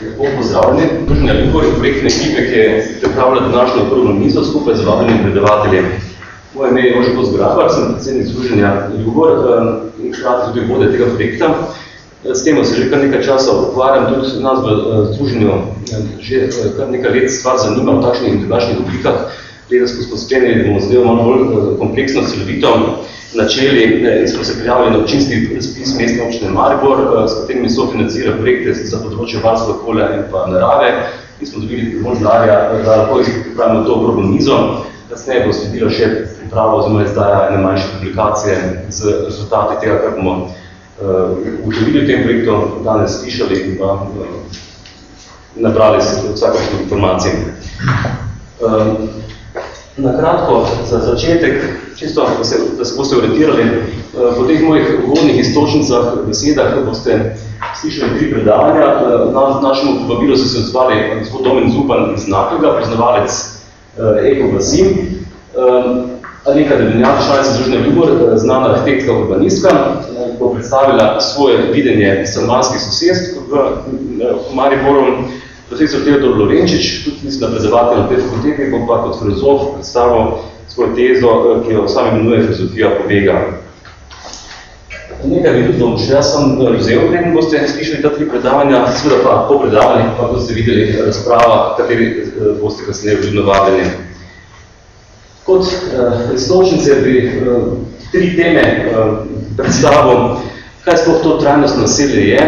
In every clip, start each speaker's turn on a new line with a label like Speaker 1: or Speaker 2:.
Speaker 1: Lepo pozdravljeni, družnja Ljubor in projektne ekipe, ki je pripravila današnjo okroglo mizo skupaj z vabenim predavateljem. Moje ime je Jožko Zgrabar, sem predsednik združenja Ljubor eh, in hkrati tudi vode tega projekta. S tem se že kar nekaj časa ukvarjam, tudi nas v eh, združenju že kar nekaj let stvar zanima v takšnih in drugačnih oblikah. Letos smo sklenili, da bomo zdaj malo bolj kompleksno celovito načeli in smo se prijavili na občinski spis mestne občine Maribor, s katerimi so financira projekte za področje varstva okolja in pa narave in smo dobili možno darja, da lahko pripravimo to okroglo mizo. Kasneje bo sledilo še priprava oziroma izdaja ene manjše publikacije z rezultati tega, kar bomo uh, ugotovili v tem projektu, danes slišali in pa uh, nabrali vsakošnje informacije. Uh, Na kratko, za začetek, čisto, da se, da se boste orientirali, eh, po teh mojih uvodnih istočnicah, besedah, boste slišali tri predavanja. Eh, na našemu povabilu so se odzvali gospod Domen Zupan iz Naklega, priznavalec eh, Eko Vasim, Alenka Debenjata, članica Združene Ljubor, znana arhitektka urbanistka, bo predstavila svoje videnje salmanskih sosedstv v Mariboru, Profesor Teodor Lorenčič, tudi mislim, da predavatelj na tej fakulteti, bo pa kot filozof predstavil svojo tezo, eh, ki jo sam imenuje filozofija pobega. Nekaj minut bom še jaz sem vzel, preden boste slišali ta tri predavanja, seveda pa po predavanjih, pa boste videli razprava, kateri eh, boste kasneje vljudno vabljeni. Kot eh, istočnice bi eh, tri teme eh, predstavil, kaj sploh to trajnostno naselje je,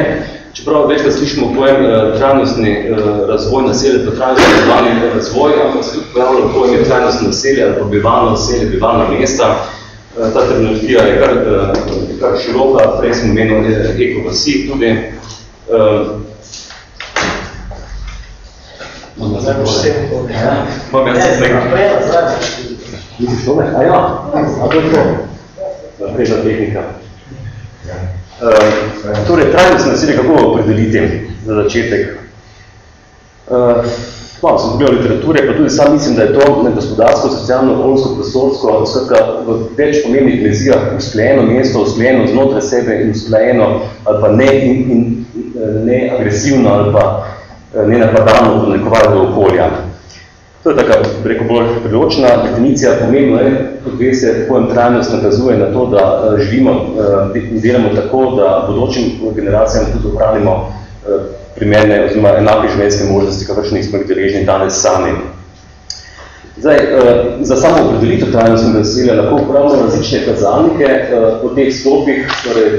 Speaker 1: Čeprav večkrat slišimo pojem eh, trajnostni eh, razvoj naselja, pa trajnostni razvoj, razvoj, ampak se tudi pojavlja pojem je trajnostni naselje ali pa bivalno naselje, bivalna mesta. Eh, ta terminologija je kar, eh, kar široka, prej smo menili eko vasi tudi. Eh, Imam jaz se nekaj. Misliš tome? A ja, a to je to. Napredna tehnika. Uh, torej, trajnostno naselje, kako opredeliti za začetek? Uh, malo sem pogledal literature, pa tudi sam mislim, da je to gospodarsko, socialno, okoljsko, prostorsko, skratka v več pomembnih mezijah usklajeno mesto, usklajeno znotraj sebe in usklajeno ali pa ne, in, in, ne agresivno ali pa ne napadano nekovaj do okolja. To je taka, preko bolj priločna definicija, pomembno je, kot veste, pojem trajnost nakazuje na to, da uh, živimo uh, in delamo tako, da bodočim generacijam tudi ohranimo uh, primerne oziroma enake življenjske možnosti, kakršnih smo deležni danes sami. Zdaj, za samo opredelitev trajnostnega naselja lahko uporabljamo različne kazalnike po teh stopih, torej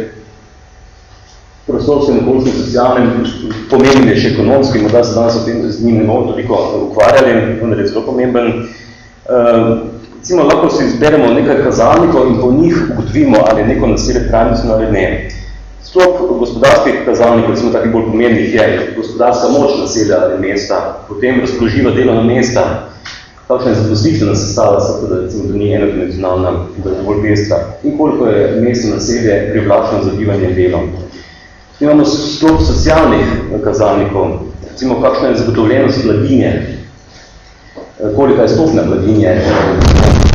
Speaker 1: prostorskem, okoljskem, socialnem, pomembni še ekonomski, morda se danes o tem z njim ne bomo toliko ukvarjali, vendar je zelo pomemben. Uh, recimo, lahko si izberemo nekaj kazalnikov in po njih ugotovimo, ali je neko naselje trajnostno ali ne. Sklop gospodarskih kazalnikov, recimo takih bolj pomembnih, je gospodarska moč naselja ali mesta, potem razpoloživa delovna mesta, kakšna je zaposlitvena sestava, tako da recimo to ni enodimenzionalna, da je bolj pestra, in koliko je mesto naselje privlačno za bivanje delom. Imamo sklop socialnih kazalnikov, recimo kakšna je zagotovljenost mladinje, koliko je stopna mladinje,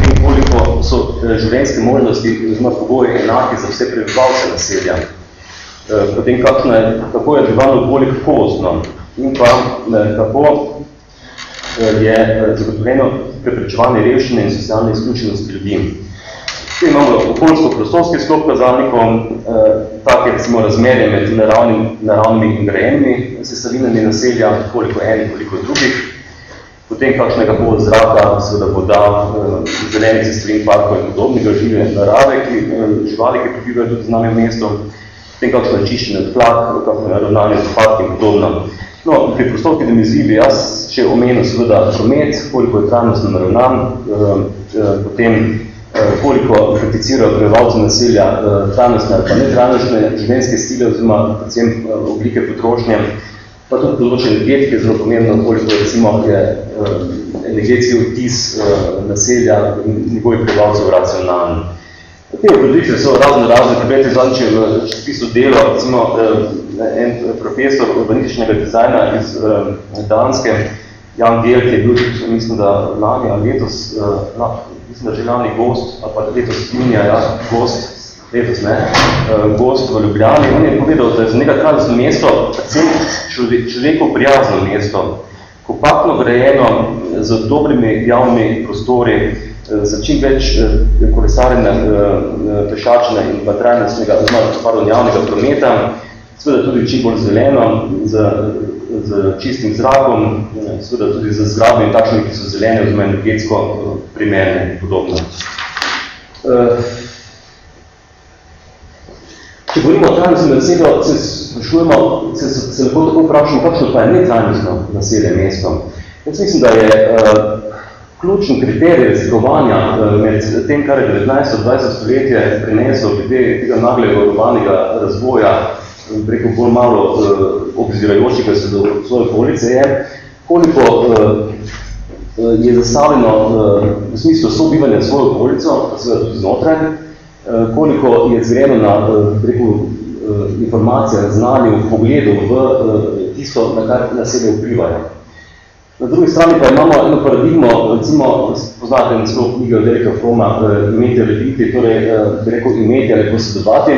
Speaker 1: in koliko so eh, življenjske možnosti oziroma pogoje enaki za vse prebivalce naselja. Eh, potem kakšna je, kako je bivalno okolje kakovostno in pa eh, kako je zagotovljeno preprečevanje revščine in socialne izključenosti ljudi. Tu imamo okoljsko-prostorski sklop kazalnikov, eh, take recimo razmerje med naravnim, naravnimi in grajenimi sestavinami naselja, koliko enih, koliko drugih. Potem kakšnega bo zraka, seveda voda, eh, zelenih sestavin parkov in podobnega žive narave, ki, eh, živali, ki prebivajo tudi z nami v mestu. Potem kakšno čiščenje tlak, kakšno ravnanje z odpadki in podobno. No, pri prostorki dimenziji bi jaz še omenil seveda promet, koliko je trajnostno naravnan, eh, eh, potem koliko kriticirajo prebivalci naselja eh, trajnostne ali pa netrajnostne življenjske stile oziroma predvsem eh, oblike potrošnje, pa tudi področje energetike, zelo pomembno, koliko recimo je energetski vtis naselja in njegovih prebivalcev racionalni. Te opredelitve so razne razne, prebrati zadnjiče v spisu delo, recimo en profesor urbanističnega dizajna iz Danske, Jan Gel, ki je bil, mislim, da lani ali letos, mislim, da že lani gost, ali pa letos junija, ja, gost letos, ne, uh, gost v Ljubljani, on je povedal, da je za nekaj trajnostno mesto predvsem človeko prijazno mesto, kompaktno grejeno, z dobrimi javnimi prostori, za čim več kolesarjenja, pešačenja in pa trajnostnega, oziroma javnega prometa, seveda tudi čim bolj zeleno, z, z čistim zrakom, seveda tudi z zgradbami takšnimi, ki so zelene, oziroma energetsko primerne in podobno. Če govorimo o trajnostnem naselju, se sprašujemo, se, se, se lahko tako vprašamo, kakšno pa je netrajnostno naselje mesto. Jaz mislim, da je uh, ključni kriterij razlikovanja uh, med tem, kar je 19-20 stoletje prineslo glede tega naglega urbanega razvoja, preko bolj malo uh, obzirajočega se do svoje police, je, koliko uh, je zastavljeno uh, v smislu sobivanja svojo seveda tudi znotraj, Eh, koliko je zgreno na eh, rekel, eh, informacije, znanju, pogledu v tisto, na kar na sebe vplivajo. Na drugi strani pa imamo eno paradigmo, recimo, poznate na svoj knjiga od Erika Froma, imeti ali biti, torej, bi rekel, imeti ali posedovati,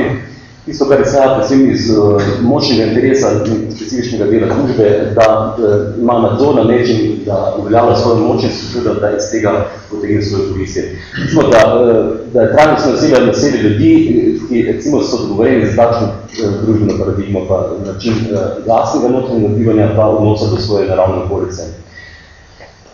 Speaker 1: Tisto, kar izhaja predvsem iz uh, močnega interesa specifičnega dela družbe, da uh, ima nadzor na nečem, da uveljavlja svojo moč in da iz tega potegne svoje koristi. Recimo, da, uh, da je trajnostno naselje naselje ljudi, ki recimo so dogovoreni za takšno uh, družbeno paradigmo, pa način uh, glasnega notranjega bivanja, pa odnosa do svoje naravne okolice.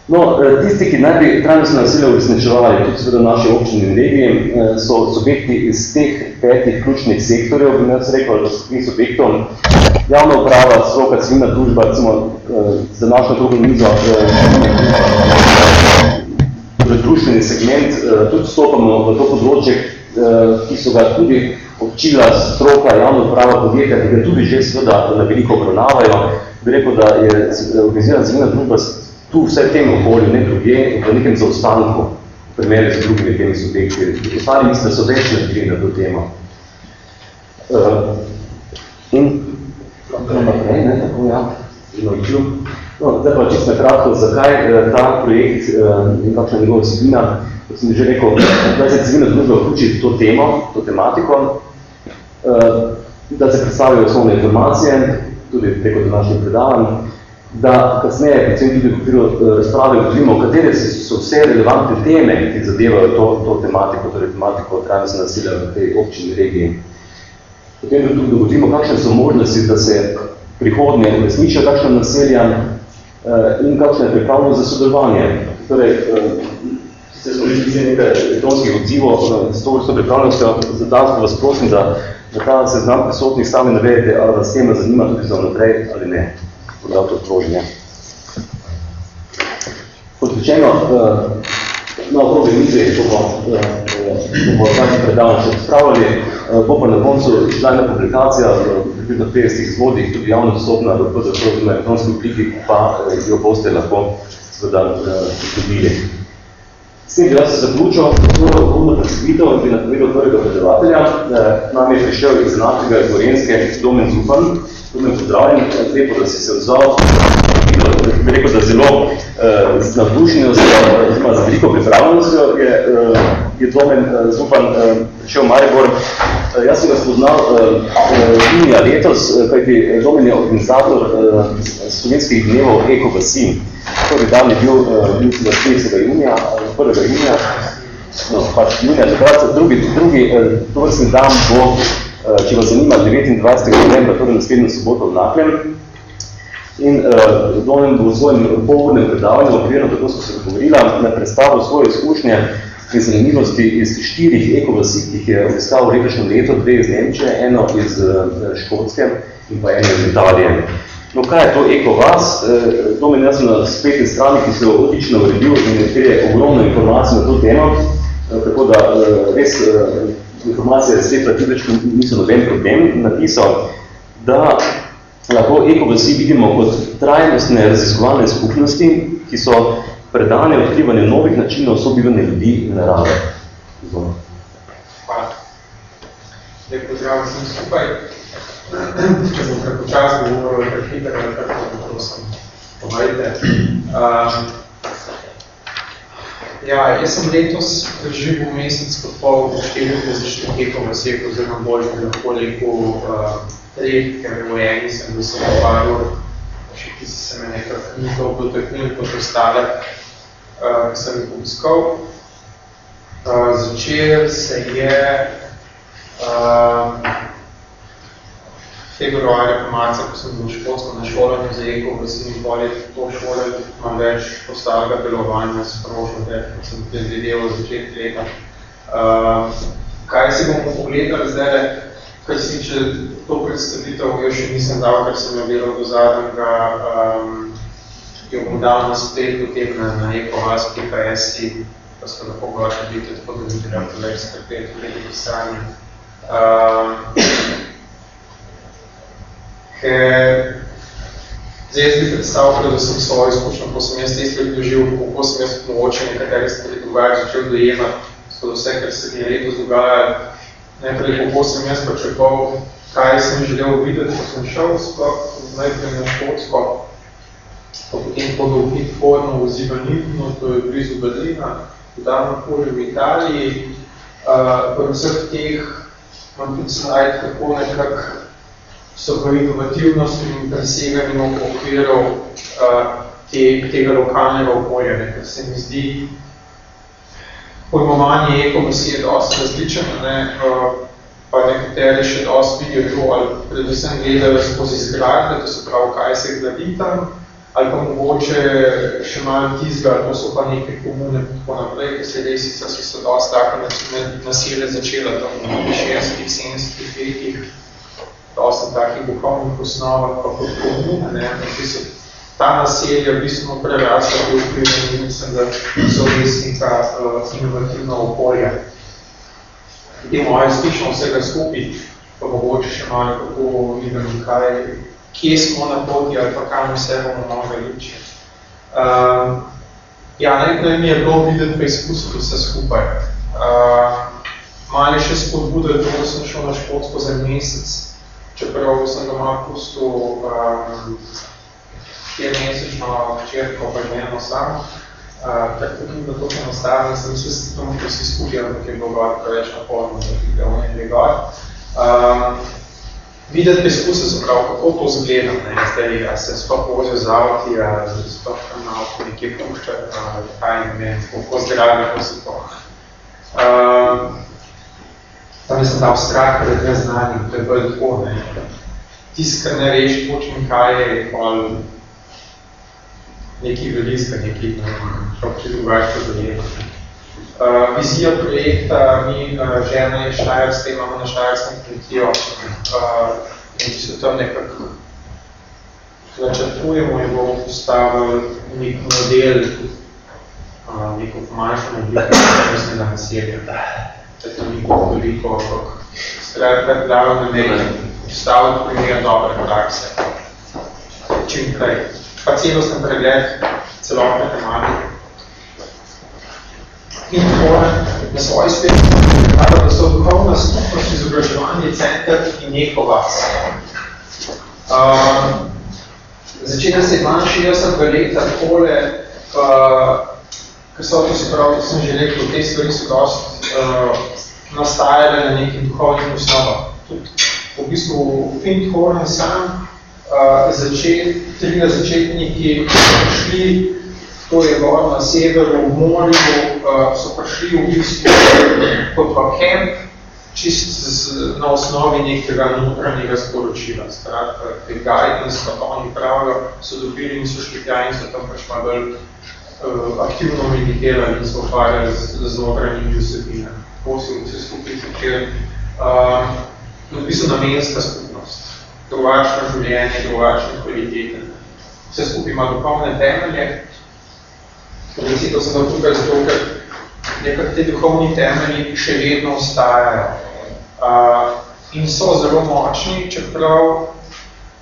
Speaker 1: No, eh, tisti, ki naj bi trajnostno nasilje uresničevali, tudi seveda naši občini in regiji, eh, so subjekti iz teh petih ključnih sektorjev, bi nas rekel, da so tih subjektov, javna uprava, stroka, civilna družba, recimo eh, za našo drugo mizo, torej družbeni segment, tudi stopamo v to področje, ki so ga tudi občila stroka, javna uprava, podjetja, ki ga tudi že seveda na veliko obravnavajo. Bi rekel, da je organizirana civilna družba tu vse v tem okolju, ne druge, v nekem zaostanku, v primeru z drugimi temi subjekti. Ostali mislim, da so več naredili na to temo. Uh, in naprej, ne, tako ja, No, zdaj pa čisto kratko, zakaj uh, ta projekt uh, in kakšna njegova vsebina, kot sem že rekel, da se civilna družba vključi to temo, to tematiko, uh, da se predstavijo osnovne informacije, tudi preko današnjih predavanj, da kasneje, predvsem tudi v okviru eh, razprave, ugotovimo, katere so vse relevantne teme, ki zadevajo to, to tematiko, torej tematiko trajnostne nasilja v tej občini regiji. Potem tudi ugotovimo, kakšne so možnosti, da se prihodnje resničijo takšne naselja eh, in kakšne je pripravljeno za sodelovanje. Torej, se smo že nekaj elektronskih odzivov s to vrsto pripravljenostjo, za danes vas prosim, da, da ta seznam prisotnih sami navedete, ali vas tema zanima tudi za naprej ali ne podal to sproženje. Kot rečeno, eh, na okrobi mizi bomo, eh, bomo zadnji predavno še eh, bo pa na koncu izgledna publikacija v približno 50 izvodih, tudi javno dostopna v PZP na elektronski obliki, pa jo boste lahko seveda dobili. S tem bi jaz se zaključil to hodno predstavitev in bi napovedal prvega predavatelja. Nam je prišel iz Natriga Gorenske Domen Zupan, Tudi pozdravljam, lepo, da si se odzval. Bi rekel, da zelo uh, z navdušenostjo, oziroma z veliko pripravljenostjo je, uh, je Domen uh, Zupan uh, prišel v Maribor. Uh, jaz sem ga spoznal uh, junija letos, kajti Domen je organizator uh, slovenskih dnevov Eko Vasi. Torej dan je bil, uh, bil 30. junija, 1. junija, no, pač junija, takrat drugi, drugi uh, tovrstni dan bo Eh, če vas zanima 29. novembra, torej naslednjo soboto v Naklem. In uh, Donen bo v svojem polurnem predavanju, okvirno tako smo se govorila, na predstavu svoje izkušnje in zanimivosti iz štirih ekovasi, ki jih je obiskal v letošnjem letu, dve iz Nemčije, eno iz uh, Škotske in pa eno iz Italije. No, kaj je to ekovas? Uh, Domen, jaz sem na spletni strani, ki se je odlično uredil in je ogromno informacij na to temo, uh, tako da uh, res uh, informacije sveta tudi več niso noben problem, napisal, da lahko ekovasi vidimo kot trajnostne raziskovalne skupnosti, ki so predane odkrivanju novih načinov sobivanja ljudi in narave.
Speaker 2: Hvala. Lep pozdrav vsem skupaj. Če bom kar počas govoril, kar hitro, kar prosim. Povejte. Um, Ja, jaz sem letos preživel mesec kot pol v štirih različnih tekov v vseh, oziroma bolj že lahko rekel uh, treh, ker v eni sem bil par ur, še ki se me nekako ni to dotaknil kot ostale, uh, ki sem jih obiskal. Uh, začel se je uh, februarja, pa marca, ko sem bil škotsko na šolanju za eko, v sem bolje to šole, imam več postavega delovanja, več, ko sem predvideval začet leta. Uh, kaj si bomo pogledali zdaj, kar si če to predstavitev, jo še nisem dal, ker sem jo delal do zadnjega, um, jo bom dal na splet potem na, na ekovas.s, pa smo lahko vidite, tako da vidite, da več skrbeti v tretji strani. Uh, ker zdaj jaz bi predstavil predvsem svojo izkušnjo, ko sem jaz te stvari doživel, kako sem jaz mogoče nekatere stvari drugače začel dojemati, so vse, kar se mi je letos dogajalo, najprej kako sem jaz pričakoval, kaj sem želel videti, ko sem šel sploh najprej na Škotsko, pa potem po dolgih formu v Zibanitno, to je blizu Berlina, v Danopolju v Italiji, uh, po vseh teh imam tudi slajd, kako nekako so v inovativnosti in preseganju okvirov uh, te, tega lokalnega okolja, ne, ker se mi zdi pojmovanje ekomisije dosti različen, ne, uh, pa nekateri še dosti vidijo to, ali predvsem gledajo skozi zgradbe, to se pravi, kaj se gledi tam, ali pa mogoče še malo tizga, to so pa neke komune tako naprej, ki se resica so se dosti tako nasilje začela tam v 60-ih, 70-ih letih, dosti takih duhovnih osnovah, pa kot komune, ne, ki so ta naselja bistveno prerasla v vplivu in mislim, da so res neka uh, inovativna okolja. In moja izkušnja vsega skupaj, pa mogoče še malo kako vidim, kaj, kje smo na poti ali pa kam vse bomo mogli liči. Uh, ja, najprej mi je bilo videti pa izkusiti vse skupaj. Uh, Mali še spodbude, da sem šel na Škotsko za mesec, čeprav sem doma pustil um, mesečno včerko, ženo samo, uh, tako tudi da to enostavno, sem vse s tem, ko si skupaj, ampak je bilo gor preveč naporno, da bi ga on je gor. Um, videti preizkuse so prav, kako to zgleda, ne, zdaj, a se sploh vozijo z avti, a sploh tam na avto nekje puščati, kaj ne kako zdravi, kako se to. Um, tam sem dal strah pred neznanjem, to je bolj tako, ne. Tisk, kar ne veš, počem kaj je, pol neki veliska, neki, ne, šok če drugače dojema. Uh, vizija projekta, mi, uh, žena je štajerska, imamo na štajerskem kmetijo uh, in se tam nekako načrtujemo in bomo postavili nek model, uh, neko manjšo obliko, da naselja če to ni toliko, ampak skratka, glavno na nekaj postaviti primer dobre prakse. Čim prej. Pa celosten pregled celotne tematike. In tako na svoji spet, da so duhovna skupnost izobraževanje center in neko vas. Uh, začela se je 62 leta takole, uh, ker so to se pravi, sem že rekel, te stvari so dosti uh, nastajale na nekih duhovnih osnovah. Tudi v bistvu Findhorn sam, uh, začet, tri začetniki prišli, to je gor na severu, v morju, uh, so prišli v bistvu kot pa camp, čist z, na osnovi nekega notranjega sporočila. Skratka, te guidance, kot oni pravijo, so dobili in so šli tja in so tam pač malo bolj aktivno meditirali in se ukvarjali z, z notranjimi vsebinami. Se vse skupaj začeli. Uh, v bistvu namenska skupnost, drugačno življenje, drugačne kvalitete. Vse skupaj ima duhovne temelje. Mislim, to sem vam tukaj zato, ker nekak te duhovni temelji še vedno ostajajo. Uh, in so zelo močni, čeprav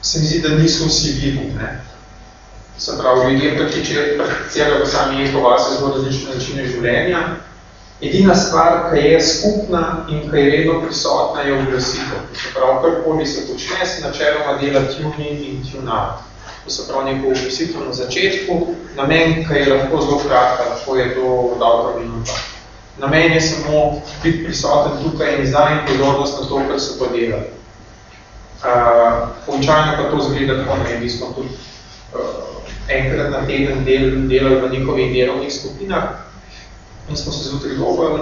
Speaker 2: se mi zdi, da niso vsi vidni. Ne? Se pravi, ljudje prakticirajo sami eko vase zelo različne načine življenja. Edina stvar, ki je skupna in ki je vedno prisotna, je oglasitev. Se pravi, karkoli se počne, se načeloma dela tuning in tune out. to se pravi neko obvesitev na začetku, namen, ki je lahko zelo kratka, lahko je to dobra minuta. Namen je samo biti prisoten tukaj in zdaj in pozornost na to, kar se pa dela. Uh, Pončajno pa to zgleda tako, ne, mi smo tudi uh, enkrat na teden del, delali v njihovih delovnih skupinah in smo se zjutraj dobili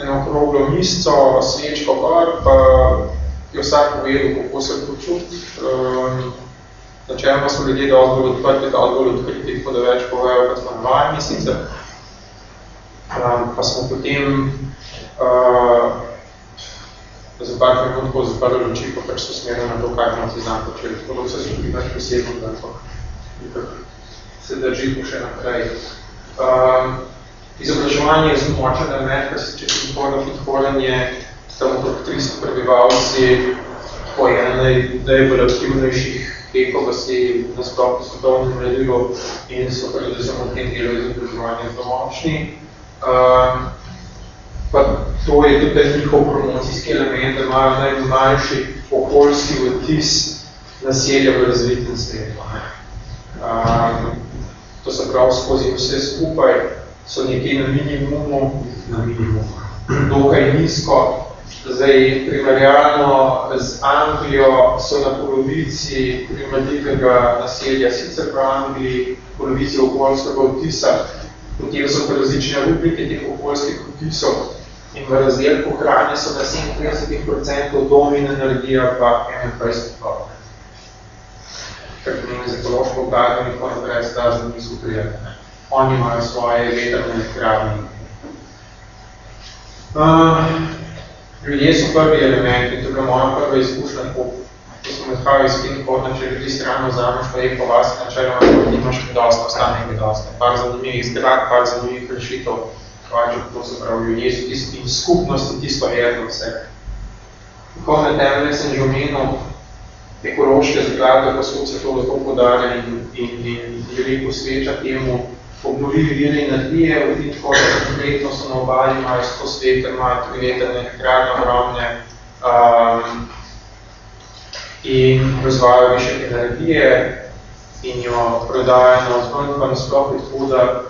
Speaker 2: eno okroglo misco, svečko gor, pa je vsak povedal, kako se počuti. Um, Načelno so ljudje dosti bolj odprti, dosti bolj odkriti, tako da več povejo, kot smo navajni sicer. Um, pa smo potem uh, za par trenutkov zaprli oči, pa pač so smerili na to, kaj bomo ti znam počeli. Tako da vse so tudi več posebno, da se drži to še naprej. Um, izobraževanje je zelo močen element, kar se če tudi podno podporanje, tam okrog 300 prebivalci, tako je ena najbolj aktivnejših tekov, da si na sklopu svetovnem naredilo in so predvsem v tem delu izobraževanja zelo močni. Um, pa to je tudi njihov promocijski element, da imajo najmanjši okoljski vtis naselja v razvitem svetu. Um, to se pravi skozi vse skupaj, so nekje na minimumu, na minimumu, dokaj nizko. Zdaj, primarjalno z Anglijo so na polovici primadljivega naselja, sicer v Angliji, polovici okoljskega vtisa, potem so pa različne rubrike teh okoljskih vtisov in v razdelku hrane so na 37% dom in energija pa 21%. Ker pomeni za ekološko obdajanje, nikoli naprej se da, da niso prijatelji oni imajo svoje vetrne elektrarne. Uh, ljudje so prvi elementi, tukaj moja prva izkušnja, ko, ko smo odhajali iz Kinkoda, če ljudi strano vzameš, pa je po vas načeloma, da imaš dosta, ostane mi dosta. Par zanimivih zgrad, par zanimivih rešitev, kvače, to se pravi, ljudje so tisti in skupnosti, tisto jedno vse. Duhovne temelje sem že omenil, ekološke zgrade, pa so se to zelo podarja in, ljudi posveča temu, obnovljivi viri energije, v Bitko, konkretno so na obali, imajo sto sveter, imajo tri vetrne elektrarne ogromne um, in razvajajo više energije in jo prodajajo na vzgojno, pa nasploh je tako, da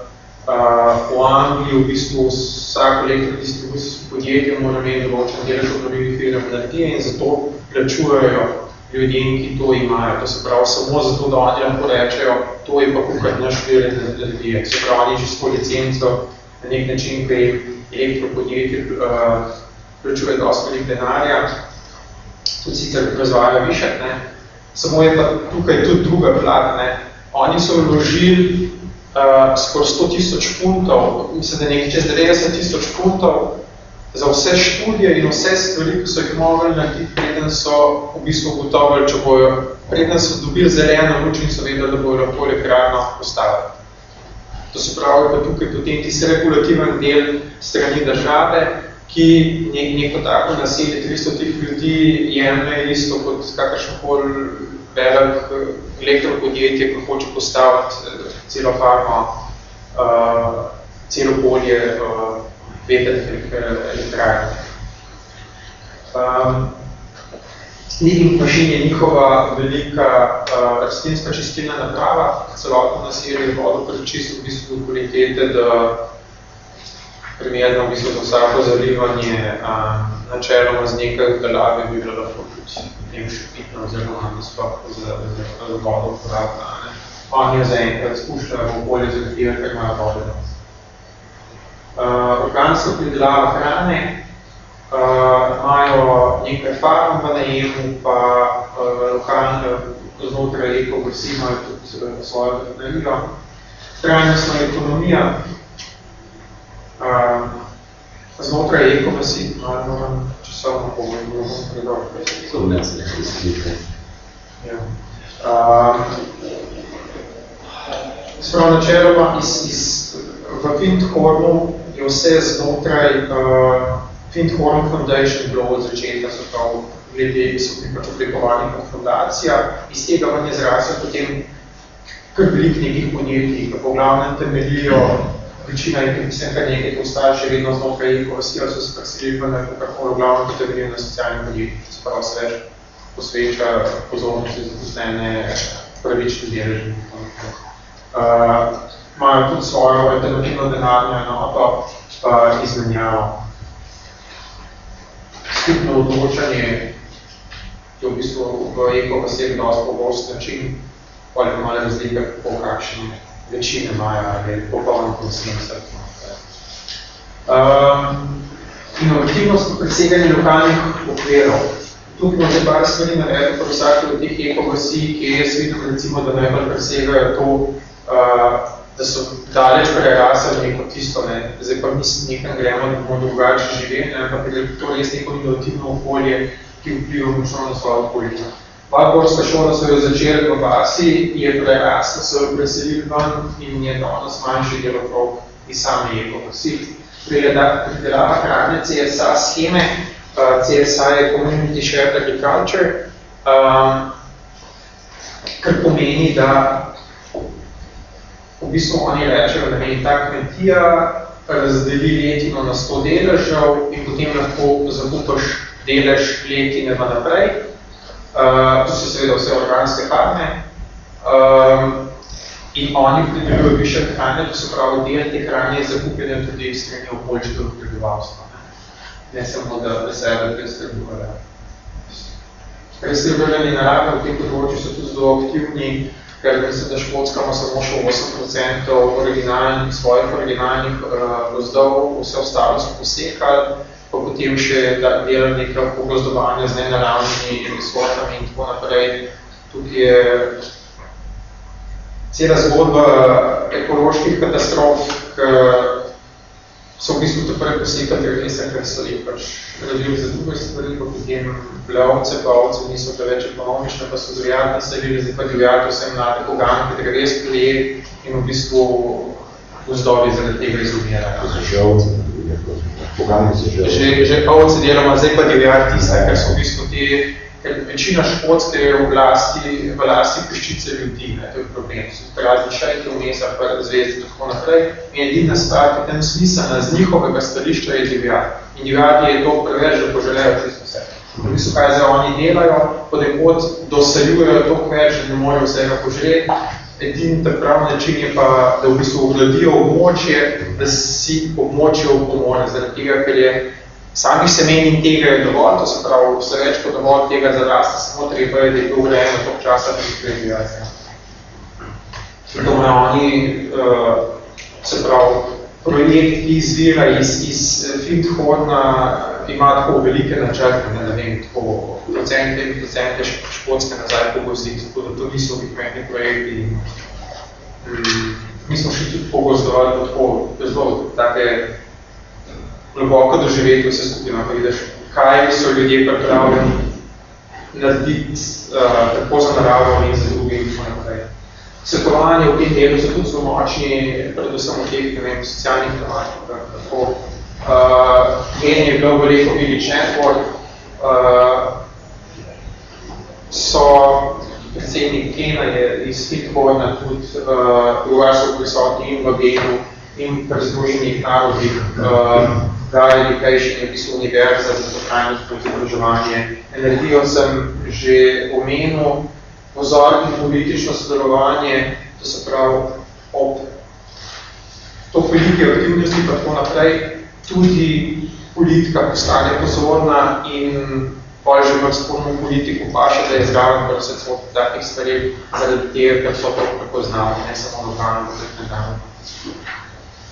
Speaker 2: uh, v Angliji v bistvu vsako elektrodistribucijsko podjetje mora imeti določen delež obnovljivih virov energije in zato plačujejo ljudem, ki to imajo. To se pravi samo zato, da oni lahko rečejo, to je pa kukaj naš vir energije. Se pravi, oni že s licenco na nek način pri elektropodjetju uh, plačuje dosti velik denarja, tudi sicer proizvajajo više, ne. Samo je pa tukaj tudi druga plat, ne. Oni so vložili uh, skoraj 100 tisoč funtov, mislim, da nekaj čez 90 tisoč funtov za vse študije in vse stvari, ki so jih mogli narediti, preden so v bistvu gotovili, če bojo, preden so dobili zeleno luč in so vedeli, da bojo lahko elektrarno postavili. To se pravi, pa tukaj potem tisti regulativen del strani države, ki nek, neko tako naselje 300 tih ljudi jemlje isto kot kakršnokoli velik elektropodjetje, ki hoče postaviti eh, celo farmo, uh, celo polje uh, vetrnih elektrarn. Um, Living Machine je njihova velika uh, rastlinska čistilna naprava, celotno naselje vodo prečisto v bistvu kvalitete, da primerno v bistvu vsako zalivanje um, načeloma z nekaj delave bi bilo lahko tudi tem špitno oziroma nasploh za, za, za vodo uporabna. Oni jo zaenkrat spuščajo v okolje, za katere, ker imajo vodo uh, organska pridelava hrane, uh, imajo nekaj farm v najemu, pa uh, lokalne znotraj ekovrsi imajo tudi uh, svojo veterinarijo. Trajnostna ekonomija, uh, znotraj ekovrsi, malo moram časovno bom predal.
Speaker 1: To ne se nekaj izključuje.
Speaker 2: Ja. Uh, Sprav načeloma iz, iz, v Windhornu je vse znotraj uh, Findhorn Foundation bilo od začetka, so prav glede, so pri pač oblikovali kot fundacija. Iz tega vam je zrasel potem kar velik nekih podjetij, ki po glavnem temelijo večina in mislim, kar nekaj to ostaje še vedno znotraj ekosija, so se preselili v nekako kako glavno temelijo na socialnih podjetjih, se prav se več posveča pozornosti zaposlene pravični deleži. Uh, imajo tudi svojo alternativno denarno enoto uh, izmenjavo. Skupno odločanje je v bistvu v eko vseh dosti pogost način, pa malo razlike, po kakšne večine imajo, ali popolno konsens. Um, inovativnost v preseganju lokalnih okvirov. Tukaj imamo par stvari narediti, po vsake od teh ekovasi, ki jaz vidim, recimo, da najbolj presegajo to, uh, da so daleč prerasali neko tisto, ne. zdaj pa mislim, nekaj gremo, da bomo drugače živeli, ne, pa da to res neko inovativno okolje, ki vpliva močno na svojo okolje. Valborska šola so jo začeli v vasi, je prerasla, so jo preselili ven in je danes manjši del okrog iz same ekovasi pridelava hrane CSA scheme. CSA je Community Shared Agriculture, um, kar pomeni, da v bistvu oni rečejo, da je ta kmetija razdeli letino na 100 deležev in potem lahko zakupaš delež letine v naprej. Uh, to so seveda vse organske hrane. Um, in oni pridelujo više hrane, to so pravi del te hrane je zakupljene tudi strani okoljčitev prebivalstva. Ne samo, da, da sebe preskrbujejo. Preskrbujejo narave v tem področju so tudi zelo aktivni, ker mislim, da Škotska ima samo še 8% originalnih, svojih originalnih uh, gozdov, vse ostalo so posekali, pa potem še delali nekaj pogozdovanja z nenaravnimi sortami in tako naprej. Tukaj je cela zgodba ekoloških katastrof, ki so v bistvu takrat posekati resne, ker so jih pač razvili za druge stvari, pa potem bile ovce, pa ovce niso bile več ekonomične, pa so zvijati nastavili, zdaj pa divjati vse mlade pogane, ki res prije in v bistvu gozdovi zaradi tega izumirajo.
Speaker 3: Že ovce, pogane se že.
Speaker 2: Že, že ovce deloma, zdaj pa divjati tiste, ker so v bistvu ti ker večina škotske je v lasti, v lasti peščice ljudi, ne, to je problem. So razni šajke vmesa, pa zvezdi, tako naprej. In edina stvar, ki tem smiselna z njihovega stališča je divjati. In divjati je to preveč, da poželejo čisto vse. V bistvu, kaj zdaj oni delajo, podekot doseljujejo to več, da ne morajo vsega poželeti. Edini ta prav način je pa, da v bistvu ogladijo območje, da si območje opomore, zaradi tega, ker je Samih semen in tega je dovolj, to se pravi, vse več kot dovolj tega zaraste, samo treba je, da je to urejeno tok časa preživacija. To imajo oni, uh, se pravi, projekt, ki izvira iz, iz Findhorna, ima tako velike načrte, ne, vem, tako procente in procente škotske nazaj pogozditi, tako da to niso vikmetni projekti. Um, mi smo še tudi pogozdovali tako, zelo take globoko doživeti vse skupino, pa vidiš, kaj so ljudje pripravljeni narediti uh, tako za naravo in za druge in tako naprej. Svetovanje v tem delu so tudi zelo močni, predvsem v teh, ne vem, socialnih tematikah, tako. Uh, Gen je bil veliko Village Network, uh, so predsednik Gena je iz Fitborna tudi uh, v Varsu prisotni in v Genu in pri združenih narodih. Uh, Daj Education je v bistvu univerza za trajnost in izobraževanje. Energijo sem že omenil, pozor in politično sodelovanje, to se pravi ob to velike aktivnosti pa tako naprej, tudi politika postane pozorna in pol že spodno politiku paše, da je zraven vrsec od takih stvari, zaradi tega, ker so to prepoznali, ne samo lokalno, kot ne dano.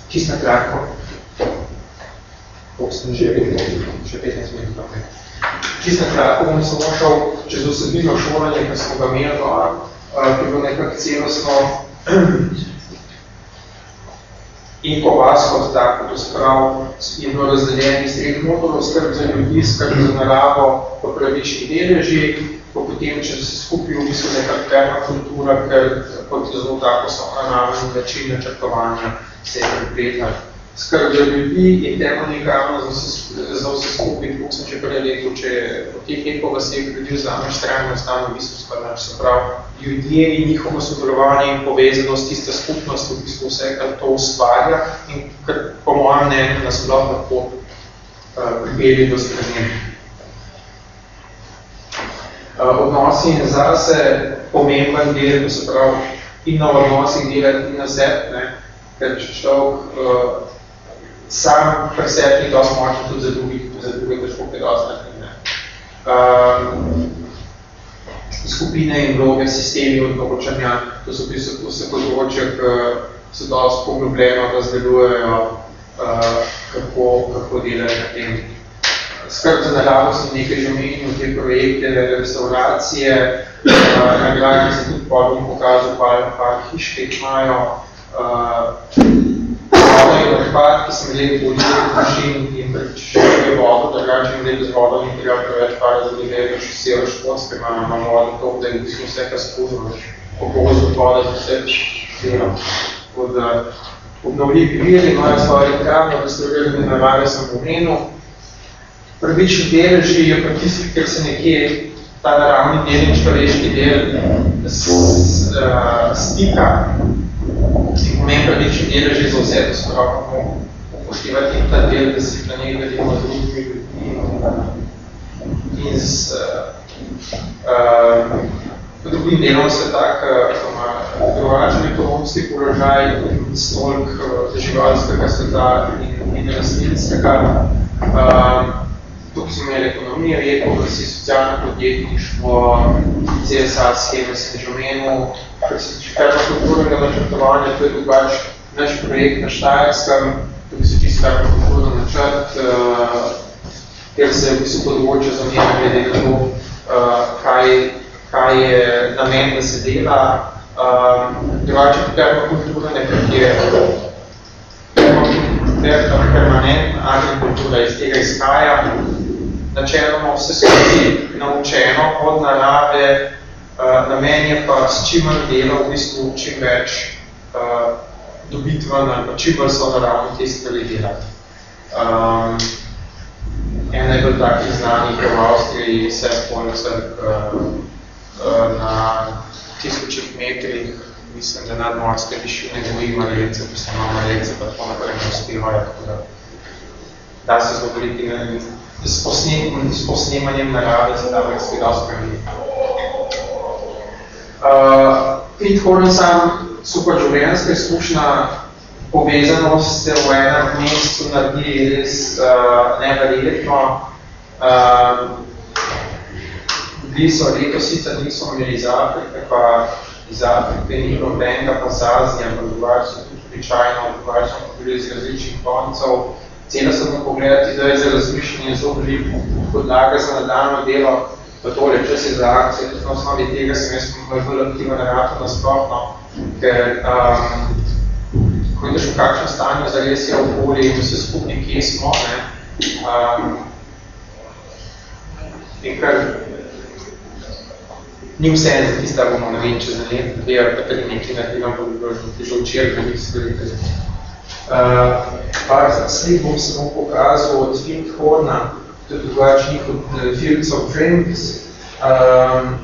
Speaker 2: Čisto kratko. Koliko sem že 15, še 15 minut, okay. Čisto kratko bom samo šel čez osebino šolanje, ker smo ga imeli doma, ki je bilo nekako celostno in po vas kot tako, to se pravi, je bilo razdeljeno iz treh modulov, skrb za ljudi, skrb za naravo, po pravičnih deleži, pa potem, če se skupi v bistvu nekak permakultura, ker kot zelo tako naravni način načrtovanja se je pripletati skrb za ljudi in temeljni glavno za vse, za vse skupaj, kako sem že prej rekel, če od teh eko vasi ljudi vzameš strani, ostane bistvu skladač, se pravi, ljudje in njihovo sodelovanje in povezanost, tiste skupnost, v bistvu vse, kar to ustvarja in kar po mojem mnenju nas sploh lahko uh, pripelji do sprememb. Uh, odnosi in zase pomemben del, to se pravi, in na odnosih delati in na sebi, ker če človek uh, sam ni dosti močen tudi za drugi, za druge težko kaj dosti ne. Um, skupine in vloge, sistemi odločanja, to so v vse področje, ki so dosti poglobljeno razdelujejo, uh, kako, kako delajo na tem skrb za naravo sem nekaj že omenil, te projekte, restauracije, uh, na gradi se tudi podobno pokazal par, par hiš, ki imajo uh, vodo in odpad, ki sem gledal po ljudih mašin in prečiščuje vodo, da grače in gledal z vodo in treba preveč par za njih vedo, še selo športske, ima, ima vodo to, da je v bistvu vse, kar skužno, pogozo voda za vse selo. Od obnovljivi viri imajo svoje krajno, restaurirane narave sem omenil, prvični deleži je pa tisti, ker se nekje ta naravni del in človeški del s, s, uh, stika in pomen prvični deleži za vse, da spravamo upoštevati ta del, da si planet delimo z drugimi ljudmi in z uh, uh, drugim delom sveta, ki ima drugačen ekonomski položaj stolk uh, živalskega sveta in, in rastlinskega. Uh, tukaj smo imeli ekonomijo, e-commerce, socialno podjetništvo, CSA scheme sem že omenil, kar se tiče kulturnega načrtovanja, to je drugač naš projekt na Štajerskem, tukaj se čisto kulturno načrt, uh, kjer se v bistvu področje zamenja glede na to, uh, kaj, kaj je namen, da se dela. Um, drugače permakultura nekaj je permanentna agrikultura iz tega izhaja, načeloma vse skozi naučeno od narave, uh, namen je pa s čim manj dela v bistvu čim več uh, dobiti ven, ali čim bolj so naravno te delati. Um, en najbolj takih znanih v Avstriji se spolnicer uh, uh, na tisočih metrih, mislim, da nadmorske višine goji marelice, pa se ima marelice, pa tako naprej ne uspevajo, tako da da se zgovoriti s, posnem, s posnemanjem narave, se da bi se da spremeniti. Uh, Fleet sam super življenjska izkušnja, povezanost se v enem mestu naredi res uh, neverjetno. Uh, bili so letos sicer niso imeli iz Afrike, pa iz Afrike ni nobenega pa z Azije, ampak drugače so tudi običajno, drugače so bili iz različnih koncev se bom pogledati, da je za razmišljanje zelo veliko. Podlaga za nadaljno delo, pa tole čas je za akcije, tudi na osnovi tega sem jaz bolj aktiven narado nasplošno, ker um, ko vidiš v kakšnem stanju za res je okolje in vse skupni, kje smo, ne, um, in kar ni vse za tista, bomo ne vem, če za let, dve ali pa tudi nekaj naredimo, bo bi bilo že včeraj, da bi se veliko Uh, par slik bom samo pokazal od Findhorna, tudi drugačnih od uh, Fields of Dreams, um,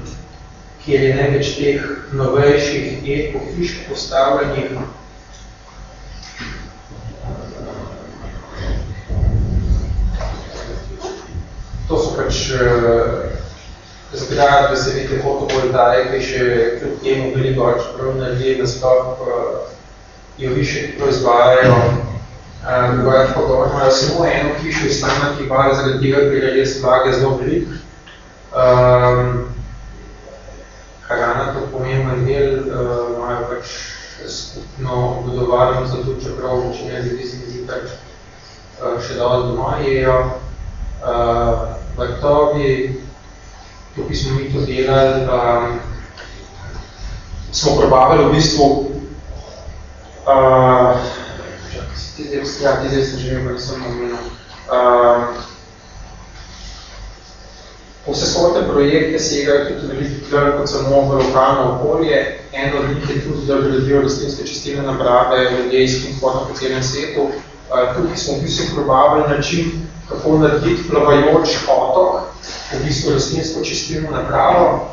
Speaker 2: kjer je največ teh novejših eko-fiš postavljenih. To so pač uh, zgradbe, se vidite fotovoltaike, še kljub temu veliko več prav naredi, da sploh uh, jo više proizvajajo. Drugač pa govor imajo samo eno hišo iz stana, ki pa zaradi tega, ker je res vlage zelo velik. Um, Hrana, to pomemben del, uh, imajo pač skupno vodovarno, zato čeprav večine ljudi se zdi pač uh, še dovolj doma jejo. Uh, vrtovi, tukaj smo mi to delali, um, smo probavali v bistvu Ja, zdaj sem že imel, nisem omenil. Uh, vse skote projekte segajo tudi veliko kot samo v lokalno okolje. Eno od njih je tudi, da gradijo rastlinske čistine nabrave ljudje iz Kingsporta po celem svetu. Uh, tukaj smo v bistvu probavili način, kako narediti plavajoč otok, v bistvu rastlinsko čistilno napravo.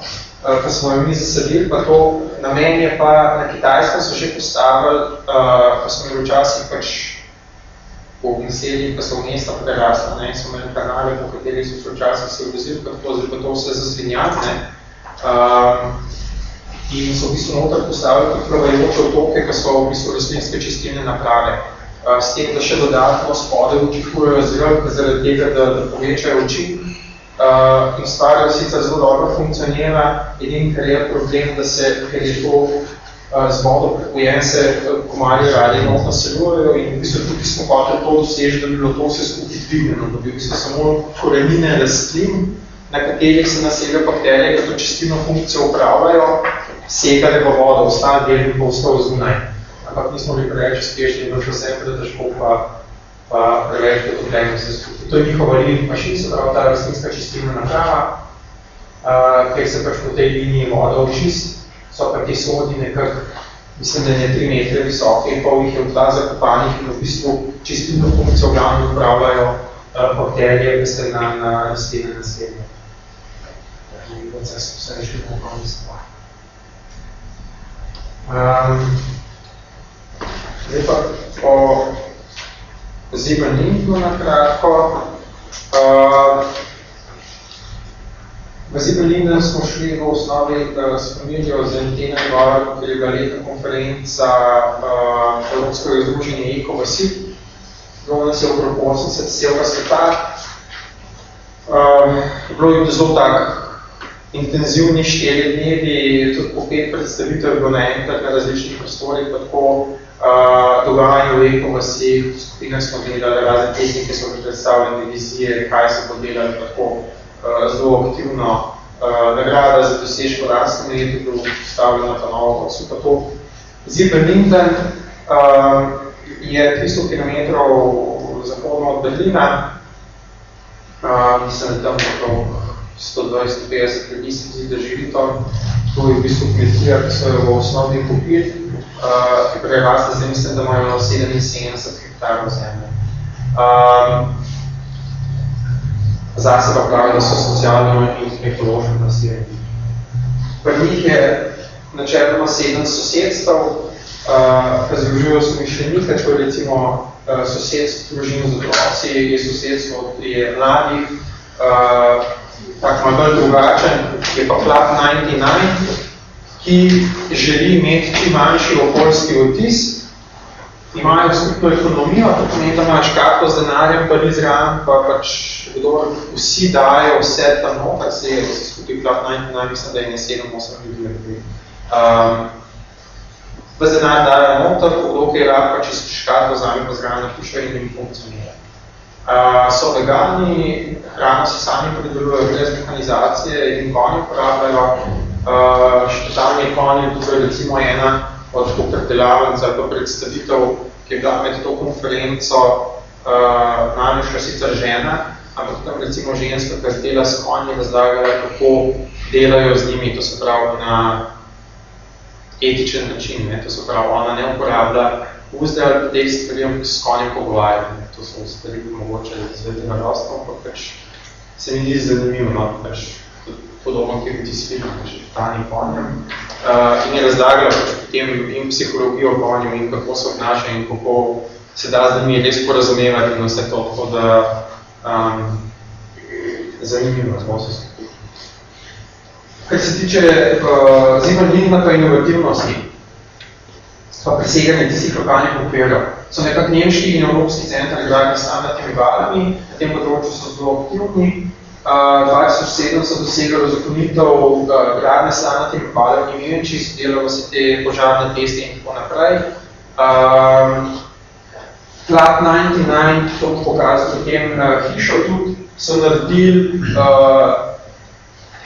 Speaker 2: Eh, ko smo jo mi zasadili, pa to namen je pa na Kitajsko so že postavili, uh, ko smo jo včasih pač po naselji, pa so v mesta prerasla, ne, so imeli kanale, po katerih so se včasih se vozili, pa to, pa to vse zasvinjati, ne. Uh, in so v bistvu noter postavili tudi plavajoče otoke, ki so v bistvu rastlinske čistilne naprave. S tem, da še dodatno spode vtihujejo zrak, zaradi tega, da, da povečajo oči. Uh, in stvar sicer zelo dobro funkcionira, edin, ker je problem, da se, ker je to uh, z vodo prepojen, se komarji radi notno selujejo in v bistvu tudi smo hoteli to doseži, da bi bilo to vse skupaj dvigneno, da bi bistvu samo korenine rastlin, na katerih se naseljajo bakterije, ki to čistilno funkcijo upravljajo, segale v vodo, ostali del bi pa ostal zunaj. Ampak nismo bili preveč uspešni, in še vse pretežko pa, pa preveč potrebujemo vse skupaj. To je njihova linija mašin, se pravi ta rastlinska čistilna naprava, uh, ker se pač po tej liniji voda očist, so pa te sodi nekak, mislim, da je 3 metre visoke in pol jih je v tla zakopanih in v bistvu čistilno funkcijo glavno upravljajo uh, bakterije, ki ste na, na rastline naslednje. Proces vse rešili v okolju stvar. Um, zdaj pa o Zibelinku na kratko. Uh, v Zibelinu smo šli v osnovi uh, s familijo z Antena Dvora, ker je bila leta konferenca uh, Evropskega združenja Eko Vasi. Bilo nas je okrog 80 celega sveta. Um, bilo je zelo tak intenzivni štiri dnevi, tudi po pet predstavitev je bilo naenkrat na različnih prostorih, pa tako uh, dogajanje v v skupinah smo gledali razne tehnike, so predstavljene vizije, kaj se bo delali, tako uh, zelo aktivno. Uh, nagrada za dosežko rastne je tudi postavljena ta novo, so pa to. Zipper Linden uh, je 300 km zahodno od Berlina, uh, mislim, da tam tako 120-50 ljudi se zdi, da živi tam. To je v bistvu kmetija, ki so jo v osnovi kupili, uh, ki preraste zdaj mislim, da imajo 77 hektarov zemlje. Um, zase pa pravi, da so socialno in ekološko nasirani. Pri njih je načeloma sedem sosedstv, uh, ki združujo somišljenike, to je recimo uh, sosedstvo družino z otroci, je sosedstvo pri mladih, uh, tako malo bolj drugačen, je pa Club 99, ki želi imeti čim manjši okoljski vtis, imajo skupno ekonomijo, to pomeni, da imaš karto z denarjem, pa ni zraven, pa pač kdo vsi dajo vse tam noter, se je skupaj Club 99, mislim, da je ne 7-8 ljudi. Um, v denar dajo noter, kdo ki je rad, pa čisto škarto zame pa zraven napišajo in jim funkcionira. Uh, so vegani, hrano si sami predelujejo brez mehanizacije in konji uporabljajo. Uh, Štetanje konji, to je recimo ena od pokrdelavanc ali pa predstavitev, ki je bila med to konferenco uh, namešla sicer žena, ampak tam recimo ženska, ki dela s konji, razlagala, kako delajo z njimi, to se pravi na etičen način, ne? to se pravi, ona ne uporablja uzde ali teh stvari, s konjem pogovarjali to so stvari mogoče izvedeti na rostno, ampak pač se mi ni zanimivo, no, pač podobno, ki bi ti sviđal, pač tani konjem. Uh, in je razlagala potem in psihologijo konjem in kako se obnaša in kako se da z njimi res porazumevati in vse to, tako da um, zanimivo smo se. Kar se tiče uh, zimanjina pa inovativnosti, pa preseganje tistih lokalnih okvirov, so nekak nemški in evropski centri gradni standardnimi valami, na tem področju so zelo aktivni. Uh, 2007 so dosegali zakonitev uh, gradne standardnimi valami v Nemčiji, so delali vse te požarne teste in tako naprej. Um, Flat 99, to pokazal potem uh, hišo tudi, so naredili uh,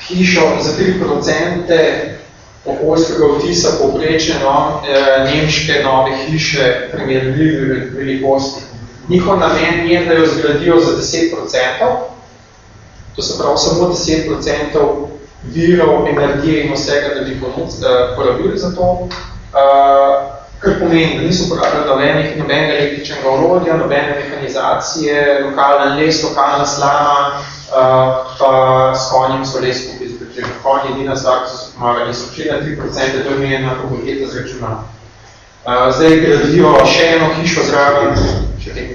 Speaker 2: hišo za 3% okoljskega vtisa poprečne no, eh, nemške nove hiše primerljive velikosti. Njihov namen je, da jo zgradijo za 10%, to se pravi samo 10% virov, energije in vsega, da bi porabili za to, uh, kar pomeni, da niso porabili nobenih, nobenega električnega orodja, nobene mehanizacije, lokalna les, lokalna slama, uh, pa s konjem so les skupaj če konji edina stvar, ki so se pomagali, so šli na 3%, to je ena fakulteta z računalom. Uh, zdaj gradijo še eno hišo zraven, še.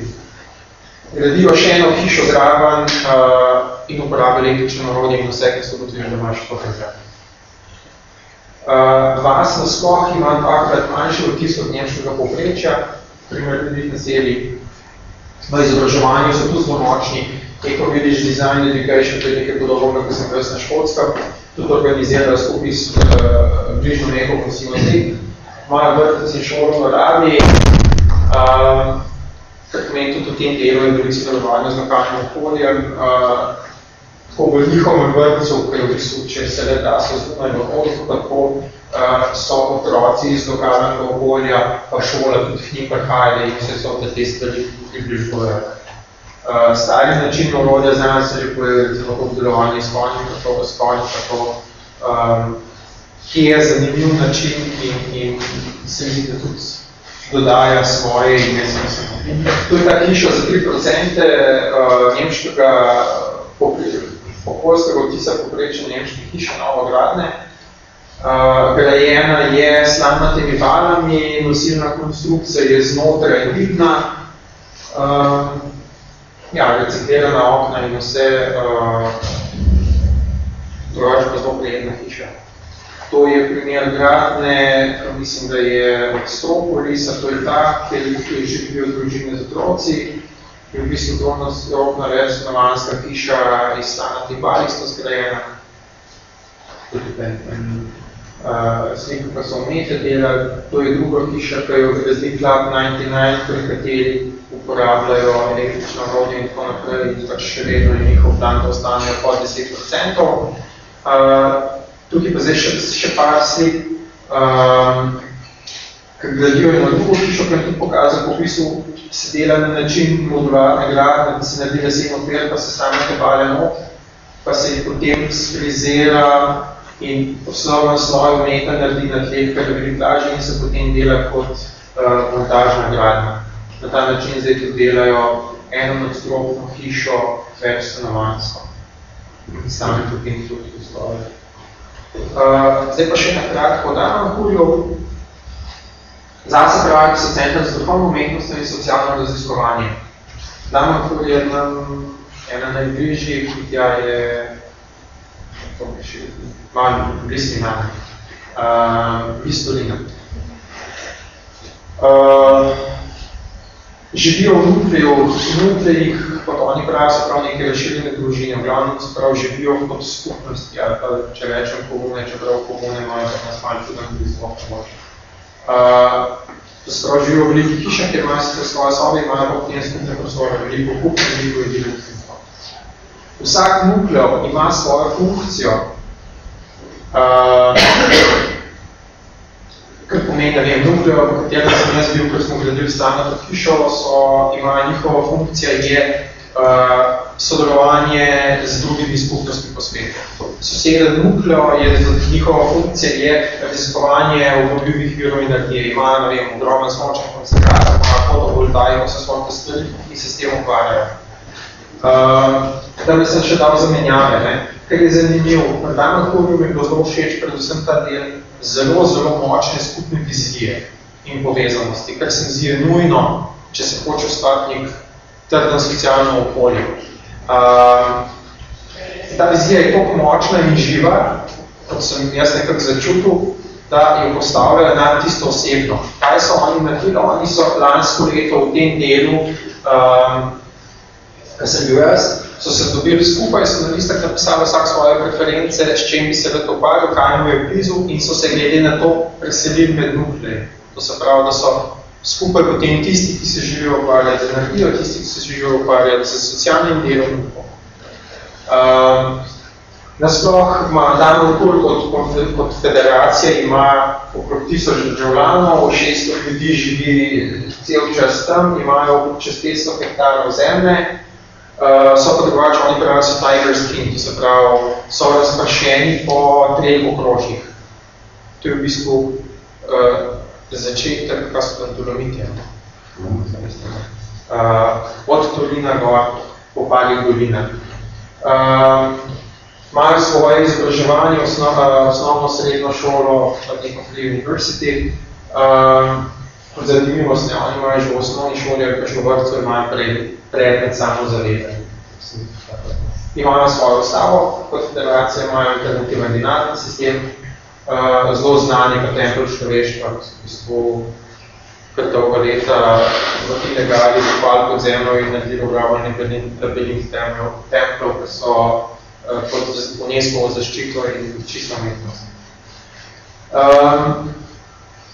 Speaker 2: Gradijo še eno hišo zraven uh, in uporabljajo električno orodje in vse, ki so gotovili, da imaš takrat. Uh, vas nasploh ima dvakrat manjši vtis od nemškega povprečja, primer ljudi na seriji. V izobraževanju so tu zelo močni, Eko vidiš design education, to je nekaj podobno, kot sem ves na Škotska, tudi organizirajo skupaj s uh, bližno neko konsimo zdaj. Moja vrtec in šolo v Arabiji, uh, kar pomeni tudi v tem delu je veliko sodelovanja z lokalnim okoljem, uh, tako v njihovem vrtcu, ker v bistvu, če se le da so zunaj v okolju, tako uh, so otroci iz lokalnega okolja, pa šola tudi v njih prihajali in se so te stvari približujejo. Uh, stari način orodja že poje recimo obdelovanje s konjem, kako s konjem, kako um, ki je zanimiv način in, in se mi da tudi dodaja svoje ime. To je ta hiša za 3% uh, nemškega okoljskega vtisa poprečne nemške hiše Novogradne. Uh, grajena je s slamnatimi valami, nosilna konstrukcija je znotraj vidna, uh, ja, reciklirana okna in vse, uh, drugače pa zelo prijetna hiša. To je primer gradne, mislim, da je Stropolisa, to je ta, kjer živijo družine z otroci, je v bistvu to robna resnovanska hiša iz Stana Tibalista zgrajena. Uh, sliko pa so umete delali, to je druga hiša, ki jo Grazdi Club 99, pri kateri uporabljajo električno rodje in tako naprej, in pač še vedno je njihov plan, da ostanejo pod 10%. Uh, tukaj pa zdaj še, še par slik, um, gradijo eno drugo hišo, ki je tudi pokazal po pisu se dela na način modularne gradne, da se naredi lesen okvir, pa se same tebale not, pa se jih potem sprizera in osnovno sloj vmeta naredi na tleh, kar je plaži in se potem dela kot uh, montažna gradna. Na ta način zdaj tudi delajo eno nadstropno hišo, več stanovanjsko. In sami potem tudi postoje. Uh, zdaj pa še na kratko, da na kurju, Zase pravi, so centr za duhovno umetnost in socialno raziskovanje. Dama, je nam ena najbližjih, ki tja je, to mi še, malo bliski nam, uh, Vistolina. Uh, živijo v nukleju, v nuklejih, kot oni pravijo, so prav neke razširjene družine, v glavnem so prav živijo kot skupnosti, ali pa če rečem komune, čeprav komune imajo, kot nas malo tudi zelo pomočno. Uh, Sprav živijo v veliki hiši, kjer imajo sicer svoje sobe, imajo pa potem skupne prostore, veliko kup, veliko jedine Vsak nukleo ima svojo funkcijo, uh, kar pomeni, da vem, nukleo, v katerem sem jaz bil, ker smo gradili stano pod hišo, so, ima njihova funkcija je uh, sodelovanje z drugimi skupnostmi po svetu. Soseden nukleo je, njihova funkcija je raziskovanje obnovljivih virov energije. Imajo, ne vem, ogromen sončen koncentrat, imajo fotovoltaiko, vse svoje stvari, ki se s tem ukvarjajo. Uh, da bi sem še dal zamenjave, ne? ker je zanimiv. Na danem kurju mi je bilo zelo všeč predvsem ta del zelo, zelo močne skupne vizije in povezanosti, ker se mi zdi nujno, če se hoče ustvariti nek trden socialno okolje. Um, ta vizija je toliko močna in živa, kot sem jaz nekako začutil, da jo postavljajo na tisto osebno. Kaj so oni naredili? Oni so lansko leto v tem delu, um, kar sem bil jaz, so se dobili skupaj, so na listah napisali vsak svoje preference, s čem bi se rad ukvarjal, kaj mu je blizu in so se glede na to preselili med nukleje. To se pravi, da so skupaj potem tisti, ki se želijo ukvarjati z energijo, tisti, ki se želijo ukvarjati z socialnim delom. Um, nasploh ima dan okol kot, kot federacija, ima okrog tisoč državljanov, 600 ljudi živi cel čas tam, imajo čez 500 hektarov zemlje, uh, so pa drugače, oni pravijo so Tiger Skin, to se pravi, so razpršeni po treh okrožjih. To je v bistvu uh, začetek, Dolomiti. Uh, od Tolina gor, po Palih dolina. Uh, imajo svoje izobraževanje, osnov, uh, osnovno srednjo šolo od Free University. Uh, kot zanimivost, ne, oni imajo že v osnovni šoli, ali pa že v vrtcu imajo pred, predmet samo zavedanje. Imajo svojo ustavo, kot federacija imajo alternativen dinarni sistem, uh, zelo znanega tempel človeštva, v bistvu kar dolgo leta v ilegali zapal pod zemljo in naredili obravljanje belih templov, ki so uh, pod UNESCO zaščito in čisto umetnost. Um,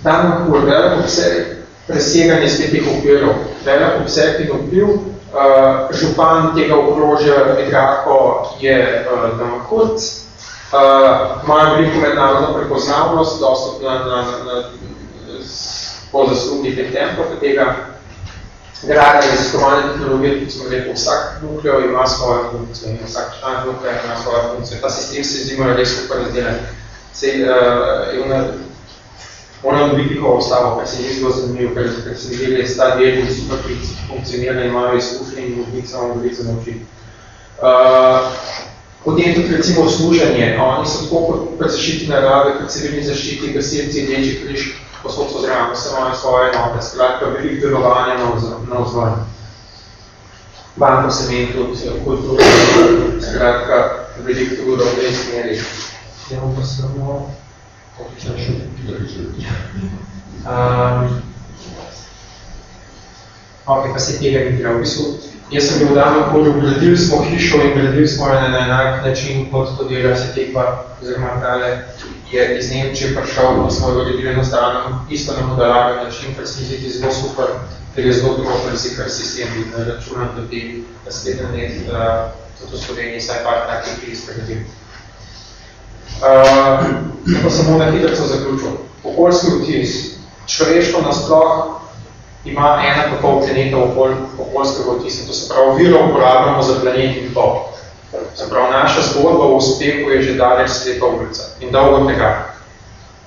Speaker 2: Dan Kur, velik obseg preseganje spet teh okvirov, velik obseg in vpliv. Uh, župan tega okrožja Edrako je uh, Damakurt, imajo veliko mednarodno prepoznavnost, dostop na, na, na, po zaslugi teh templov, tega grada in raziskovanje tehnologije, kot smo rekli, vsak nukleo ima svojo funkcijo in vsak član nukleo ima svojo funkcijo. Ta sistem se zdi mora res skupaj razdeljen. Uh, Ona odbitnikov ostalo, kar se je zelo zanimivo, ker, se videli, da ta del in super funkcionira, imajo izkušnje in od njih samo veliko za naučiti. Uh, potem tudi recimo služenje, oni so tako kot pri zaščiti narave, kot civilni zaščiti, gasilci, deči križ, posod so zraven, vse imajo svoje enote, skratka veliko delovanja na vzvoj. Banko se meni tudi kulturo, skratka veliko tudi v tej smeri. Ja, pa samo Um, ok, pa se tega ni treba. V bistvu, jaz sem bil dan okolju, gradili smo hišo in gradili smo jo na enak način, kot to dela se tekva, oziroma tale je iz Nemčije prišel, da smo jo gradili enostavno, isto na modelagen način, kar se zdi zelo super, ker je zelo dobro kar sistem, da računam tudi naslednji let, da to Sloveniji vsaj par takih kriz pregradili. Uh, pa samo na hitrco zaključil. Okoljski vtis. Človeštvo nasploh ima ena pa pol planeta okolj, okoljskega vtisa. To se pravi, viro uporabljamo za planet in pol. Se pravi, naša zgodba v uspehu je že daleč slepa ulica in dolgo tega.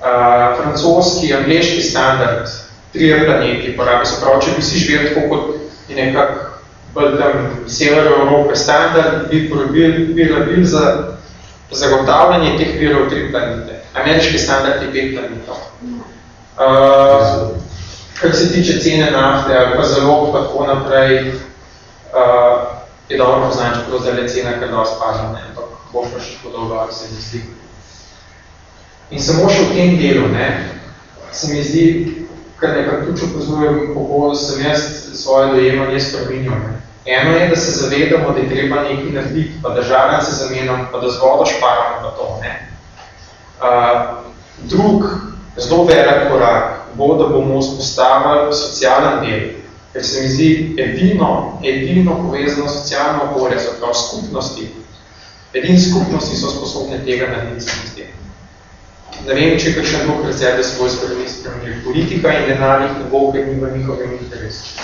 Speaker 2: Uh, francoski, angliški standard, trije planeti porabi. Se pravi, če bi si živel tako kot nekak bolj tam sever Evrope standard, bi bil, bil, bil za zagotavljanje teh virov tri planete. Ameriški standard je pet planetov. Uh, kar se tiče cene nafte ali pa zelo tako naprej, uh, je dobro poznam, če to zdaj cena, ker dosti paža, ne, ampak boš pa še podobno, ali se misli. In samo še v tem delu, ne, se mi zdi, kar nekaj tučo poznajem, kako sem jaz svoje dojemanje spreminjal. Eno je, da se zavedamo, da je treba nekaj narediti, pa državljam se zamenom, pa da z vodo šparamo pa to. Ne? Uh, drug, zelo velik korak bo, da bomo vzpostavili socialen del, ker se mi zdi edino, edino povezano socialno okolje, so prav skupnosti. Edini skupnosti so sposobne tega narediti, zdi. Ne vem, če kakšen drug da se bo spremenili politika in denarnih ne bo, ker ni v njihovem interesu.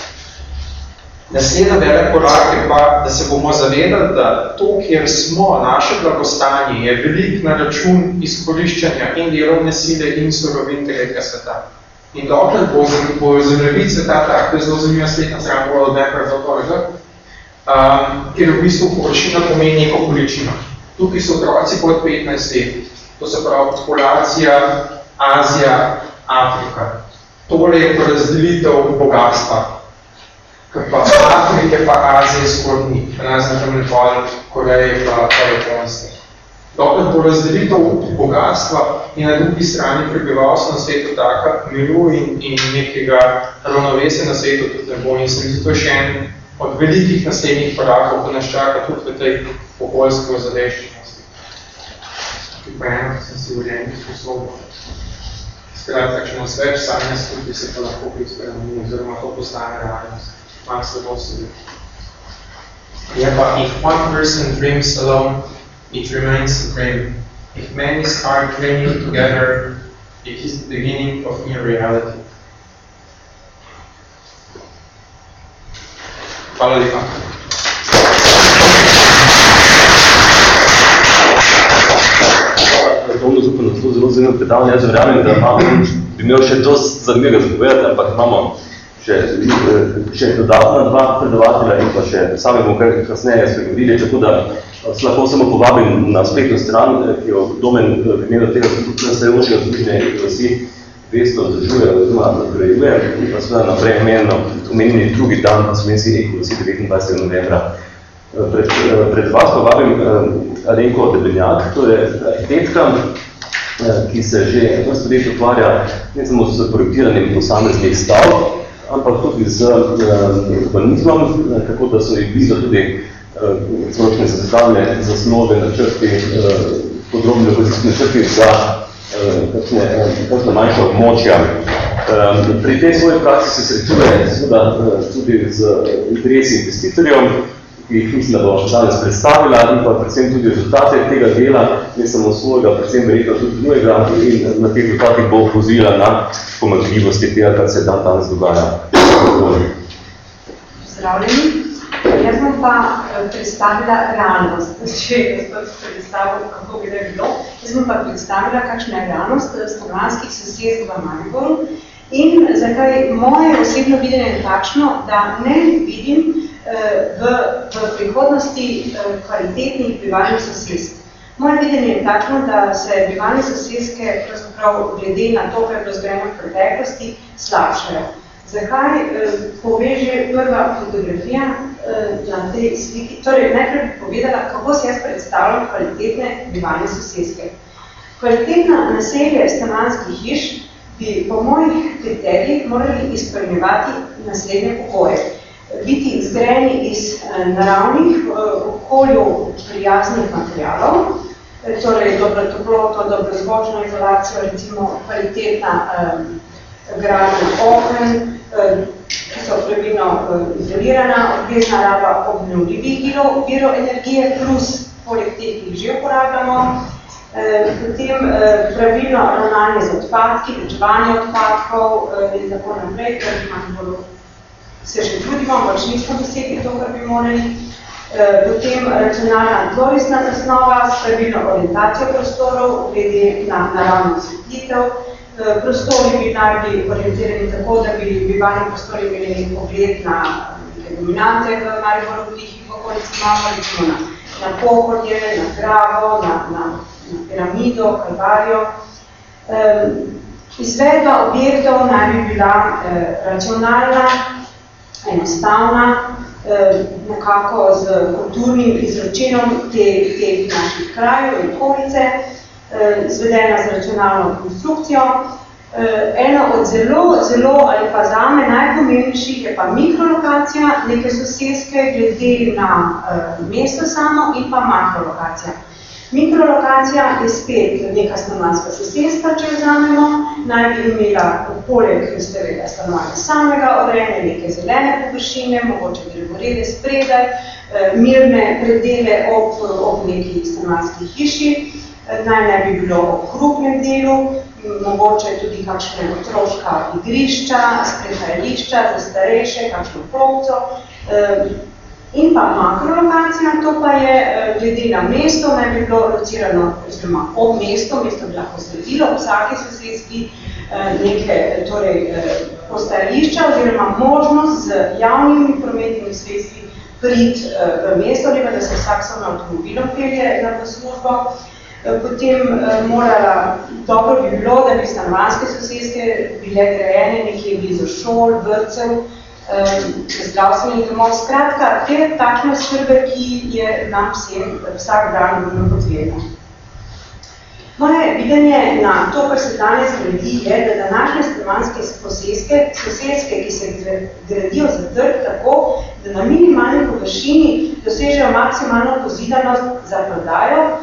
Speaker 2: Naslednja velik korak je pa, da se bomo zavedali, da to, kjer smo, naše blagostanje, je velik na račun izkoriščanja in delovne sile in surovin tretjega sveta. In dokler bo, bo zemljevit sveta tak, to je zelo zanimiva spletna stran World Mapper za to, um, kjer v bistvu površina pomeni neko količino. Tukaj so otroci pod 15 let. To se pravi populacija Azija, Afrika. Tole je porazdelitev bogatstva pa Afrike pa Azije skoraj ni, pa nas na tem nepol, Koreje pa, pa Japonske. Dokler bo razdelitev bogatstva in na drugi strani prebivalstva na svetu taka, miru in, in nekega ravnovesja na svetu tudi ne bo. In se mi to je še en od velikih naslednjih korakov, ko nas čaka tudi v tej okoljski ozadeščenosti. Pa eno, sem si urejeni sposobno. Skratka, če nas več sanja skupaj, se pa lahko prispremeni, oziroma to postane realnost.
Speaker 4: Yeah, but if one person dreams alone, it remains a dream. If many start dreaming together, it is the beginning of new reality. Hvala lepa.
Speaker 1: Zelo zelo zelo zelo predavanje. Jaz verjamem, da imamo, bi imel še dosti zanimivega zapovedati, ampak imamo še, še dodatna dva predavatelja in pa še sami bomo kar kasneje spregovorili, tako da lahko samo povabim na spletno stran, ki jo domen v imenu tega nastajočega združenja vsi vesto zdržuje oziroma nadgrajuje in pa seveda naprej imenjeno omenjeni drugi dan slovenski ekonosi 29. novembra. Pred, pred vas pa vabim Alenko Debenjak, to je arhitektka, ki se že vrst let ukvarja ne samo s projektiranjem posameznih stav, ampak tudi z urbanizmom, kako da so jih blizu tudi splošne zastavne zasnove načrti, podrobne načrti za kakšne, kakšne manjša območja. Pri tej svoji praksi se srečuje seveda tudi z interesi investitorjev, ki jih mislim, da bo danes predstavila in pa predvsem tudi rezultate tega dela, ne samo svojega, predvsem verjetno tudi drugega in na teh rezultatih bo pozila na pomagljivosti tega, kar se dan danes dogaja.
Speaker 5: Zdravljeni. Jaz bom pa predstavila realnost, če je predstavil, kako bi da bilo. Jaz bom pa predstavila, kakšna je realnost stanovanjskih sosedstv v Mariboru in zakaj moje osebno videnje je takšno, da ne vidim v, v prihodnosti kvalitetnih bivalnih sosedstv. Moje videnje je takšno, da se bivalne sosedske glede na to, kar je bilo zgrajeno v preteklosti, slabšajo. Zakaj pove že prva fotografija na tej sliki? Torej, najprej bi povedala, kako se jaz predstavljam kvalitetne bivalne sosedske. Kvalitetna naselje stanovanjskih hiš bi po mojih kriterijih morali izpolnjevati naslednje pokoje biti zgrajeni iz eh, naravnih eh, okolju prijaznih materialov, eh, torej dobro toploto, dobro zvočno izolacijo, recimo kvalitetna gradna okren, ki so pravilno izolirana, obvezna raba obnovljivih virov, virov energije, plus poleg teh, ki jih že uporabljamo, potem pravilno ravnanje z odpadki, večevanje odpadkov in tako naprej, ker imamo se še trudimo, pač nismo dosegli to, kar bi morali. Eh, potem racionalna dvorisna zasnova s pravilno orientacijo prostorov, glede na naravno osvetlitev. Prostori bi naj bili orientirani tako, da bi bivalni prostori imeli pogled na dominante v Mariboru, ki jih v okolici imamo, recimo na, na pohodje, na gravo, na, na, na piramido, kalvarijo. Um, izvedba objektov naj bi bila eh, racionalna, enostavna, eh, nekako z kulturnim izročinom teh te naših krajev in okolice, izvedena z računalno konstrukcijo. Eh, eno od zelo, zelo ali pa zame najpomembnejših je pa mikrolokacija, neke sosedske glede na mesto samo in pa makrolokacija. Mikrolokacija je spet neka stanovanska sosedstva, če vzamemo, naj bi imela poleg seveda stanovanja samega odrejene neke zelene površine, mogoče drevorede spredaj, eh, mirne predele ob, ob neki stanovanski hiši, eh, naj ne bi bilo ob hrupnem delu, mogoče tudi kakšne otroška igrišča, sprehajališča za starejše, kakšno plovco, eh, In pa makrolokacija, to pa je eh, glede na mesto, naj bi bilo locirano oziroma ob mesto, mesto bi lahko sredilo vsake sosedski eh, neke torej, postajališča oziroma možnost z javnimi prometnimi sredstvi prid v mesto, ne da se vsak samo avtomobilom pelje na službo. Potem morala, dobro bi bilo, da bi stanovanske sosedske bile grajene nekje blizu šol, vrtcev, zdravstvenih domov. Skratka, te takšne skrbe, ki je nam vsem vsak dan nujno potrebno. Moje videnje na to, kar se danes gradi, je, da današnje stanovanske sosedske, sosedske, ki se gradijo za trg tako, da na minimalni površini dosežejo maksimalno pozidanost za prodajo,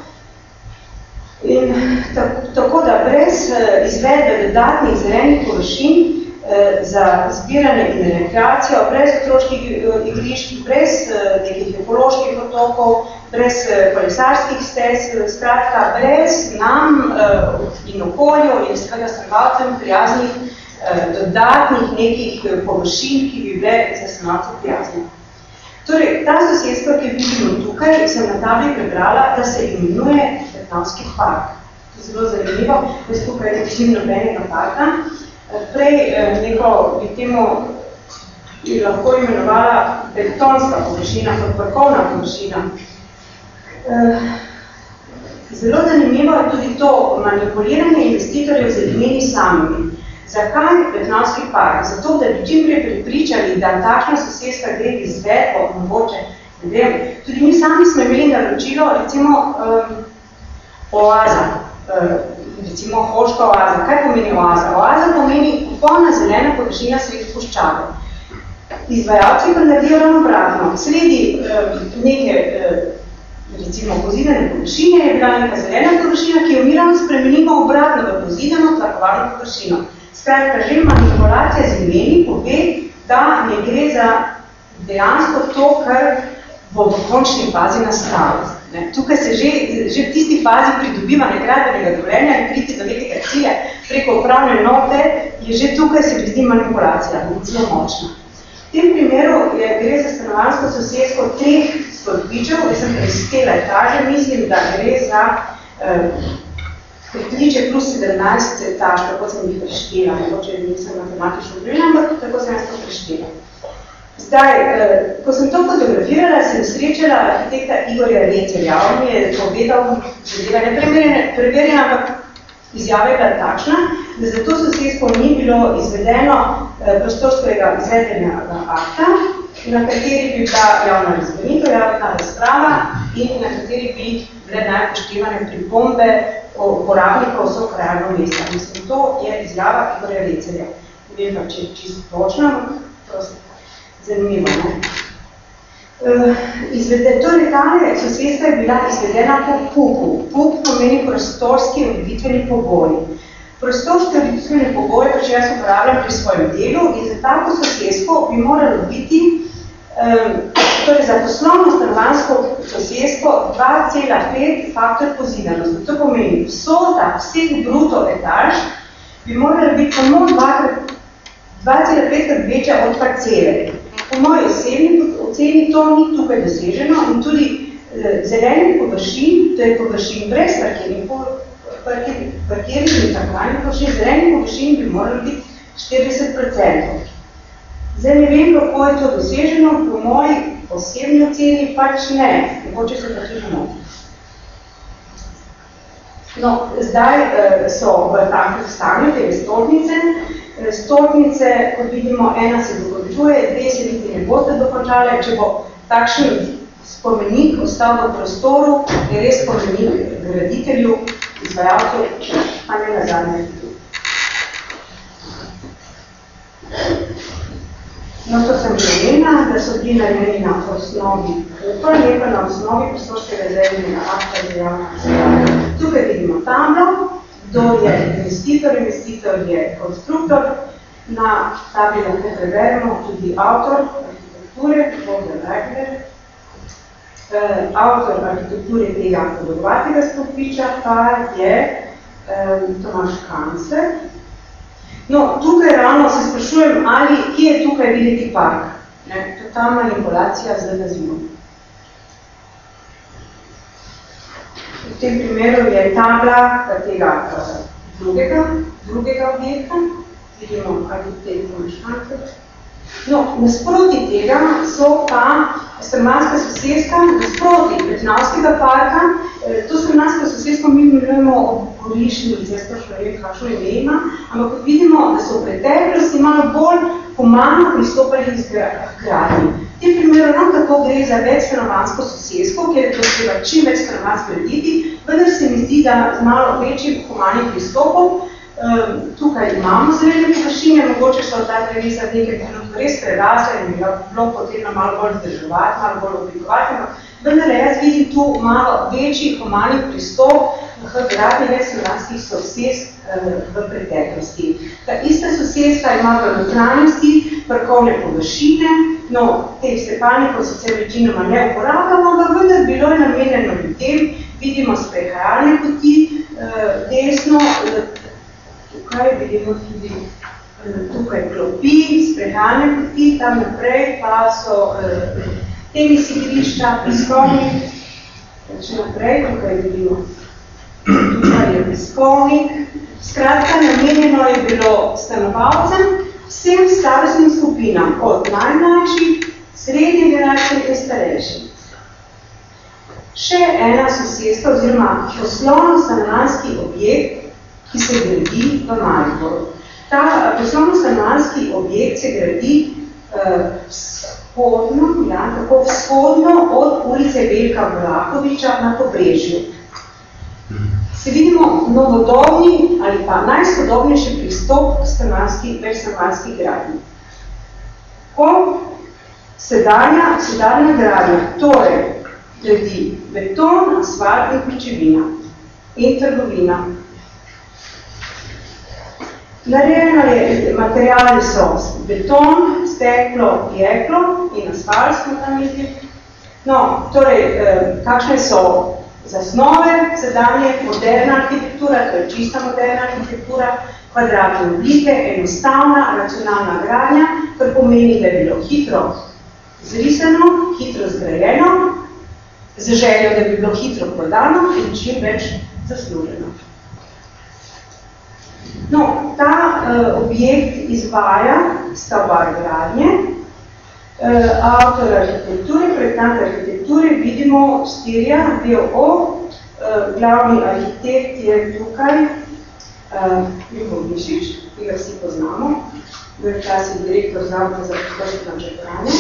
Speaker 5: In tako, tako da brez eh, izvedbe dodatnih zelenih površin Eh, za zbiranje in rekreacijo, brez otroških eh, igrišč, brez nekih ekoloških otokov, brez kolesarskih stez, skratka, brez nam in okolju in svega strvalcem prijaznih dodatnih nekih površin, ki bi bile za strvalce prijazne. Torej, ta sosedstva, ki vidimo tukaj, sem na tabli prebrala, da se imenuje Betnavski park. To je zelo zanimivo, jaz tukaj ne vidim nobenega parka, prej eh, neko bi temu bi lahko imenovala betonska površina, kot parkovna površina. Eh, zelo zanimivo je tudi to manipuliranje investitorjev z imeni samimi. Zakaj Betnavski park? Zato, da bi čim prej pripričali, da takšna sosedska gre izvedbo, mogoče, ne vem. Tudi mi sami smo imeli naročilo, recimo, um, oaza, uh, recimo Hoška oaza. Kaj pomeni oaza? Oaza pomeni popolna zelena površina sredi puščave. Izvajalci pa naredijo ravno obratno. Sredi eh, neke eh, recimo pozidane površine je bila neka zelena površina, ki jo mi ravno spremenimo obratno v pozidano tlakovarno površino. Skratka, že manipulacija z imeni pove, da ne gre za dejansko to, kar bo v končni fazi nastalo. Ne, tukaj se že, že v tisti fazi pridobiva nekratnega dovoljenja in priti do nekega cilja preko upravne note, je že tukaj se zdi manipulacija, zelo močna. V tem primeru je, gre za stanovansko sosedsko treh stolpičev, jaz sem prestela etaže, mislim, da gre za eh, pritliče plus 17 etaž, tako sem jih preštela, mogoče nisem matematično prijela, ampak tako sem jaz to preštela. Zdaj, eh, ko sem to fotografirala, sem srečala arhitekta Igorja Lecerja. On mi je povedal, zadeva ne preverjena, ampak izjava je takšna, da za to sosedstvo ni bilo izvedeno eh, prostorskega izvedenega akta, na kateri bi bila javna razgranitev, javna razprava in na kateri bi bile najpoštevane pripombe uporabnikov vso krajno mesta. Mislim, to je izjava Igorja Lecerja. Ne vem pa, če je čisto točno, prosim zanimivo. Ne? Uh, izvede, torej, ta sosedstva je bila izvedena po PUP-u. PUP pomeni prostorski odbitveni pogoji. Prostorski odbitveni pogoji, pa če jaz uporabljam pri svojem delu, in za tako sosedstvo bi moralo biti um, torej za poslovno stanovansko sosedstvo 2,5 faktor pozidanosti. To pomeni vsota vseh bruto etaž bi morala biti samo 2,5 krat večja od parcele. Po moji osebni oceni to ni tukaj doseženo in tudi eh, zelenih površin, to je površin brez parkirnih parkirnih in tako manj površin, zelenih površin bi moralo biti 40%. Zdaj ne vem, kako je to doseženo, po moji osebni oceni pač ne, mogoče se pa tudi moti. No, zdaj eh, so v takih stanju te stolnice, stolnice, kot vidimo, ena se dokončuje, dve niti ne boste dokončale. Če bo takšen spomenik ostal v prostoru, je res spomenik graditelju, izvajalcu, a ne na zadnje. No, to sem želena, da so bili narejeni na osnovi upra, ne pa na osnovi prostorskega zrednega akta za javno Tukaj vidimo tablo, kdo je investitor, investitor je konstruktor, na tabli lahko preverimo tudi avtor arhitekture, Bogdan Regler, eh, avtor arhitekture tega podobatega stopniča pa je eh, Tomaš Kancler. No, tukaj ravno se sprašujem, ali kje je tukaj videti park. Ne, to ta manipulacija z nazivom. V tem primeru je tabla tega drugega, drugega objekta, vidimo arhitektu Meškanke. No, nasproti tega so pa strmanska sosedska, nasproti Petnavskega parka, eh, to strmansko sosedsko mi imenujemo obgorišni, zdaj sprašujem, kakšno ime ima, ampak kot vidimo, da so v preteklosti malo bolj humano pristopali iz gradnji. Tem primeru nam tako gre za večstanovansko sosedstvo, kjer je to čim več stanovansko rediti, vendar se mi zdi, da z malo večjim humanim pristopom tukaj imamo zelene površine, mogoče so ta drevesa nekaj trenutno res prerasle in bi bilo potrebno malo bolj zdržovati, malo bolj oblikovati, vendar jaz vidim tu malo večji humanin pristop v gradnji večstanovanskih sosedstv v preteklosti. Ta ista sosedstva ima v notranjosti parkovne površine, No, teh stepanikov sicer večinoma ne uporabljamo, ampak vendar bilo je namenjeno ljudem, vidimo sprehajalne poti, desno, tukaj vidimo tudi eh, tukaj klopi, sprehajalne poti, tam naprej pa so tenis igrišča, piskovnik, še naprej, tukaj vidimo, tukaj je piskovnik. Skratka, namenjeno je bilo stanovalcem, vsem starostnim skupinam, od najmlajših, srednje generacije in starejših. Še ena sosedstva oziroma poslovno-stanovanski objekt, ki se gradi v Mariboru. Ta poslovno-stanovanski objekt se gradi uh, vzhodno, ja, tako vzhodno od ulice Velika Vlakoviča na Pobrežju. se vidimo novodobni ali pa najspodobnejši pristop k stanovanski, večstanovanski gradnji. Ko sedanja, sedanja gradnja, torej gledi beton, asfalt in pričevina in trgovina, Narejeno je, materiali so beton, steklo, jeklo in asfalt smo tam videli. No, torej, eh, kakšne so zasnove, sedanje, moderna arhitektura, to je čista moderna arhitektura, kvadratne oblike, enostavna, racionalna gradnja, kar pomeni, da je bilo hitro zrisano, hitro zgrajeno, z željo, da bi bilo hitro prodano in čim več zasluženo. No, ta uh, objekt izvaja stavbar gradnje, uh, avtor arhitekture, projektant arhitekture, vidimo Stirja, DO, uh, glavni arhitekt je tukaj, uh, Ljubo Mišič, ki ga vsi poznamo, v časi direktor Zavoda za potrošnje načrtovanje.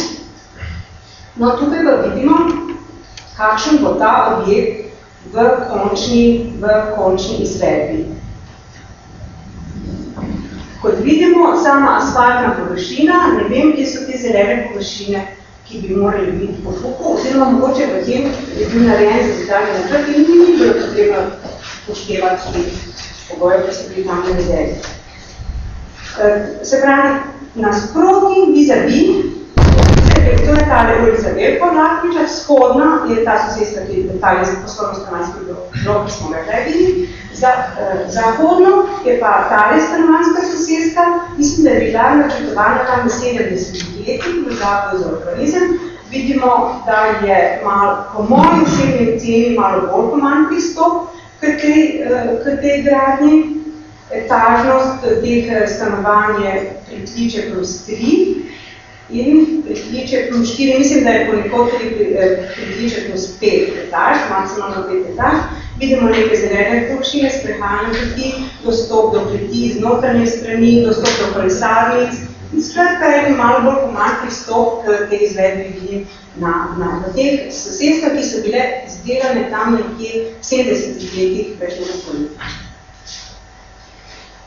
Speaker 5: No, tukaj pa vidimo, kakšen bo ta objekt v končni, v končni izvedbi. Kot vidimo, sama asfaltna površina, ne vem, kje so te zelene površine, ki bi morali biti po fuku, oziroma mogoče v tem je bil narejen za zidanje na trg in ni bilo potrebno poštevati tudi pogoje, ki so bili tam navedeni. Eh, se pravi, nasproti, vis-a-vis, to je tale ulica Veljko Lahviča, vzhodna je ta sosedska, ki je tale poslovno stanovanjski blok, ki smo ga gledali, za, eh, zahodno je pa tale stanovanjska sosedska, mislim, da je bila načrtovana tam v 70 letih, v zavodu za urbanizem, vidimo, da je malo, po mojem osebni ceni malo bolj pomanj pristop k tej, eh, k tej gradnji, etažnost teh eh, stanovanj je pritliče plus 3, in pritliče plus 4, mislim, da je ponekod tudi eh, pritliče plus 5 etaž, maksimalno 5 etaž, vidimo neke zelene površine, sprehajanje poti, dostop do kleti iz notranje strani, dostop do kolesarnic, in skratka je malo bolj pomanj pristop k tej izvedbi vidim na, na, na teh sosedskah, ki so bile izdelane tam nekje v 70 letih prejšnjega stoletja.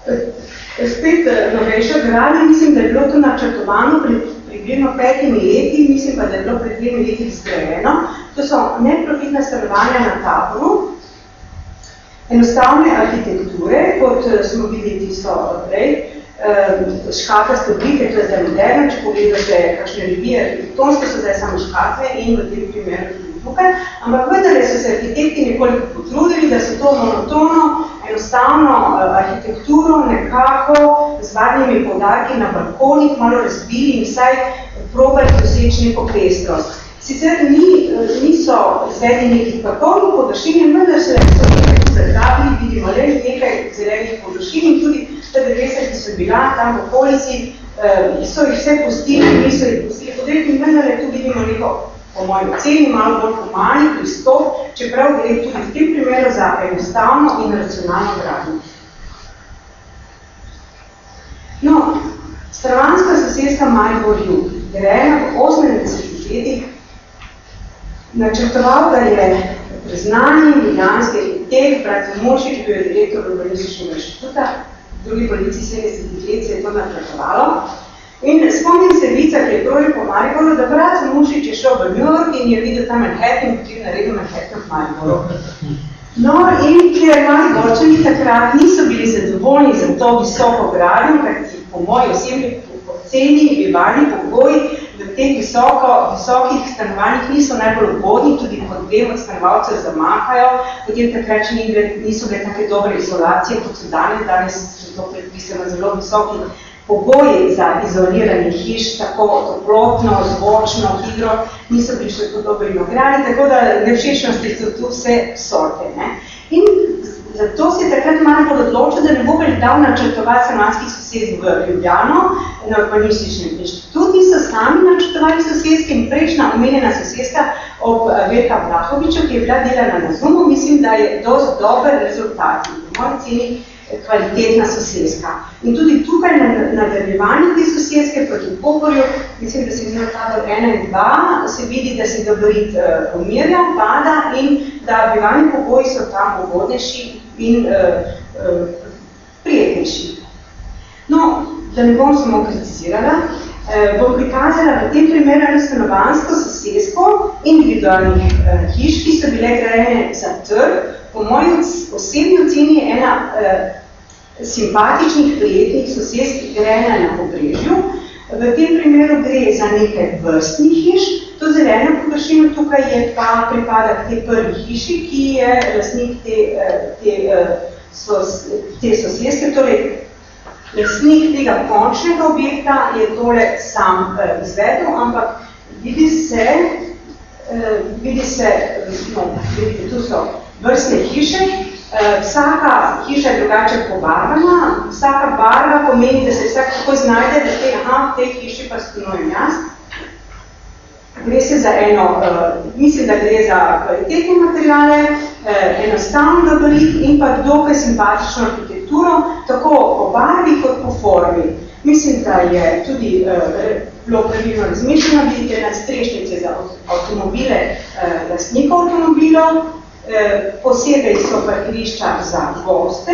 Speaker 5: Eh, spet eh, novejša gradnja, mislim, da je bilo to načrtovano pri približno petimi leti, mislim pa, da je bilo pred dvemi leti zgrajeno. To so neprofitna stanovanja na taboru, enostavne arhitekture, kot eh, smo videli tisto prej, eh, škafaste oblike, to je zdaj moderno, če pogledate kakšne revije, arhitektonske so zdaj samo škafe in v tem primeru tudi tukaj, ampak vendar so se arhitekti nekoliko potrudili, da so to monotono, enostavno eh, arhitekturo nekako z varnimi podarki na balkonih malo razbili in vsaj probali doseči neko pestrost. Sicer ni, eh, niso izvedli nekih kakovnih površin, vendar se so nekaj zagrabili, vidimo le nekaj zelenih površin in tudi te drevesa, ki so bila tam v okolici, eh, so jih vse pustili, niso jih pustili podreti vendar tu vidimo neko po mojem oceni, malo bolj humani pristop, čeprav gre tudi v tem primeru za enostavno in racionalno gradnjo. No, stravanska sosedska Maribor Jug, grejena v 80 letih, načrtoval ga je priznani ljubljanski arhitekt, brat Moši, ki je direktor urbanističnega inštituta, drugi policiji 70 let se je to načrtovalo, In spomnim se vica, ki je prvi po Mariboru, da brat Mušič je šel v New York in je videl tam Manhattan in potem naredil Manhattan v Mariboru. No, in ker Mariborčani takrat niso bili zadovoljni za to visoko gradnjo, kajti po moji osebni oceni bivalni pogoji v teh visoko, visokih stanovanjih niso najbolj ugodni, tudi kot vem od stanovalcev zamahajo, potem takrat ni, niso bile take dobre izolacije, kot so danes, danes so to predpisano zelo visoki pogoji za izoliranje hiš, tako toplotno, zvočno, hidro, niso bili še tako dobri ograni, tako da nevšečnosti so tu vse sorte. Ne? In zato se je takrat malo bolj odločil, da ne bo več dal načrtovati samanskih sosed v Ljubljano, na urbanističnem inštituti so sami načrtovali sosedske in prejšnja omenjena sosedska ob Velika Vlahoviču, ki je bila delana na Zumu, mislim, da je dosti dober rezultat. V mojem ceni kvalitetna sosedska. In tudi tukaj na nadaljevanju te sosedske proti Pohorju, mislim, da se vzme tabor 1 in 2, se vidi, da se gabarit uh, umirja, pada in da bivalni pogoji so tam ugodnejši in uh, uh, prijetnejši. No, da ne bom samo kritizirala, uh, bom prikazala v tem primeru eno stanovansko sosesko individualnih uh, hiš, ki so bile grajene za trg. Po moji osebni oceni je ena uh, simpatičnih, prijetnih sosesk grajena na pobrežju, V tem primeru gre za nekaj vrstnih hiš, to zeleno površino tukaj je pa pripada k te prvi hiši, ki je lastnik te, eh, te, eh, sos, te soseske, torej lastnik tega končnega objekta je tole sam eh, izvedel, ampak vidi se, vidi se, no, vidite, tu so vrstne hiše, Eh, vsaka hiša je drugače pobarvana, vsaka barva pomeni, da se vsak tako znajde, da te, aha, v tej hiši pa stanujem jaz. Gre se za eno, uh, mislim, da gre za kvalitetne materiale, uh, enostavno gabarit in pa dokaj simpatično arhitekturo, tako po barvi kot po formi. Mislim, da je tudi uh, bilo pravilno razmišljeno, vidite na strešnice za avtomobile, uh, lastnikov avtomobilov, Eh, posebej so parkirišča za goste.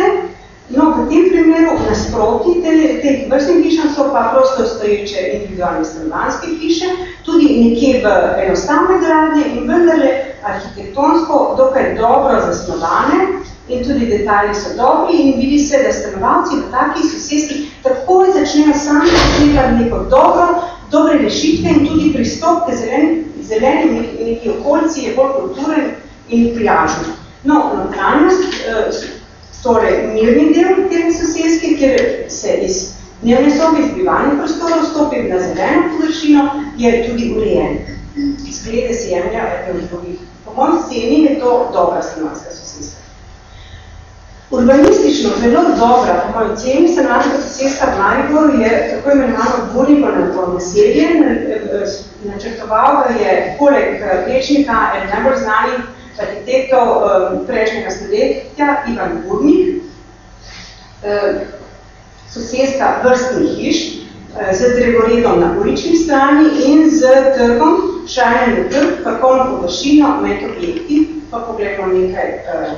Speaker 5: No, v tem primeru nasproti teh vrstnih hišam so pa prosto stoječe individualne stanovanske hiše, tudi nekje v enostavne gradnje in vendarle arhitektonsko dokaj dobro zasnovane in tudi detalji so dobri in vidi se, da stanovalci v takih sosedskih takoj začnejo sami nekaj neko dobro, dobre rešitve in tudi pristop k zelenim, zelenim neki, okoljci je bolj kulturen in prijažno. No, notranjost, eh, torej mirni del te sosedske, kjer se iz dnevne sobe, iz bivalnih prostorov stopi na zeleno površino, je tudi urejen. Izglede se jemlja eden od drugih. Po mojem sceni je to dobra stanovanska sosedska. Urbanistično zelo dobra, po mojem ceni, stanovanska sosedska v Mariboru je tako imenovano dvornivo na to naselje. Načrtoval ga je poleg Pečnika, en najbolj znanih arhitektov um, prejšnjega stoletja, Ivan Burnik, um, sosedska vrstnih hiš um, z drevoredom na ulični strani in z trgom, šajnem trg, parkovno površino med objekti, pa pogledamo nekaj um,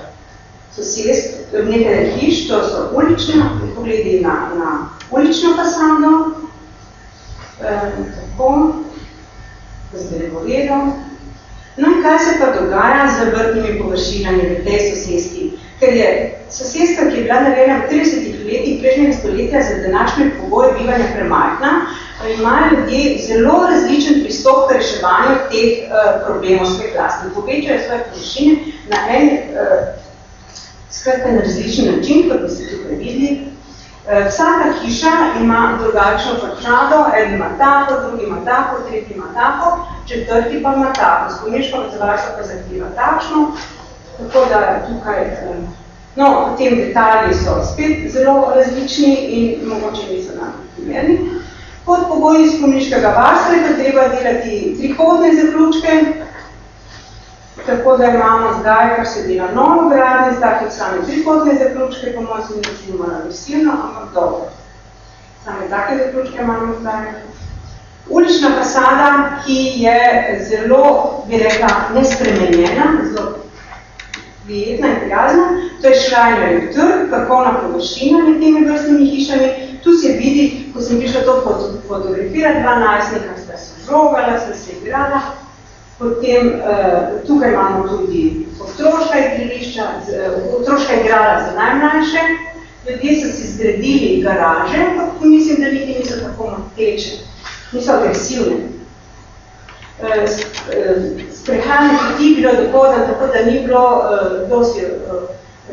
Speaker 5: sosedsk, nekaj hiš, to so ulične, pogledi na, na ulično fasado, um, tako, z drevoredom, No in kaj se pa dogaja z vrtnimi površinami v tej sosedski? Ker je sosedska, ki je bila narejena v 30 letih prejšnjega stoletja za današnje pogoje bivanja premajhna, imajo ljudje zelo različen pristop k reševanju teh uh, problemov svojih vlastnih. Povečajo svoje površine na en, uh, skratka, na različen način, kot bi se tukaj videli, vsaka hiša ima drugačno fačado, en ima tako, drugi ima tako, tretji ima tako, četrti pa ima tako. Spomniško razvarstvo pa zahteva takšno, tako da tukaj, eh, no, tem detalji so spet zelo različni in mogoče niso nam primerni. Pod pogoji spomniškega varstva je treba delati trihodne zaključke, Tako da imamo zdaj, kar se dela novo gradnje, zdaj tudi same trikotne zaključke, po mojem se mi zdi malo visilno, ampak dobro. Same take zaključke imamo zdaj. Ulična fasada, ki je zelo, bi rekla, nespremenjena, zelo prijetna in prijazna, to je Schreiner trg, parkovna površina med temi vrstnimi hišami. Tu se vidi, ko sem prišla to fotografirati, dva najstnika sta se žogala, sta se igrala, Potem uh, tukaj imamo tudi otroška igrišča, uh, otroška igrala za najmlajše. Ljudje so si zgradili garaže, ampak mislim, da niti niso tako moteče, niso agresivne. Uh, Sprehajanje poti bilo dopodan, tako da ni bilo uh, dosti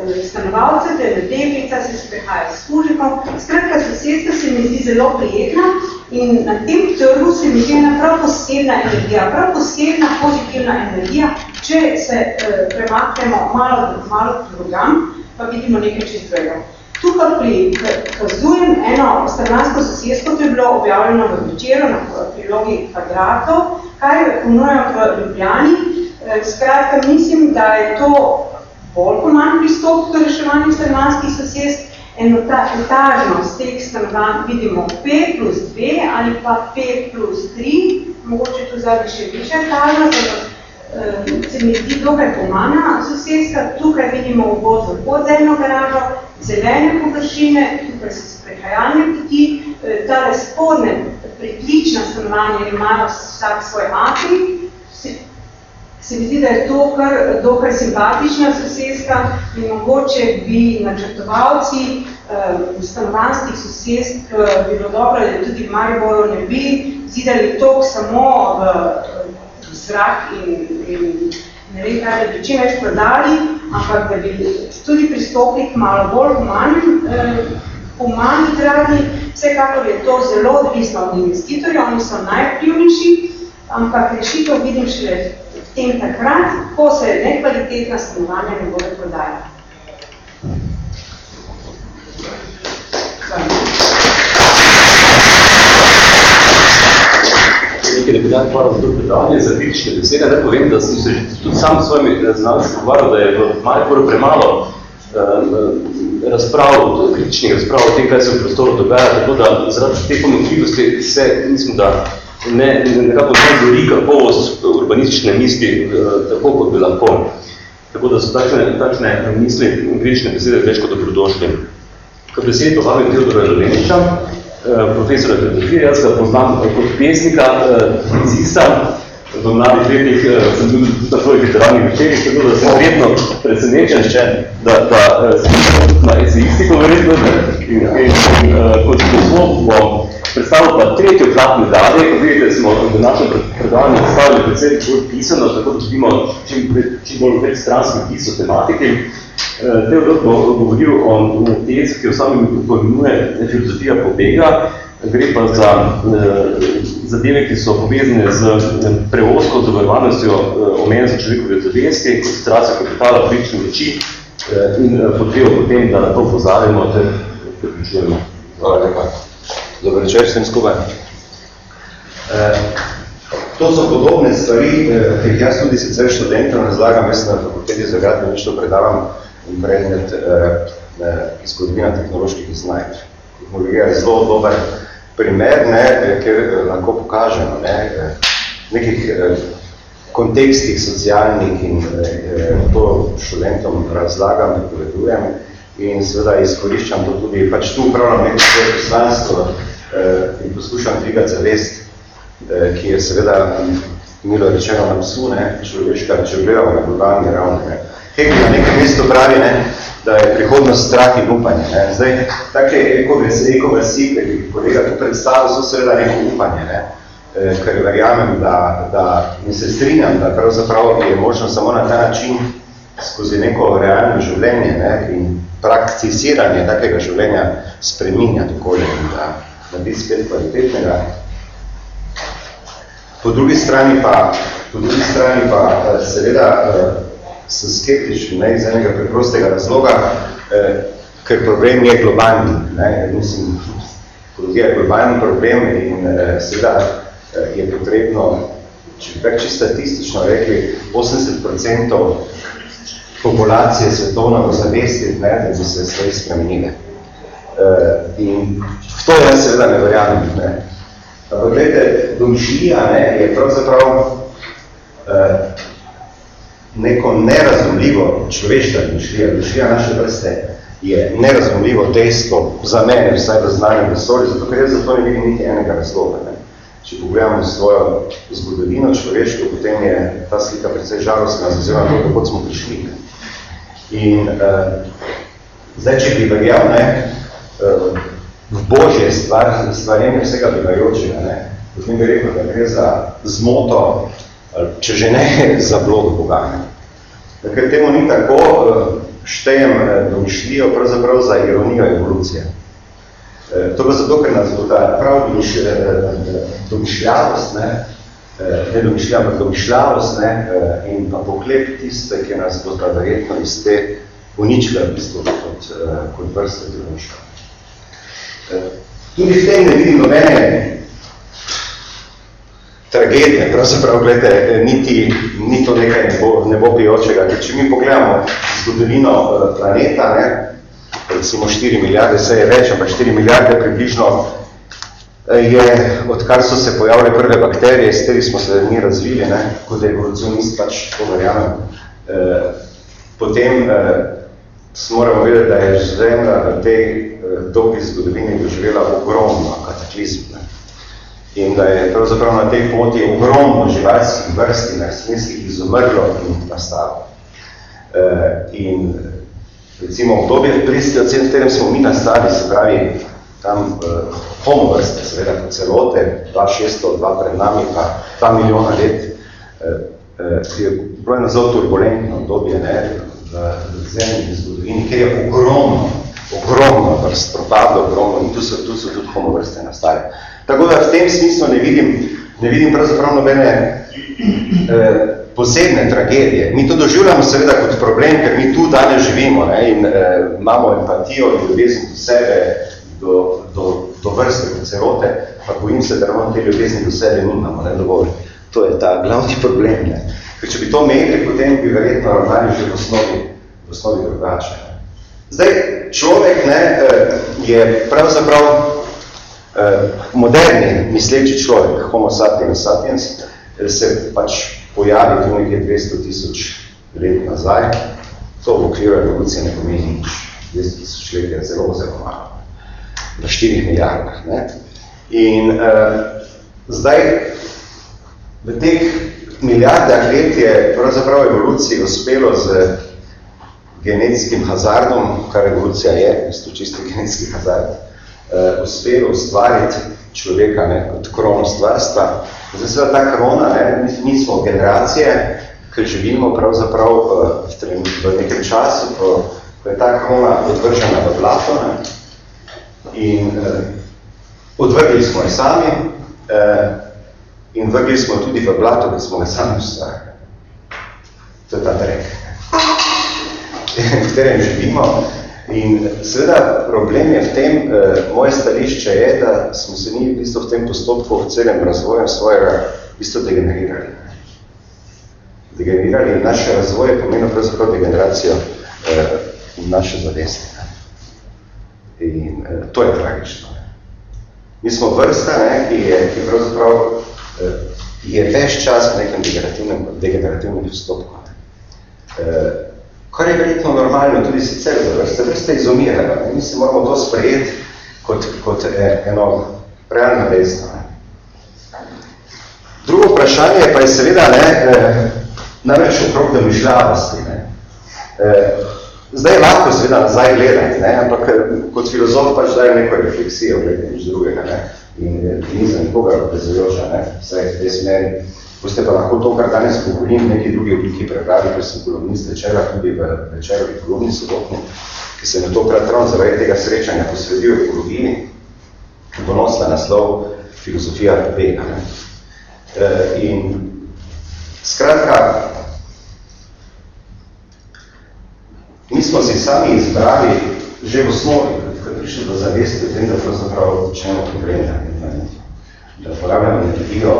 Speaker 5: uh, stanovalcev, da je deklica se sprehaja s kužikom. Skratka, sosedska se mi zdi zelo prijetna in na tem trgu se mi zdi ena prav posebna energija, prav posebna pozitivna energija, če se eh, premaknemo malo, malo drugam, pa vidimo nekaj čist drugega. Tukaj prikazujem eno stranansko sosedstvo, to je bilo objavljeno v večeru na prilogi kvadratov, kaj ponujajo v Ljubljani. Skratka, mislim, da je to bolj human pristop k reševanju stanovanjskih sosedstv. Enotažnost teh stanovanj vidimo 5 plus 2 ali pa 5 plus 3, mogoče tu zdaj še više etažnost, se mi zdi dokaj pomana sosedska. Tukaj vidimo vod v podzemno garažo, zelene površine, tukaj so sprehajalne poti, tale spodne pritlična stanovanja imajo vsak svoj atri. Se, mi zdi, da je to kar dokaj simpatična sosedska in mogoče bi načrtovalci v stanovanskih sosedsk bilo dobro, da tudi v Mariboru ne bi zidali tok samo v zrak in, in ne vem kaj, da bi čim več prodali, ampak da bi tudi pristopili k malo bolj humanim, eh, humani gradni. Vsekakor je to zelo odvisno od investitorja, oni so najvplivnejši, ampak rešitev vidim šele v tem takrat, ko se nekvalitetna stanovanja ne bodo prodajala.
Speaker 1: nekaj ne bi dali par za to predavanje, za kritične besede, ne povem, da sem se tudi sam s svojimi znalci pogovarjal, da je v Mariboru premalo uh, razprav, kritičnih razprav o tem, kaj se v prostoru dogaja, tako da zaradi te pomenljivosti se, mislim, da ne, nekako ne gori kakovost urbanistične misli uh, tako, kot bi lahko. Tako da so takšne, takšne misli in kritične besede več kot dobrodošli. Kot besed povabim Teodora Želeniča, Eh, profesora filozofije, jaz ga poznam kot pesnika, publicista, eh, v mladih letih eh, sem bil tudi svojih veteranih večerih, tako da sem vredno presenečen, da, da sem na eseistiko verjetno in, in, in kot poslov bom predstavil pa tretjo plat medalje, kot vidite, smo v našem predavanju predstavili predvsem bolj pisano, tako da dobimo čim, čim bolj več stranskih pis o tematiki. Teodor bo govoril o tezi, ki jo sami pojmenuje filozofija pobega, gre pa za zadeve, ki so povezane z prevozko zavarovanostjo omenja za človekove zavesti, koncentracijo kapitala, prične moči in potrebo potem, da na to pozavimo ter pripričujemo.
Speaker 3: Hvala lepa. Dobar večer vsem skupaj. To so podobne stvari, ki jih jaz tudi sicer študentom razlagam, jaz na fakulteti za gradbeništvo predavam in predmet eh, zgodovina tehnoloških iznajdb. Tehnologija je zelo dober primer, ne, ker lahko pokažemo ne, nekih eh, kontekstih socialnih in eh, to študentom razlagam, povedujem in seveda izkoriščam to tudi, pač tu upravljam neko svoje poslanstvo eh, in poskušam dvigati zavest, eh, ki je seveda milo rečeno na psu, ne, človeška, če gledamo na globalni ravni. Ne. Hegel na nekem mestu pravi, ne, da je prihodnost strah in upanje. Ne. Zdaj, take ekoversi, ker je kolega tu predstavil, so seveda neko upanje, ne, ker verjamem, da, da in se strinjam, da pravzaprav je možno samo na ta način skozi neko realno življenje ne, in prakticiranje takega življenja spreminjati okolje in da narediti spet kvalitetnega. Po drugi strani pa, po drugi strani pa seveda sem skeptičen ne, iz enega preprostega razloga, eh, ker problem je globalni. Ne, mislim, ekologija je globalni problem in eh, seveda eh, je potrebno, če bi čisto statistično rekli, 80% populacije svetovno zavestiti, ne, da bi se stvari spremenile. Eh, in v to jaz seveda ne verjamem. Ne. Ampak gledajte, domišljija ne, je pravzaprav eh, neko nerazumljivo človeška domišljija, domišljija naše vrste je nerazumljivo dejstvo za mene, vsaj v znanju vesolju, zato ker jaz za to ne vidim niti enega razloga. Ne. Če pogledamo svojo zgodovino človeško, potem je ta slika precej žalostna, oziroma to, kako smo prišli. Ne. In uh, zdaj, če bi verjal, ne, uh, Božje stvar, stvarjenje vsega bivajočega, ne, potem bi rekel, da gre za zmoto če že ne za blogo Boga. Ker temu ni tako, štejem domišljijo pravzaprav za ironijo evolucije. To pa zato, ker nas bo ta prav domišljavost, ne, ne domišljav, ampak domišljavost ne, in pa poklep tiste, ki nas bo ta verjetno iz te uničila v bistvu kot, kot vrste domišljav. Tudi v tem ne vidim nobene tragedije, pravzaprav, gledajte, niti, ni to nekaj nebo, nebo pijočega. Ker če mi pogledamo zgodovino planeta, ne, recimo 4 milijarde, vse je več, ampak 4 milijarde približno je, odkar so se pojavile prve bakterije, s kateri smo se mi razvili, ne, kot evolucionist pač to verjamem, eh, potem eh, moramo vedeti, da je Zemlja v tej eh, dolgi zgodovini doživela ogromno kataklizm. Ne. In da je pravzaprav na tej poti ogromno živalskih vrst in rastlinskih izumrlo in nastalo. Eh, in recimo obdobje v Pristijocen, v katerem smo mi nastali, se pravi, tam uh, homo vrste, seveda kot celote, 2600, dva pred nami, pa 2 milijona let, uh, uh, je bilo zelo turbulentno obdobje ne, v, v zemlji zgodovini, ker je ogromno, ogromno vrst propadlo, ogromno in tu so, tu so tudi homo vrste nastale. Tako da v tem smislu ne vidim, ne vidim pravzaprav nobene eh, posebne tragedije. Mi to doživljamo seveda kot problem, ker mi tu danes živimo ne, in eh, imamo empatijo in ljubezen do sebe, do, do, do vrste celote, pa bojim se, da ravno te ljubezni do sebe nimamo, ne dovolj. To je ta glavni problem. Ne. Ker če bi to imeli, potem bi verjetno ravnali že v osnovi, v osnovi drugače. Zdaj, človek ne, eh, je pravzaprav eh, moderni misleči človek, homo sapiens sapiens, eh, se pač pojavi tu nekje 200 tisoč let nazaj. To v okviru evolucije ne pomeni nič. 200 tisoč let je zelo, zelo malo v 4 milijardah. Ne? In uh, zdaj v teh milijardah let je pravzaprav evoluciji uspelo z genetskim hazardom, kar evolucija je, isto čisto genetski hazard, uh, uspelo ustvariti človeka ne, kot krono stvarstva. Zdaj seveda ta krona, ne, mi smo generacije, ki živimo pravzaprav v, v nekem času, ko, ko je ta krona odvržena v blato, ne, In eh, odvrgli smo jo sami eh, in vrgli smo tudi v blato, ki smo ga sami ustvarjali. To je ta drek, v katerem živimo. In seveda problem je v tem, eh, moje stališče je, da smo se mi v, bistvu v tem postopku v celem razvoju svojega v bistvu degenerirali. Degenerirali in naše razvoje pomeni pravzaprav degeneracijo eh, naše zavesti. In eh, to je tragično. Mi smo vrsta, ne, ki je, ki pravzaprav eh, je veš čas v nekem degenerativnem, degenerativnem postopku. Eh, kar je verjetno normalno tudi sicer za vrste. Vrste izumirajo. Ne. Mi se moramo to sprejeti kot, kot eh, eno realno dejstvo. Drugo vprašanje pa je seveda ne, eh, največ okrog domišljavosti. Ne. Eh, Zdaj lahko seveda nazaj gledati, ne? ampak eh, kot filozof pač daje neko refleksijo, gledaj nič drugega. Ne? In eh, ni za nikoga obvezujoča, ne? vse te smeri. Boste pa lahko to, kar danes govorim, v neki drugi obliki prebrali, ker sem kolumnist večera, tudi v večerovi kolumni sobotni, ki se na to kratron zaradi tega srečanja posredil ekologiji, ponosla naslov filozofija vega. Ne? E, in skratka, Mi smo si sami izbrali že v osnovi, ko prišli do zavesti o tem, da pravzaprav počnemo problem, da uporabljamo energijo,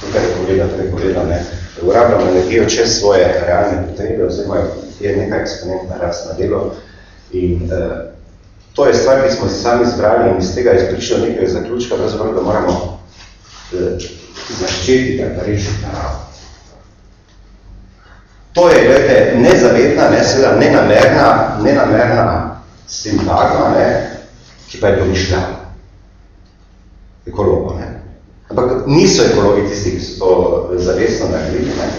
Speaker 3: tukaj je poveda, tukaj je poveda, ne, da uporabljamo energijo čez svoje realne potrebe, oziroma je nekaj eksponentna rast na delo. In uh, to je stvar, ki smo si sami izbrali in iz tega je prišlo nekaj zaključka, da moramo uh, zaščititi, da rešiti naravo. To je, gledajte, nezavetna, ne, seveda nenamerna, nenamerna sintagma, ne, ki pa je domišljala. Ekologo, ne. Ampak niso ekologi tisti, ki so to zavestno naredili, ne.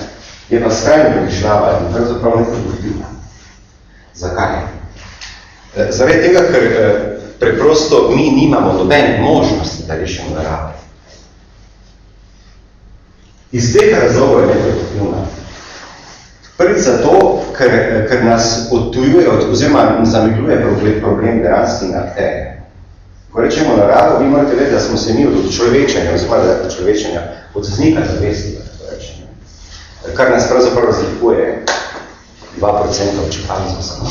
Speaker 3: Je pa skrajno domišljava in pravzaprav nekaj dohodila. Zakaj? E, zaradi tega, ker e, preprosto mi nimamo nobene možnosti, da rešimo narave. Iz tega razloga je neproduktivna. Prvi zato, ker, ker nas odtujuje, oziroma zamegljuje problem, problem dejanskih akterjev. Ko rečemo naravo, vi morate vedeti, da smo se mi od človečenja, oziroma od človečenja, od znika zavesti, kar nas pravzaprav razlikuje 2% čepancev samo,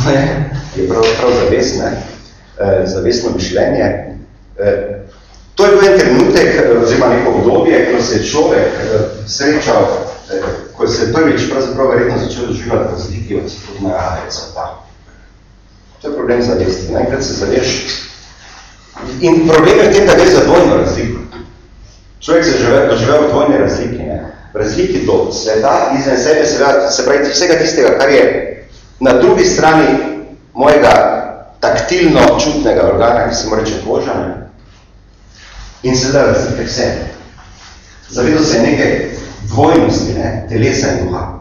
Speaker 3: je prav, prav zavest, ne, eh, zavestno mišljenje. Eh, to je bil en trenutek, oziroma neko obdobje, ko se je človek eh, srečal ko se je prvič pravzaprav verjetno začel doživati razliki od narave in sveta. To je problem zavesti. Najkrat se zaveš. In problem je v tem, da gre za dvojno razliko. Človek se žive, doživel v dvojne razliki, ne? razliki do sveta, izven sebe, se, se pravi vsega tistega, kar je na drugi strani mojega taktilno čutnega organa, ki se mu reče koža, ne? In seveda razlike vse. Zavedo se neke dvojnosti, ne? telesa in duha.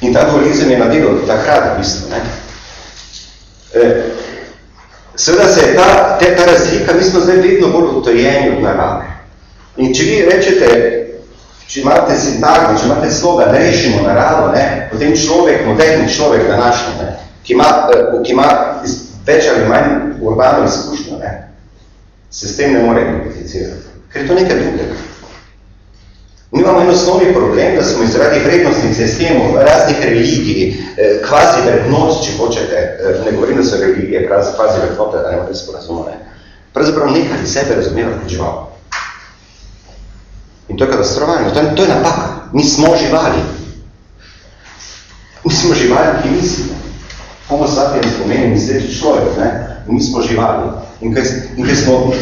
Speaker 3: In ta dualizem je nadelal takrat v bistvu. Ne? E, seveda se je ta, te, ta razlika, mi smo zdaj vedno bolj utojeni od narave. In če vi rečete, če imate sintagmo, če imate sloga, da rešimo naravo, ne, potem človek, moderni človek današnji, ne, ki, ima, e, ki ima več ali manj urbano izkušnjo, ne, se s tem ne more identificirati. Ker je to nekaj drugega. Mi imamo en osnovni problem, da smo izradi vrednostnih sistemov, raznih religij, eh, kvazi vrednot, če hočete, eh, ne govorim, da so religije, kvazi vrednote, da ne morate sporazumane, pravzaprav nekaj sebe razumeva kot žival. In to je katastrofalno, to, to je napaka. Mi smo živali. Mi smo živali, ki mislimo. Homo sapiens pomeni misleči človek, ne? Mi smo živali. In ker, in ker smo,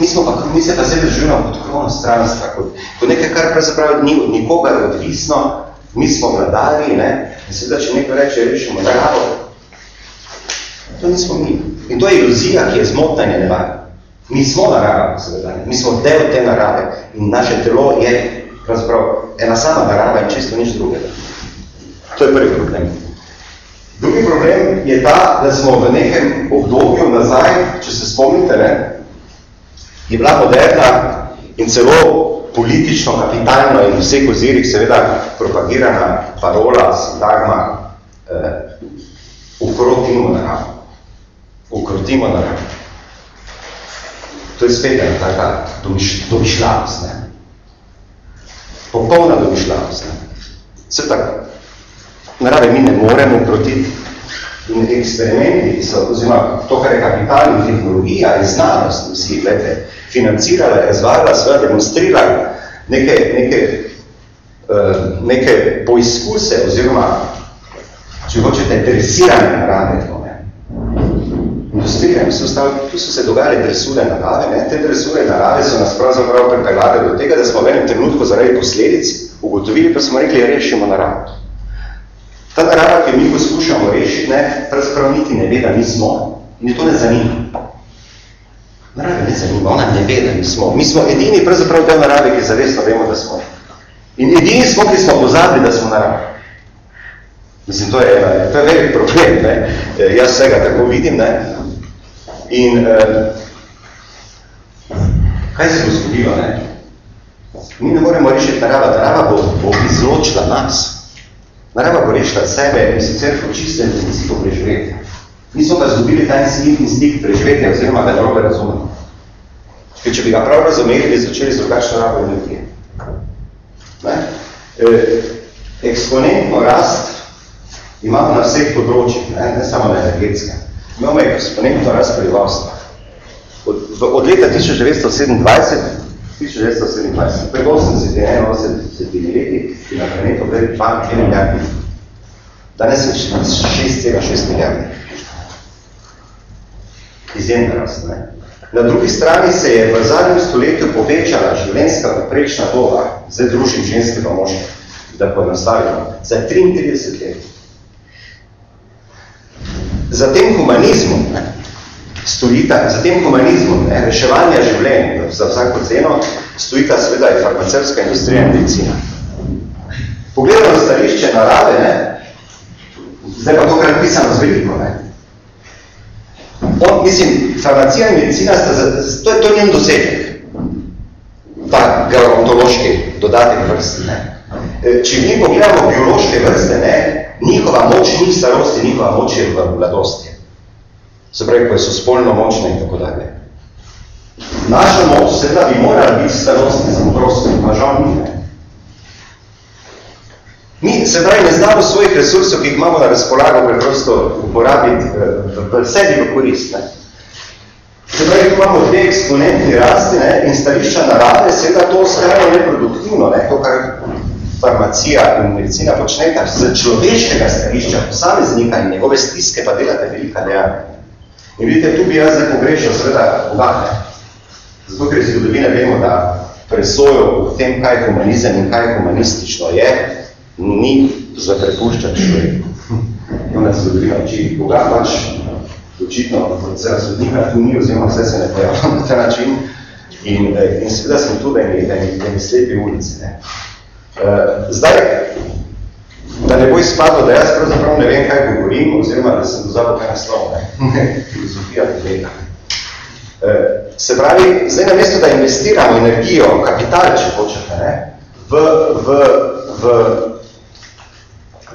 Speaker 3: mi, smo pa, mi se pa zdaj držimo kot krono stranstva, kot, kot nekaj, kar pravzaprav ni od nikogar odvisno, mi smo vladali, ne? in seveda, če nekaj reče, rešimo naravo, to nismo mi. In to je iluzija, ki je zmotna in je nevarna. Mi smo narava, seveda, mi smo del te narave in naše telo je pravzaprav ena sama narava in čisto nič drugega. To je prvi problem. Drugi problem je ta, da smo v nekem obdobju nazaj, če se spomnite, ne, je bila moderna in celo politično, kapitalno in vseh ozirih seveda propagirana parola, sintagma, eh, ukrotimo naravo. Ukrotimo naravo. To je spet ena taka domiš, domišljavost. Ne. Popolna domišljavost. Ne. Vse tako narave mi ne moremo ukrotiti. In eksperimenti, ki so, oziroma to, kar je kapital in tehnologija in znanost, vsi, glede, financirala, razvajala, sve demonstrirala neke, neke, uh, neke poizkuse, oziroma, če hočete, dresirane narave, to, ne. Industrije, so stavili, tu so se dogajali dresure narave, ne. te dresure narave so nas pravzaprav pripeljali do tega, da smo v enem trenutku zaradi posledic ugotovili, pa smo rekli, rešimo naravo. Ta narava, ki mi poskušamo rešiti, ne, pravzaprav niti ne ve, da mi smo. In je to ne zanima. Narave ne zanima, ona ne ve, da mi smo. Mi smo edini pravzaprav del narave, ki zavestno vemo, da smo. In edini smo, ki smo pozabili, da smo narave. Mislim, to je, to je velik problem. Ne. E, jaz vsega tako vidim. Ne. In eh, kaj se bo zgodilo? Ne? Mi ne moremo rešiti narava. Narava bo, bo izločila nas. Narava bo rešila sebe in sicer po čistem principu preživetja. Mi smo pa zdobili ta instinkt preživetja, oziroma ga narobe razumemo. Ker če bi ga prav razumeli, bi začeli z drugačno rabo energije. Ne? E, eksponentno rast imamo na vseh področjih, ne, ne samo na energetskem. Imamo eksponentno rast prebivalstva. Od, od leta 1927 1927, pred 80 in 81 leti je na planetu gledali 2 milijardi. Danes je 6,6 milijardi. Izjemna rast, ne? Na drugi strani se je v zadnjem stoletju povečala življenjska poprečna doba, zdaj družim ženskega moška, da poenostavimo, za 33 let. Za tem humanizmom, ne, stojita, za tem humanizmom, ne, reševanja življenja za vsako ceno, stojita seveda je farmacevska industrija in medicina. Pogledamo stališče narave, ne, zdaj pa to krat pisano z veliko, ne. On, mislim, farmacija in medicina, sta za, to je to njen dosežek, ta gerontološki dodatek vrste. Ne. E, če mi pogledamo biološke vrste, ne, njihova moč ni starosti, njihova moč je v mladosti se pravi, ko so spolno močne in tako dalje. Naša moč seveda bi morala biti starostna za modrost, a žal ni. Ne? Mi se pravi ne znamo svojih resursov, ki jih imamo na razpolago, preprosto uporabiti eh, v sebi v korist. Ne? Se pravi, imamo dve eksponentni rasti ne, in stališča narave, seveda to skrajno neproduktivno, ne, to, kar farmacija in medicina počneta, z človeškega stališča posameznika in njegove stiske pa delate velika dejanja. In vidite, tu bi jaz zdaj pogrešal, seveda, Boga, ne. Zato, ker iz zgodovine vemo, da presojo v tem, kaj humanizem in kaj humanistično je, ni za prepuščati človeku. To nas zgodovina uči, koga pač očitno procesa sodnika tu ni, oziroma vse se ne pojavlja na ta način. In, eh, in seveda sem tu, da mi, da mi, da mi slepi ulici. Ne. Uh, zdaj, da ne bo izpadlo, da jaz pravzaprav ne vem, kaj govorim, oziroma da sem dozabil kaj naslov, ne. filozofija tega. Uh, se pravi, zdaj na mesto, da investiramo energijo, kapital, če hočete, ne, v, v, v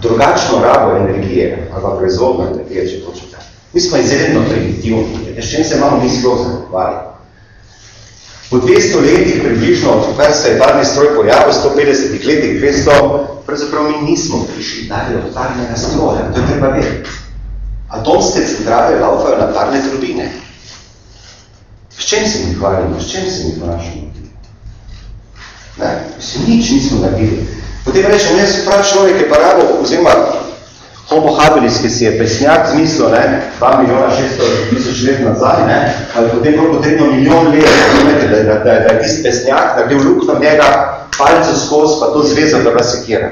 Speaker 3: drugačno rabo energije, ali pa proizvodno energije, če hočete. Mi smo izredno primitivni, s čem se imamo mi sploh zagovarjati. Po 200 letih približno, odkar se je parni stroj pojavil, 150 letih, 200, pravzaprav mi nismo prišli dalje od parnega stroja, to je treba vedeti. Atomske centrale laufajo na parne turbine. S čem se mi hvalimo, s čem se mi vnašamo? Ne, mislim, nič nismo naredili. Potem rečem, jaz prav človek je pa rabo, oziroma Homo habilis, ki si je pesnjak zmislil, ne, 2 milijona 600 tisoč let nazaj, ne, ali potem bilo potrebno milijon let, razumete, da, da, da, da je tisti pesnjak naredil luk na njega, palce skozi, pa to zvezal, da vas sekira.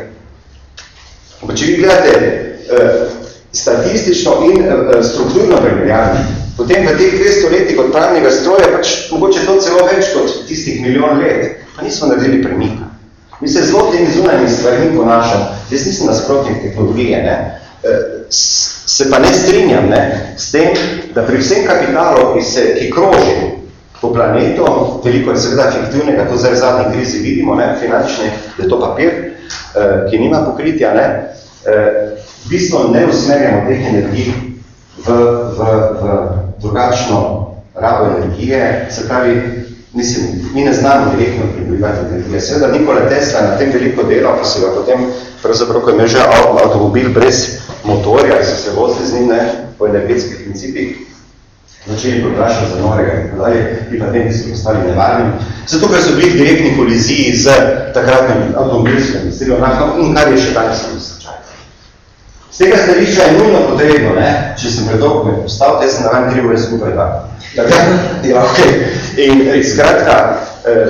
Speaker 3: Pa če vi gledate eh, statistično in eh, strukturno primerjanje, potem v teh 200 letih od pravnega stroja, pač mogoče to celo več kot tistih milijon let, pa nismo naredili premika. Mi se zelo temi zunajmi stvarmi ponašamo. Jaz nisem nasprotnik tehnologije, ne. Eh, se pa ne strinjam ne, s tem, da pri vsem kapitalu, ki, se, ki kroži po planetu, veliko je seveda fiktivnega, to zdaj v zadnji krizi vidimo, ne, finančni, da je to papir, eh, ki nima pokritja, ne, v bistvu ne usmerjamo teh energij v, v, v drugačno rabo energije, se pravi, mislim, mi ne znamo direktno pridobivati energije. Seveda Nikola Tesla na tem veliko delo, pa se ga potem, pravzaprav, ko je že avtomobil brez motorja, ki so se vozili z njim ne, po energetskih principih, začeli proglašati za norega in dalje, ti patenti so postali nevarni. Zato, ker so bili v direktni koliziji z takratnim avtomobilskim industrijo in kar je še danes slučaj. Z tega stališča je nujno potrebno, ne, če sem predolgo me postal, te sem naravno tri ure skupaj dva. Tako, ja, okay. In skratka, eh,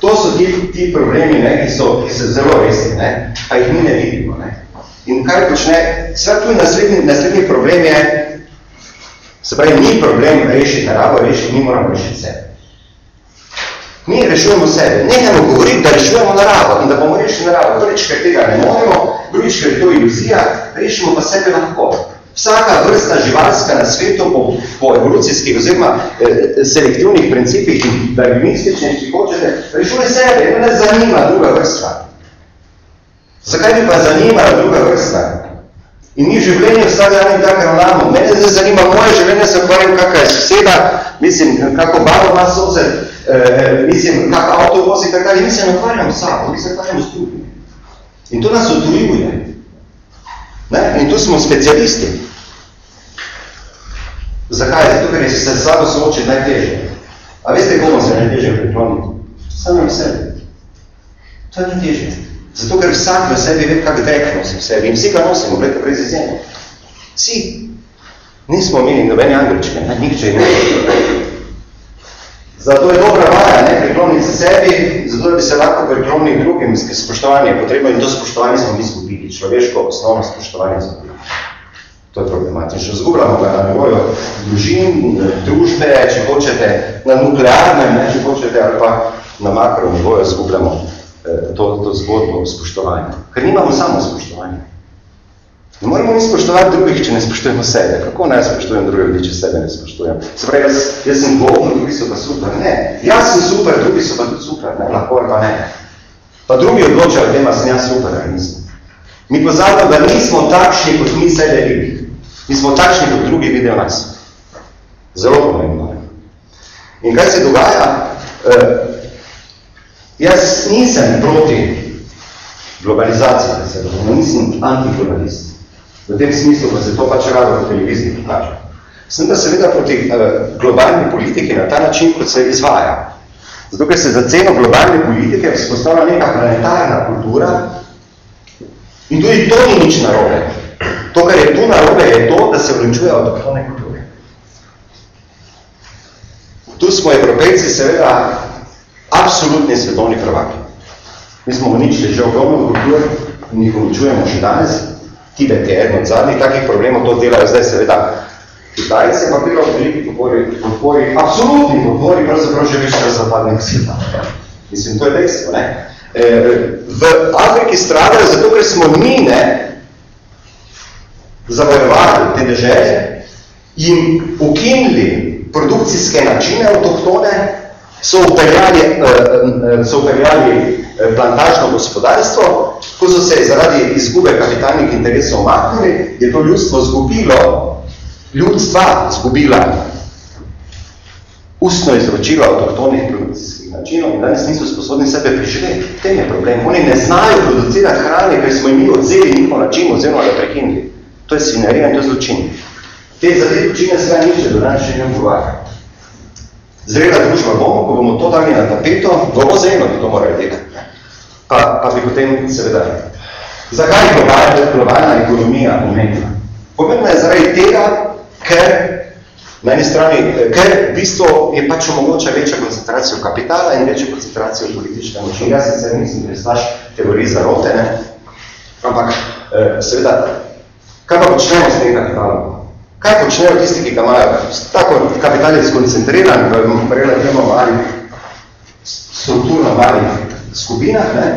Speaker 3: to so ti, ti problemi, ne, ki, so, ki so zelo resni, ne, pa jih mi ne vidimo. Ne. In kaj počne? Sve tu naslednji, naslednji problem je, se pravi, ni problem rešiti naravo, rešiti, mi moramo rešiti sebe. Mi rešujemo sebe. Nehajmo govoriti, da rešujemo naravo in da bomo rešili naravo. Prvič, ker tega ne moremo, drugič, ker je to iluzija, rešimo pa sebe lahko. Vsaka vrsta živalska na svetu po, po evolucijskih oziroma eh, selektivnih principih in darwinističnih, če hočete, rešuje sebe, ne zanima druga vrsta. Zakaj bi pa zanimala druga vrsta? In mi življenje vsak dan in tako ravnamo. Mene zdaj zanima moje življenje, se ukvarjam, kakva je soseda, mislim, kako baro ima soze, eh, mislim, kak avto vozi, tako dalje. Mi se ne ukvarjamo sabo, mi se ukvarjamo s drugim. In to nas utrujuje. Ne? In tu smo specialisti. Zakaj? Zato, ker je se sabo soočiti najtežje. A veste, komu se najtežje prikloniti? Samo sebi. To je najtežje. Zato, ker vsak v sebi ve, kak dek nosi v sebi. In vsi ga nosimo, gledajte, brez izjeme. Vsi. Nismo imeli nobene angličke, ne, nihče ne. Zato je dobra vaja, ne, prikloniti se sebi, zato bi se lahko priklonili drugim, spoštovanje je potrebno in to spoštovanje smo mi zgubili, človeško osnovno spoštovanje zgubili. To je problematično. Zgubljamo ga na nivoju družin, družbe, če hočete, na nuklearnem, ne, če hočete, ali pa na makro nivoju zgubljamo Eh, to, to zgodbo spoštovanja. Ker nimamo samo spoštovanja. Ne moramo mi spoštovati drugih, če ne spoštujemo sebe. Kako naj spoštujem druge ljudi, če sebe ne spoštujem? Se pravi, jaz, jaz sem govno, drugi so pa super. Ne, jaz sem super, drugi so pa tudi super. Ne, lahko ali pa ne. Pa drugi odločajo, da ima sem jaz super, ali nisem. Mi pozabimo, da nismo takšni, kot mi sebe vidi. Mi smo takšni, kot drugi vidijo nas. Zelo pomembno. In kaj se dogaja? Uh, Jaz nisem proti globalizaciji, da se razumem, nisem antiglobalist. V tem smislu, da se to pač rado v televiziji pokaže. Sem da seveda proti uh, globalni politiki na ta način, kot se izvaja. Zato, ker se za ceno globalne politike vzpostavlja neka planetarna kultura in tudi to ni nič narobe. To, kar je tu narobe, je to, da se vrenčuje avtohtone kulture. Tu smo evropejci seveda absolutni svetovni prvaki. Mi smo uničili že ogromno kultur in jih uničujemo še danes. Tibet je eden od zadnjih takih problemov, to delajo zdaj seveda Kitajci, pa bilo veliki podpori, podpori, absolutni podpori, pravzaprav že več zapadnega sveta. Mislim, to je dejstvo, ne? E, v Afriki stradajo zato, ker smo mi, ne, zavojevali te deželje in ukinili produkcijske načine avtohtone, so upeljali, e, e, so upeljali plantažno gospodarstvo, ko so se zaradi izgube kapitalnih interesov omaknili, je to ljudstvo zgubilo ljudstva zgubila ustno izročilo avtohtonih produkcijskih načinov in danes niso sposobni sebe preživeti. Tem je problem. Oni ne znajo producirati hrane, ker smo jim odzeli njihov način oziroma ga prekinili. To je svinerija in to je zločin. Te za te zločine sve niče do danes še ne. Zrela družba bomo, ko bomo to dali na tapeto, bomo zajemno, da to morajo delati. Pa, pa bi potem seveda. Zakaj je globalna, globalna ekonomija pomembna? Pomembna je zaradi tega, ker na eni strani, ker v bistvu je pač omogoča večjo koncentracijo kapitala in večjo koncentracijo politične moči. Jaz sicer nisem pristaš teorij zarote, ne? ampak eh, seveda, kaj pa počnemo s tem kapitalom? Kaj počnejo tisti, ki ga imajo? Tako kapital je skoncentriran v relativno malih, strukturno malih skupinah, ne?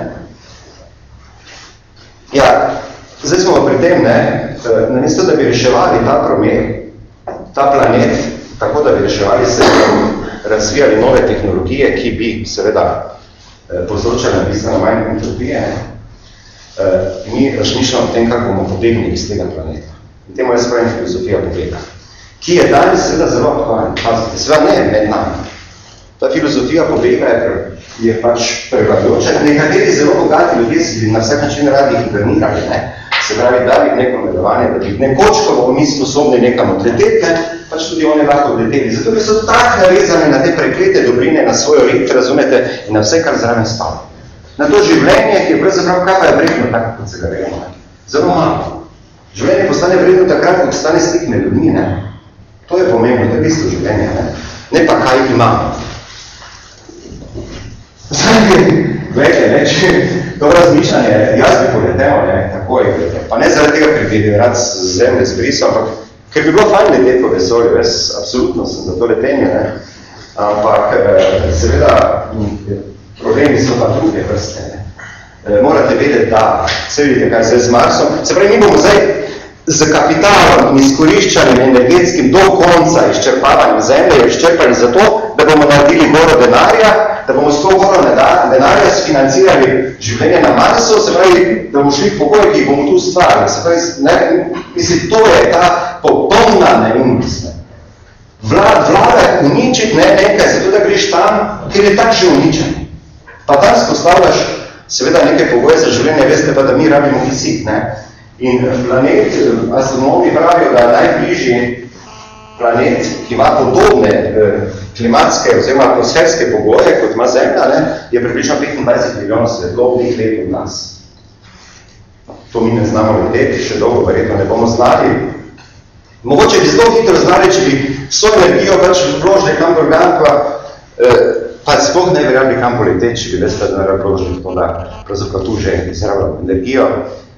Speaker 3: Ja, zdaj smo pri tem, ne, eh, namesto da bi reševali ta promet, ta planet, tako da bi reševali se razvijali nove tehnologije, ki bi seveda eh, povzročali bistveno manj entropije, eh, mi razmišljamo o tem, kako bomo pobegnili iz tega planeta. In temu jaz pravim filozofija pobega, ki je danes seveda zelo aktualna. Pazite, seveda ne med nami. Ta filozofija pobega je, je pač prevladujoča. Nekateri zelo bogati ljudje si na vsak način radi hibernirali, ne? se pravi, da bi neko medovanje, da bi nekoč, ko bomo mi sposobni nekam odleteti, ne, pač tudi oni lahko odleteli. Zato bi so tako narezani na te preklete dobrine, na svojo rit, razumete, in na vse, kar zraven stalo. Na to življenje, ki je pravzaprav kaj pa je vredno tako, kot se ga vemo. Zelo malo. Življenje postane vredno takrat, ko postane stik med ljudmi, ne. To je pomembno, to je bistvo življenja, ne. Ne pa kaj imamo. Glede, ne, če to razmišljanje, jaz bi poletemo, ne, takoj, pa ne zaradi tega, ker bi rad zemlje zbrisal, ampak ker bi bilo fajn leteti po vesolju, jaz absolutno sem za to letenje, ne, ampak eh, seveda problemi so pa druge vrste, ne. Eh, morate vedeti, da se vidite, kaj se je z Marsom, se pravi, mi bomo zdaj z kapitalom in izkoriščanjem energetskim do konca izčrpavanjem zemlje, izčrpali zato, da bomo naredili goro denarja, da bomo s to goro denarja sfinancirali življenje na Marsu, se pravi, da bomo šli v pokoj, ki jih bomo tu stvarili. Se pravi, ne, mislim, to je ta popolna neumnost. Ne. Vlad, vlada uničiti ne, nekaj, zato da greš tam, ker je tak že uničen. Pa tam spostavljaš seveda nekaj pogoje za življenje, veste pa, da mi rabimo kisik. Ne. In planet, astronomi pravijo, da najbližji planet, ki ima podobne eh, klimatske oziroma atmosferske pogoje, kot ima Zemlja, ne, je približno 25 milijonov svetlobnih let od nas. To mi ne znamo leteti, še dolgo verjetno ne bomo znali. Mogoče bi zelo hitro znali, če bi vso energijo pač vložili kam organ, pa, eh, pa sploh ne rabili kam poleteti, če bi ves ta denar vložili to, da pravzaprav tu že izravljamo energijo,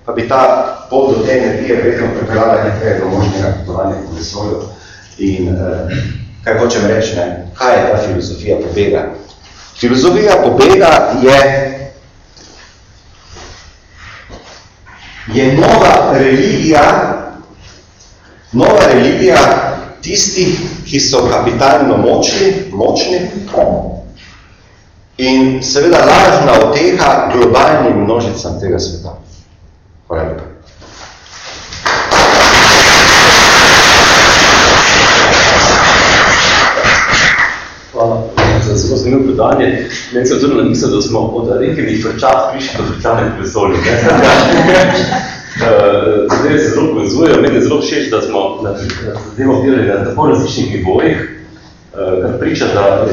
Speaker 3: pa bi ta pot do te energije verjetno prepeljala nekaj do možnega potovanja po vesolju. In eh, kaj hočem reči, ne? kaj je ta filozofija pobega? Filozofija pobega je, je nova religija, nova religija tistih, ki so kapitalno močni, močni in seveda lažna oteha globalnim množicam tega sveta. Hvala lepa.
Speaker 1: Hvala za zelo zanimivo predanje. Meni se odzorno namisel, da smo od rekenih frčat prišli do frčane v vesolju. Zdaj se zelo povezujejo. Meni je zelo všeč, da smo na zadevo delali na tako različnih nivojih, kar priča, da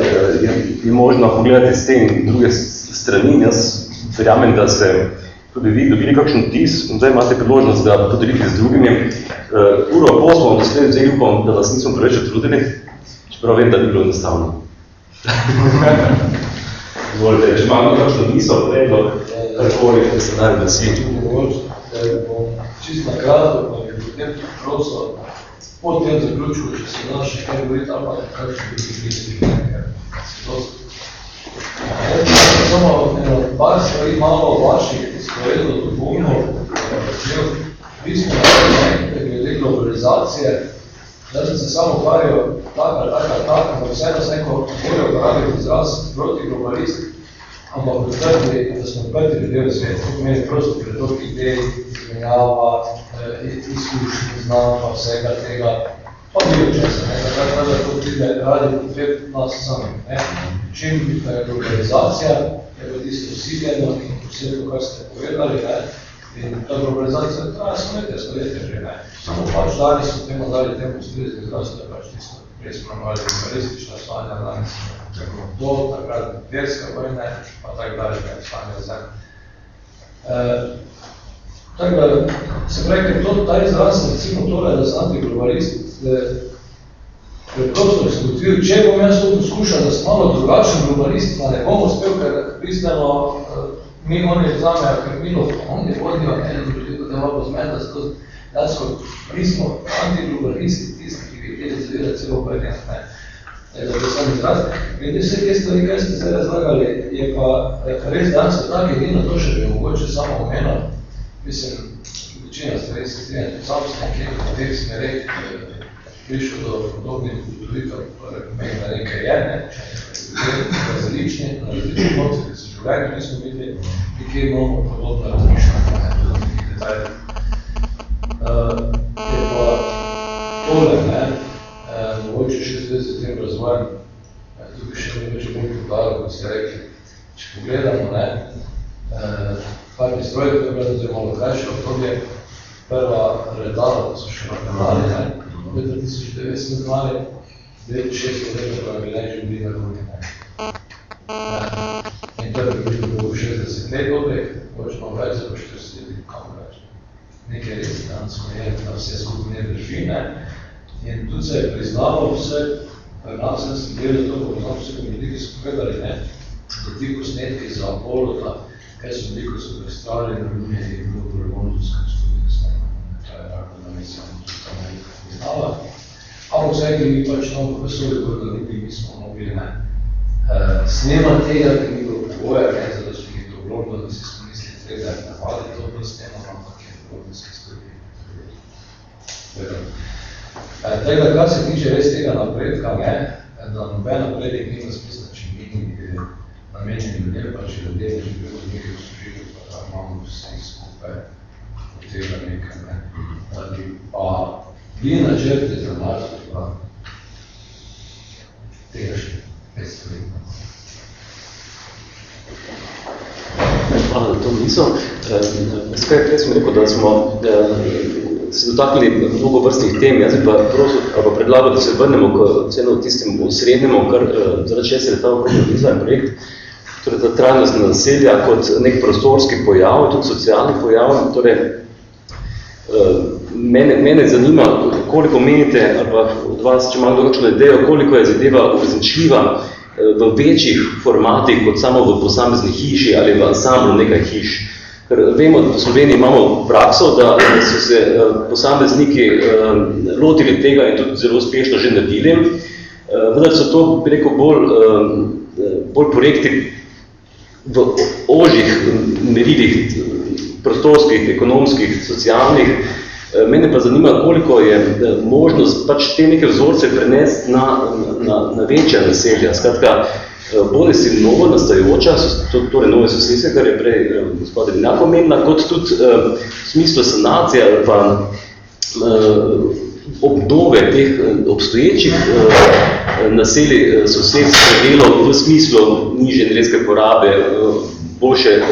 Speaker 1: je, je možno pogledati s tem druge strani. Jaz verjamem, da se tudi vi dobili kakšen tis in zdaj imate priložnost, da podelite z drugimi. Uh, uro po smo doslej vzeli upam, da vas nismo preveč trudili, čeprav vem, da ni bilo enostavno. Zvolite, če imamo kakšno misel, predlog, karkoli, da se naj glasi.
Speaker 6: Čisto na kratko, pa bi potem prosil, po tem zaključku, če se da še kaj govoriti, ali pa kakšno bi nekaj. Samo par stvari malo vaših izpovedov do bumov. Vi smo nekaj glede globalizacije, da sem se samo ukvarjal taka, taka, taka, da vse nas neko bolje uporabiti izraz proti globalist, ampak odprti, da smo odprti ljudje v svet, to pomeni prosto pretok idej, izmenjava, izkušnji, znam pa vsega tega, pa bilo česa, ne, da da to pride radi potreb nas sami. Ne. Čim je globalizacija, je pa tisto vsiljeno in vse to, kar ste povedali, ne, in ta globalizacija traja stoletje, stoletje že ne. Samo pač danes so temu dali temu stilizmi zdravstva, pač tisto, prej smo imeli globalistična stanja, danes tako to, takrat verska vojne, pa tako dalje, kaj stanje zem. Tako da, se pravi, ker to, ta izraz, recimo tole, da sem antiglobalist, preprosto izgotovil, če bom jaz to poskušal, da sem malo drugačen globalist, pa ne bom uspel, ker bistveno mi oni vzamejo krmilo, oni vodijo eno ljudi, da malo zmeta skozi dansko, mi smo antiglobalisti, tisti, ki bi hteli zavirati celo prednje. Da bi sam izraz. Glede vse te stvari, kaj ste zdaj razlagali, je pa res danes tak edino to še bi mogoče samo omenil. Mislim, večina stvari se strinja, sam sem nekje v teh smereh prišel do podobnih ugotovitev, meni da nekaj je, ne, različni, na različnih moci, ki so življenje, mi smo bili, nekje imamo podobno razmišljanje, ne, podobnih detaljev. Uh, je pa tole, ne, uh, mogoče še zdaj z tem razvojem, tukaj še nekaj če bolj podalo, kot ste rekli, če pogledamo, ne, parni stroj, to je bilo zdaj malo krajše obdobje, prva letala, ko so še napenali, ne, leta 1990 znali, zdaj 600 leta pa bi neče bili na drugi. In to je bilo 60 let dobrih, močno več za 40 let, kam več. Nekaj res dansko je, da vse skupaj ne drži, ne? In tudi se je priznalo vse, nas sem gledal to, ko znam vse ljudi, ki so povedali, ne? Da ti posnetki za Apollo, da kaj so bili, ko so predstavljali na Luni, je bilo v Londonskem studiju snemano. To je tako, da mislim, tudi tam ne priznala. Ampak vse, ki mi pač nam profesori, kot da nekaj mi smo mogli, ne? Uh, snema tega, ki ni bilo pogoja, ne, zato so mi to vlogno, da si smo mislili, treba je navaditi to, da snema, ampak je vlognoski studij. Tako da, kar se tiče res tega napredka, ne, da noben napredek nima smisla, če mi namenjeni ljudje, pa če ljudje ne od nekaj uslužitev, pa da imamo vsi skupaj od tega nekaj, ne. Da bi pa vi načrte za nas, pa tega še pet let.
Speaker 1: Hvala za to misel. Skaj, prej sem rekel, da smo se dotaknili mnogo vrstnih tem, jaz pa prosil, ali pa predlagal, da se vrnemo k tistim srednjemu, kar zaradi česa je ta organiziran projekt, torej ta trajnost naselja kot nek prostorski pojav, tudi socialni pojav, torej mene, mene zanima, koliko menite, ali pa od vas, če imamo kakšno idejo, koliko je zadeva uresničljiva v večjih formatih, kot samo v posamezni hiši ali v ansamblu nekaj hiš. Ker vemo, da v Sloveniji imamo prakso, da so se posamezniki lotili tega in tudi zelo uspešno že naredili, vendar so to, bi rekel, bolj, bolj projekti v ožjih merilih prostorskih, ekonomskih, socialnih. Mene pa zanima, koliko je možnost pač te neke vzorce prenesti na, na, na večja naselja. Skratka, bodi si novo nastajoča, torej nove sosedske, kar je prej gospod Devinjak omenila, kot tudi v smislu sanacije ali pa obnove teh obstoječih naselij sosedskih delov v smislu nižje energetske porabe, boljše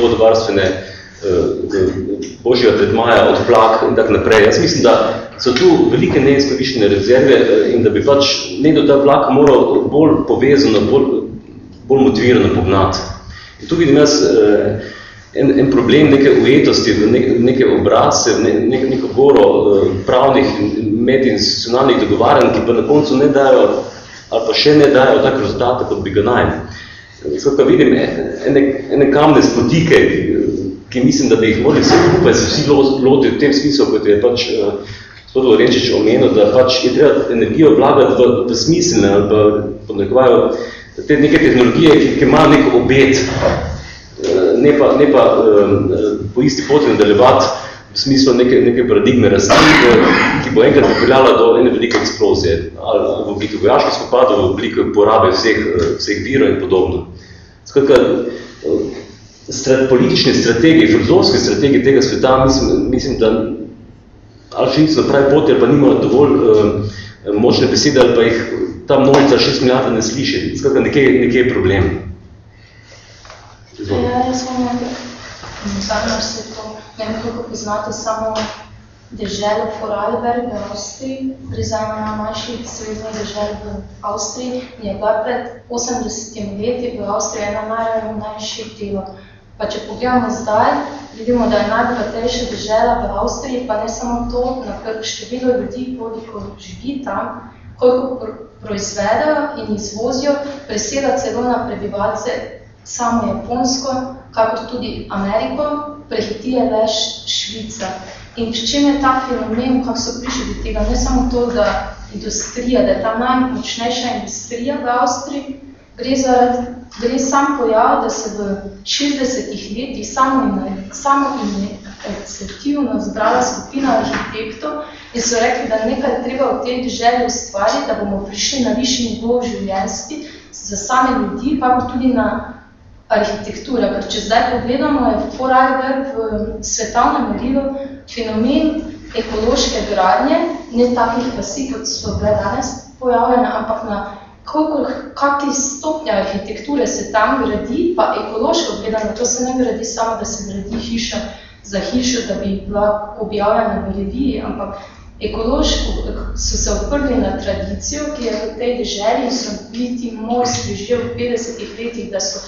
Speaker 1: vodovarstvene božjega tretmaja od plak in tak naprej. Jaz mislim, da so tu velike neizkoriščene rezerve in da bi pač nekdo ta vlak moral bolj povezano, bolj, bolj motivirano pognati. In tu vidim jaz en, en problem neke ujetosti, neke, neke obrazce, ne, nek, neko goro pravnih medinstitucionalnih dogovarjanj, ki pa na koncu ne dajo ali pa še ne dajo tak rezultate, kot bi ga naj. Skratka, vidim ene, ene kamne spotike, ki mislim, da bi jih morali vse skupaj se vsi loti v tem smislu, kot je pač gospod Lorenčič omenil, da pač je treba energijo vlagati v, v smiselne ali pa podnekovajo te neke tehnologije, ki, ki imajo nek obet, ne pa, ne pa po isti poti nadaljevati v smislu neke, neke paradigme rasti, ki bo enkrat popeljala do ene velike eksplozije, ali v obliki vojaških spopadov, v obliki porabe vseh, vseh virov in podobno. Skratka, strat, politične strategije, filozofske strategije tega sveta, mislim, mislim da ali še niso pravi poti, ali pa nimajo dovolj uh, močne besede, ali pa jih ta množica šest milijarda ne sliši. Skratka, nekje, nekje je problem.
Speaker 7: Ja, jaz vam nekaj, zadnjo se to, ne vem, kako poznate samo deželo Vorarlberg v Avstriji, prizajmo na manjših srednjih dežel v Avstriji, je bila pred 80 leti v Avstriji ena najravnejših delov. Pa če pogledamo zdaj, vidimo, da je najbogatejša država v Avstriji, pa ne samo to, na število ljudi, koliko živi tam, koliko pr proizvedajo in izvozijo, preseda celo na prebivalce samo Japonsko, kakor tudi Ameriko, prehitije le Švica. In v čem je ta fenomen, kako so prišli do tega, ne samo to, da industrija, da je ta najmočnejša industrija v Avstriji, gre za gre sam pojav, da se v 60-ih letih samo, samo iniciativno zbrala skupina arhitektov in so rekli, da nekaj treba v tej državi ustvariti, da bomo prišli na višji nivo življenjski za same ljudi, pa tudi na arhitektura. Ker če zdaj pogledamo, je Vorarlberg v svetovnem merilu fenomen ekološke gradnje, ne takih vasi, kot so bile danes pojavljene, ampak na koliko, kakih stopnja arhitekture se tam gradi, pa ekološko gledano, to se ne gradi samo, da se gradi hiša za hišo, da bi bila objavljena v reviji, ampak ekološko so se oprli na tradicijo, ki je v tej deželi in so bili ti mojstri že v 50-ih letih, da so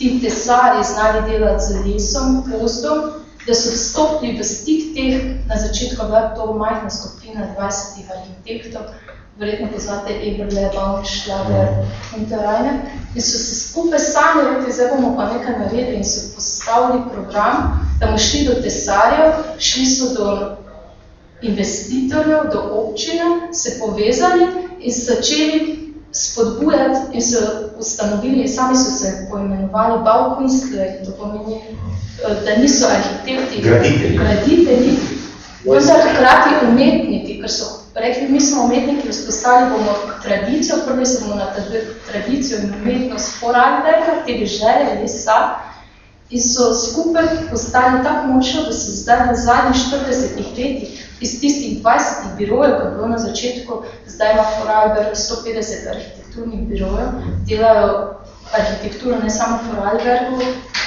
Speaker 7: ti tesari znali delati z lesom, pozdom, da so vstopili v stik teh, na začetku bila to majhna skupina 20 arhitektov, verjetno poznate Eberle, Bank, Šlager in Terajne, in so se skupaj sami rekli, zdaj bomo pa nekaj naredili in so postavili program, da bomo šli do tesarjev, šli so do investitorjev, do občine, se povezali in začeli spodbujati in so ustanovili, sami so se poimenovali Baukunstler, to pomeni, da niso arhitekti,
Speaker 3: graditelji,
Speaker 7: graditelji. Vendar hkrati umetniki, ker so rekli, mi smo umetniki, vzpostavili bomo tradicijo, prvi se bomo na tradicijo in umetnost Vorarlberga, te dežele, lesa, in so skupaj postali tako močno, da se zdaj na zadnjih 40 letih iz tistih 20 birojev, kot bilo na začetku, zdaj ima Vorarlberg 150 arhitekturnih birojev, delajo arhitekturo ne samo v Vorarlbergu,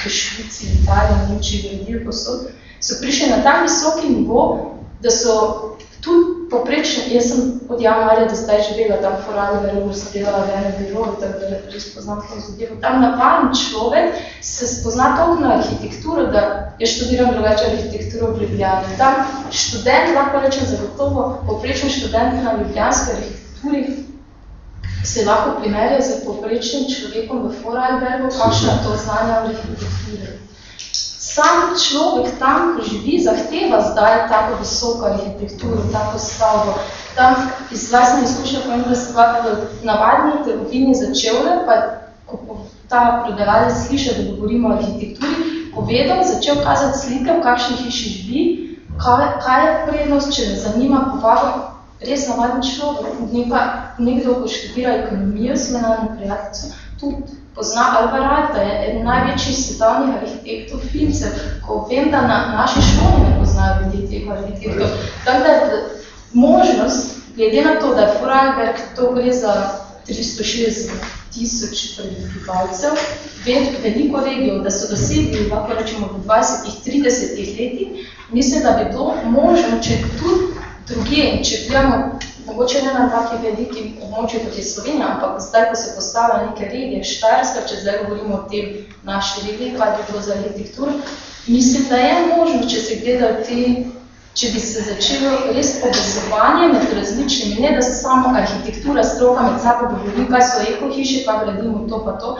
Speaker 7: v Švici, Italiji, Nemčiji, Gradil, posod, so prišli na tak visoki nivo, da so tudi poprečne, jaz sem od januarja do zdaj živela tam v Vorarlbergu, sem delala v enem biroju, tako da res poznam to zadevo. Tam navaden človek se spozna toliko na arhitekturo, da jaz študiram drugače arhitekturo v Ljubljani. Tam študent, lahko rečem zagotovo, poprečen študent na ljubljanski arhitekturi se lahko primerja z poprečnim človekom v Vorarlbergu, kakšna to znanja arhitekturi sam človek tam, ko živi, zahteva zdaj tako visoko arhitekturo, tako stavbo. Tam iz vlastne izkušnje povem, da se pa navadni trgovini začele, pa ko ta prodajalec sliša, da govorimo o arhitekturi, povedal, začel kazati slike, v kakšni hiši živi, kaj, kaj je prednost, če me zanima, povabam res navaden človek, ne pa nekdo, ko študira ekonomijo, s menalno prijateljstvo, tudi pozna Alvarad, da je eden največjih svetovnih arhitektov filmcev, ko vem, da na naši šoli ne poznajo ljudi teh arhitektov. Tako da možnost, glede na to, da je Vorarlberg, to gre za 360 tisoč prebivalcev, veliko regijo, da so dosegli, lahko rečemo, v 20-30 letih, mislim, da bi bilo možno, če tudi druge, če gledamo mogoče ne na taki veliki območju kot je Slovenija, ampak zdaj, ko se postavlja neke regije, Štajerska, če zdaj govorimo o tem naši regiji, kaj bi bilo za arhitekturo, mislim, da je možno, če se gledajo te če bi se začelo res povezovanje med različnimi, ne da se samo arhitektura stroka med sabo govori, kaj so ekohiše, pa gradimo to pa to,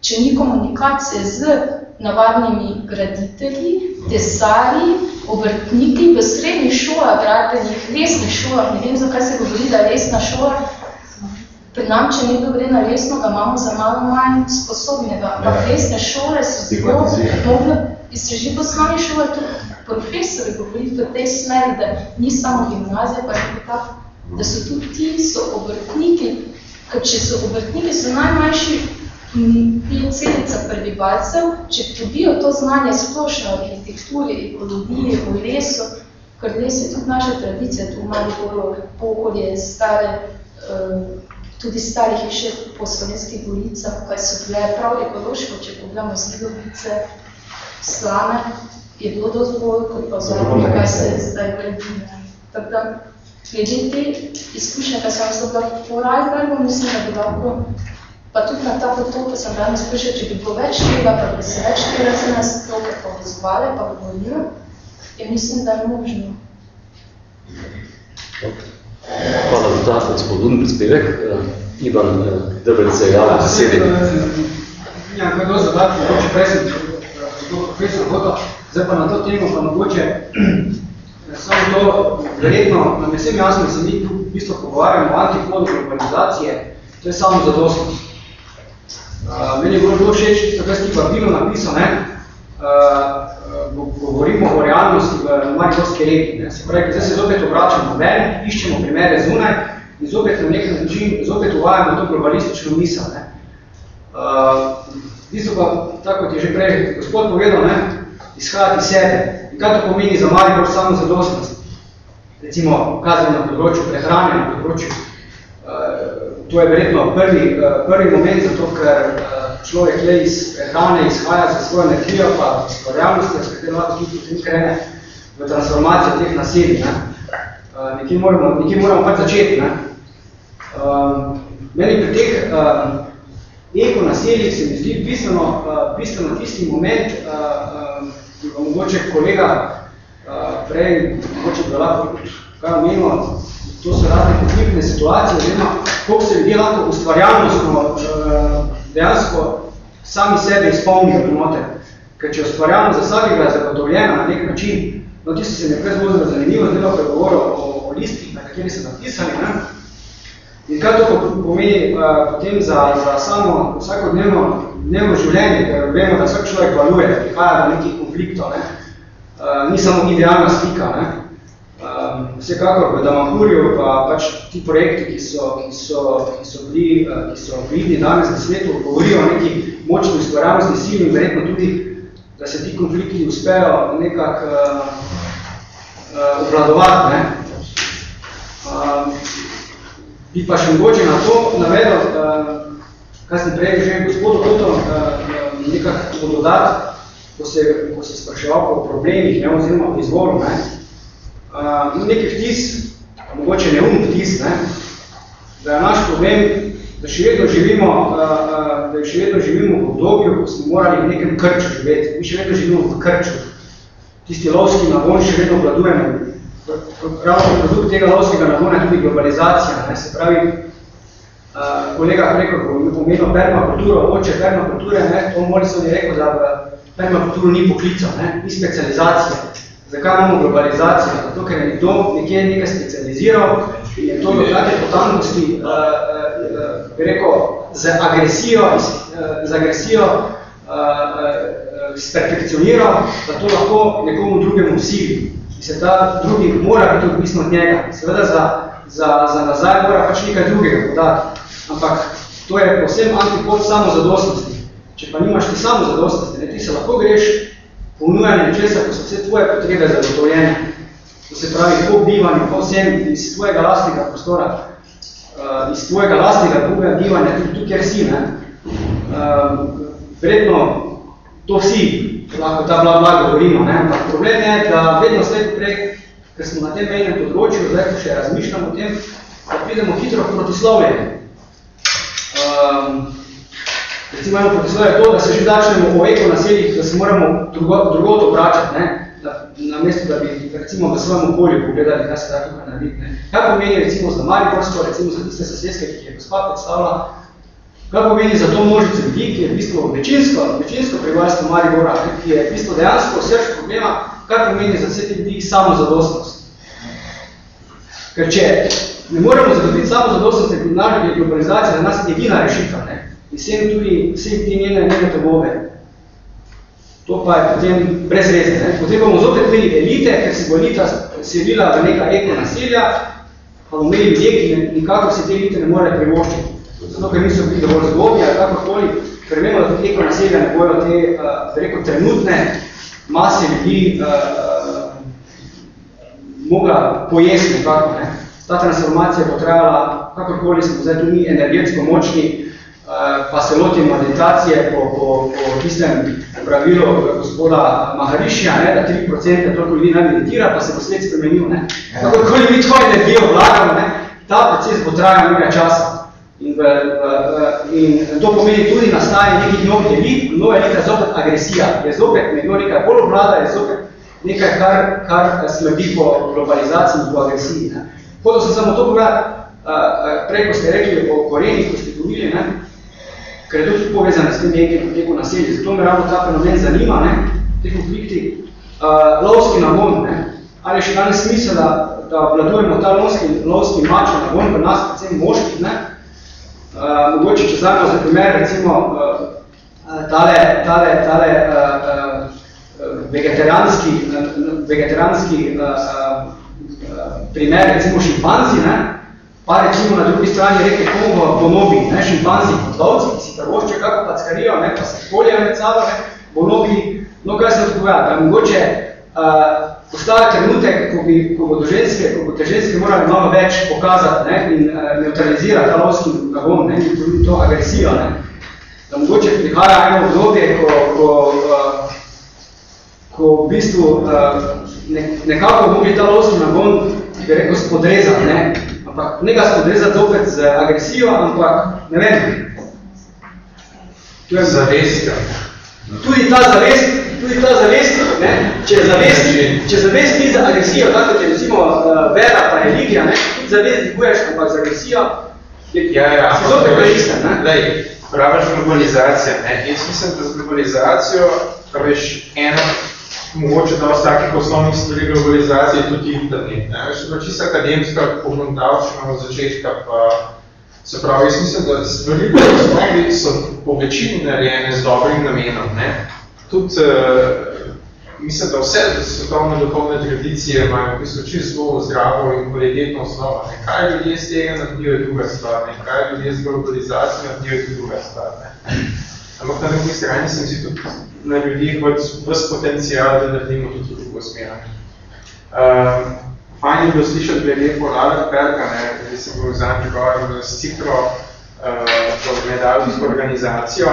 Speaker 7: če ni komunikacije z navadnimi graditelji, tesarji, obrtniki v srednjih šolah, gradbenih, lesnih šolah, ne vem, zakaj se govori, da je lesna šola, pri nam, če nekdo gre na lesno, ga imamo za malo manj sposobnega, ampak
Speaker 3: Ja.
Speaker 7: lesne šole so zelo mogle, iz že po osnovni šole tudi profesori govoriti v tej smeri, da ni samo gimnazija, pa je tako, da so tudi ti, so obrtniki, ker če so obrtniki, so najmanjši celica prebivalcev, če dobijo to znanje splošno o arhitekturi, ekologiji, o lesu, ker les je tudi naša tradicija, tu malo bolj pokolje, stare, eh, tudi stare hiše po slovenskih goricah, kaj so bile prav ekološko, če pogledamo zidovice, slane, je bilo dosti bolj kot pa zadnje, kaj se zdaj gradi. Tako da, glede te izkušnje, kaj sem se bila po Rajbergu, mislim, da bi lahko, pa tudi na ta potok, ko sem danes prišel, če bi bilo več tega, pa bi se več te razne stroke povezovale, pa govorilo, je mislim, da je možno.
Speaker 1: Hvala za ta spodbudni prispevek. Uh, Ivan uh, Drbec se je javil besedi.
Speaker 8: Ja, kaj dosti dodati, mogoče prej sem gospod profesor hotel, zdaj pa na to temo pa mogoče samo to, verjetno, nam je vsem jasno, da se mi v bistvu pogovarjamo o antipodu globalizacije, to je samo zadostnost. Uh, meni je bilo zelo všeč, tisto, kar si Barbino napisal, ne, uh, govorimo o realnosti v Mariborski regiji. Ne. Se pravi, zdaj se zopet obračamo ven, iščemo primere zunaj in zopet na nek način zopet uvajamo to globalistično misel. Ne. Uh, bistvu pa, tako kot je že prej gospod povedal, ne, izhajati sebe. In kaj to pomeni za Maribor samo zadostnost? Recimo, kazali na področju prehrane, na področju, to je verjetno prvi, uh, prvi moment, zato ker uh, človek le iz prehrane izhaja za svojo energijo, pa realnostjo, s katero lahko tudi potem krene v transformacijo teh naselij. Ne. Uh, nekje, moramo, nekje moramo pač začeti. Ne. Uh, meni pri teh eko naseljih se mi zdi bistveno, bistveno tisti moment, ki ga mogoče kolega prej, mogoče da lahko kaj omenilo, to so razne konfliktne situacije, oziroma koliko se ljudje lahko ustvarjalnostno uh, dejansko sami sebe izpolnijo pomote. Ker če ustvarjalno za vsakega je zagotovljena na nek način, no tisto se mi je zelo zanimivo, zdaj pa o, o listih, na kateri so napisani, ne? In kaj to pomeni uh, potem za, za samo vsakodnevno dnevno življenje, ker vemo, da vsak človek valuje, prihaja do nekih konfliktov, ne? Uh, ni samo idealna slika. Ne? Um, vsekakor v Damahurju pa pač ti projekti, ki so, ki so, ki so bili, uh, ki so vidni danes na svetu, govorijo o neki močni ustvarjalnosti sili in verjetno tudi, da se ti konflikti uspejo nekako uh, uh, obvladovati. Ne? Um, bi pa še mogoče na to navedel, uh, kaj sem prej že gospodu hotel uh, nekako dodati, ko se, ko se spraševal po problemih, ne, oziroma po izvoru. Ne. Uh, nekaj vtis, mogoče neum vtis, ne, da je naš problem, da še vedno živimo, uh, uh, da še vedno živimo v obdobju, ko smo morali v nekem krču živeti. Mi še vedno živimo v krču. Tisti lovski nagon še vedno obladujemo. Ravno produkt tega lovskega nagona je tudi globalizacija. Ne, se pravi, uh, kolega preko, ko je pomenil permakulturo, oče permakulture, ne, to Morrison je rekel, da v permakulturu ni poklical, ni specializacija. Zakaj imamo globalizacijo? Zato, ker je nekdo nekje nekaj specializiral in je to do take potankosti, uh, uh, bi rekel, z agresijo, uh, z agresijo uh, uh, sperfekcioniral, da to lahko nekomu drugemu vsili. In se ta drugi mora biti odvisno od njega. Seveda za, za, za nazaj mora pač nekaj drugega podati. Ampak to je posebno antipod samozadostnosti. Če pa nimaš ti samozadostnosti, ne, ti se lahko greš ponujanje česa, ko so vse tvoje potrebe zagotovljene. To se pravi, po bivanju, po vsem iz tvojega lastnega prostora, uh, iz tvojega lastnega drugega bivanja, tudi tu, kjer si. Ne. Uh, verjetno to vsi lahko ta bla bla govorimo, ne? ampak problem je, da vedno sled prej, ker smo na tem mejnem področju, zdaj ko še razmišljamo o tem, da pridemo hitro v protislovje. Um, recimo eno protislovje je to, da se že začnemo o eko naseljih, da se moramo drugo, obračati. Ne? da, na mesto, da bi recimo v svojem okolju pogledali, kaj se da tukaj narediti. Ne. Kaj pomeni recimo za Mariborsko, recimo za tiste sosedske, ki je gospa predstavila, kaj pomeni za to množico ljudi, ki je v bistvu večinsko, večinsko prebivalstvo Maribora, ki je v bistvu dejansko srč problema, kaj pomeni za vse te ljudi samozadostnost. Ker če ne moremo zadobiti samozadostnost, je globalizacija za nas edina rešitev, ne? In vsem tudi vsem ti njene domove. To pa je potem brezrezne. Ne? Potem bomo zopet imeli elite, ker se bo elita selila v neka eko naselja, pa bomo imeli ljudje, ki nikako se te elite ne more privoščiti. Zato, ker niso bili dovolj zgodni ali kakorkoli, ker vemo, da tudi eko naselja ne bojo te, uh, rekel, trenutne mase ljudi uh, mogla pojesti nekako. Ne? Ta transformacija bo trajala, kakorkoli smo zdaj tu mi energetsko močni, pa se lotimo meditacije po, po, po tistem pravilu gospoda Maharišija, ne, da 3% toliko ljudi naj meditira, pa se bo svet spremenil. Ne. Kakorkoli mi to energijo vlagamo, ne, ta proces bo trajal nekaj časa. In, v, v, in to pomeni tudi nastaje nekih novih elit, nova elita zopet agresija, je zopet nekdo nekaj bolj vlada, je zopet nekaj, kar, kar smrdi po globalizaciji in po agresiji. Ne. Hotel sem samo to povedati, prej, ko ste rekli o korenih, ko ste govorili, ne, ker je tudi povezano s tem nekaj poteku naselji. Zato me ravno ta fenomen zanima, ne, te konflikti. Uh, lovski nagon, ne, ali je še danes smisel, da, da vladujemo ta lovski, lovski mač nagon v nas, predvsem moških, ne. Uh, mogoče, če znamo za primer, recimo, uh, tale, tale, tale uh, uh, vegetarijanski, uh, vegetarijanski uh, uh, primer, recimo šimpanzi, ne, pa recimo na drugi strani reke Kongo bonobi, ne, šimpanzi kot lovci, ki si prvošče kako packarijo, ne, pa se poljajo med sabo, ne, bonobi, no kaj se odpoveja, da mogoče uh, postaja trenutek, ko, bi, ko bodo ženske, ko bodo ženske morali malo več pokazati ne, in uh, neutralizirati ta lovski nagon, ne, in to agresijo, ne, da mogoče prihaja eno obdobje, ko, ko, uh, ko v bistvu uh, ne, nekako mogli ta lovski nagon, bi rekel, spodrezati, ne, ampak ne ga spodrezati zopet z agresijo, ampak ne vem.
Speaker 2: To je zavest.
Speaker 8: Tudi ta zavest, tudi ta zavest, ne, če zavest, če zavest ni za agresijo, tako kot je recimo uh, vera pa religija, ne, tudi zavest dviguješ, ampak za agresijo, je,
Speaker 2: ja, ja,
Speaker 8: si zopet preisten, ne.
Speaker 2: Lej, praviš globalizacija, ne, jaz mislim, da z globalizacijo, praviš, ena mogoče da od takih osnovnih stvari globalizacije tudi internet. Ne? Veš, pa čisto akademska pogledavčina od začetka, pa se pravi, jaz mislim, da stvari v osnovi so po večini narejene z dobrim namenom. Ne? Tudi, uh, mislim, da vse svetovne duhovne tradicije imajo v bistvu čisto zelo zdravo in kvalitetno osnovo. Ne? Kaj ljudje z tega naredijo je druga stvar, ne? kaj ljudje z globalizacijo naredijo je druga stvar. Ne? Ampak na drugi strani sem si tudi na ljudih vse potencijal, da naredimo tudi drugo smer. Um, fajn je bilo slišati glede Polar Berga, ne, da sem bil zadnji govor s Cipro, uh, to medalsko organizacijo.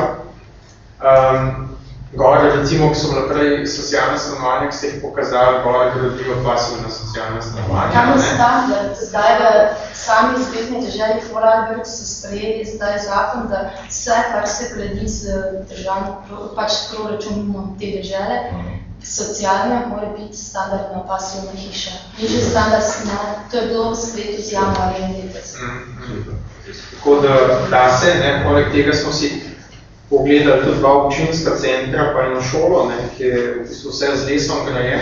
Speaker 2: Um, gore, recimo, ko so bila prej socialna stanovanja, ki ste jih pokazali, gore gradivo pa so na socialna stanovanja.
Speaker 7: Tam je standard. Zdaj v sami zvezdni državi Vorarlberg so sprejeli zdaj zakon, da vse, kar se gledi z državnim, pač proračunom te države, socialne, mora biti standardna pasivna hiša. Ni že standard, ne, to je bilo v svetu z januarjem letos.
Speaker 2: Tako da, da se, ne, poleg tega smo si pogledali tudi dva občinska centra, pa eno šolo, ne, ki je v bistvu vse z lesom grajen,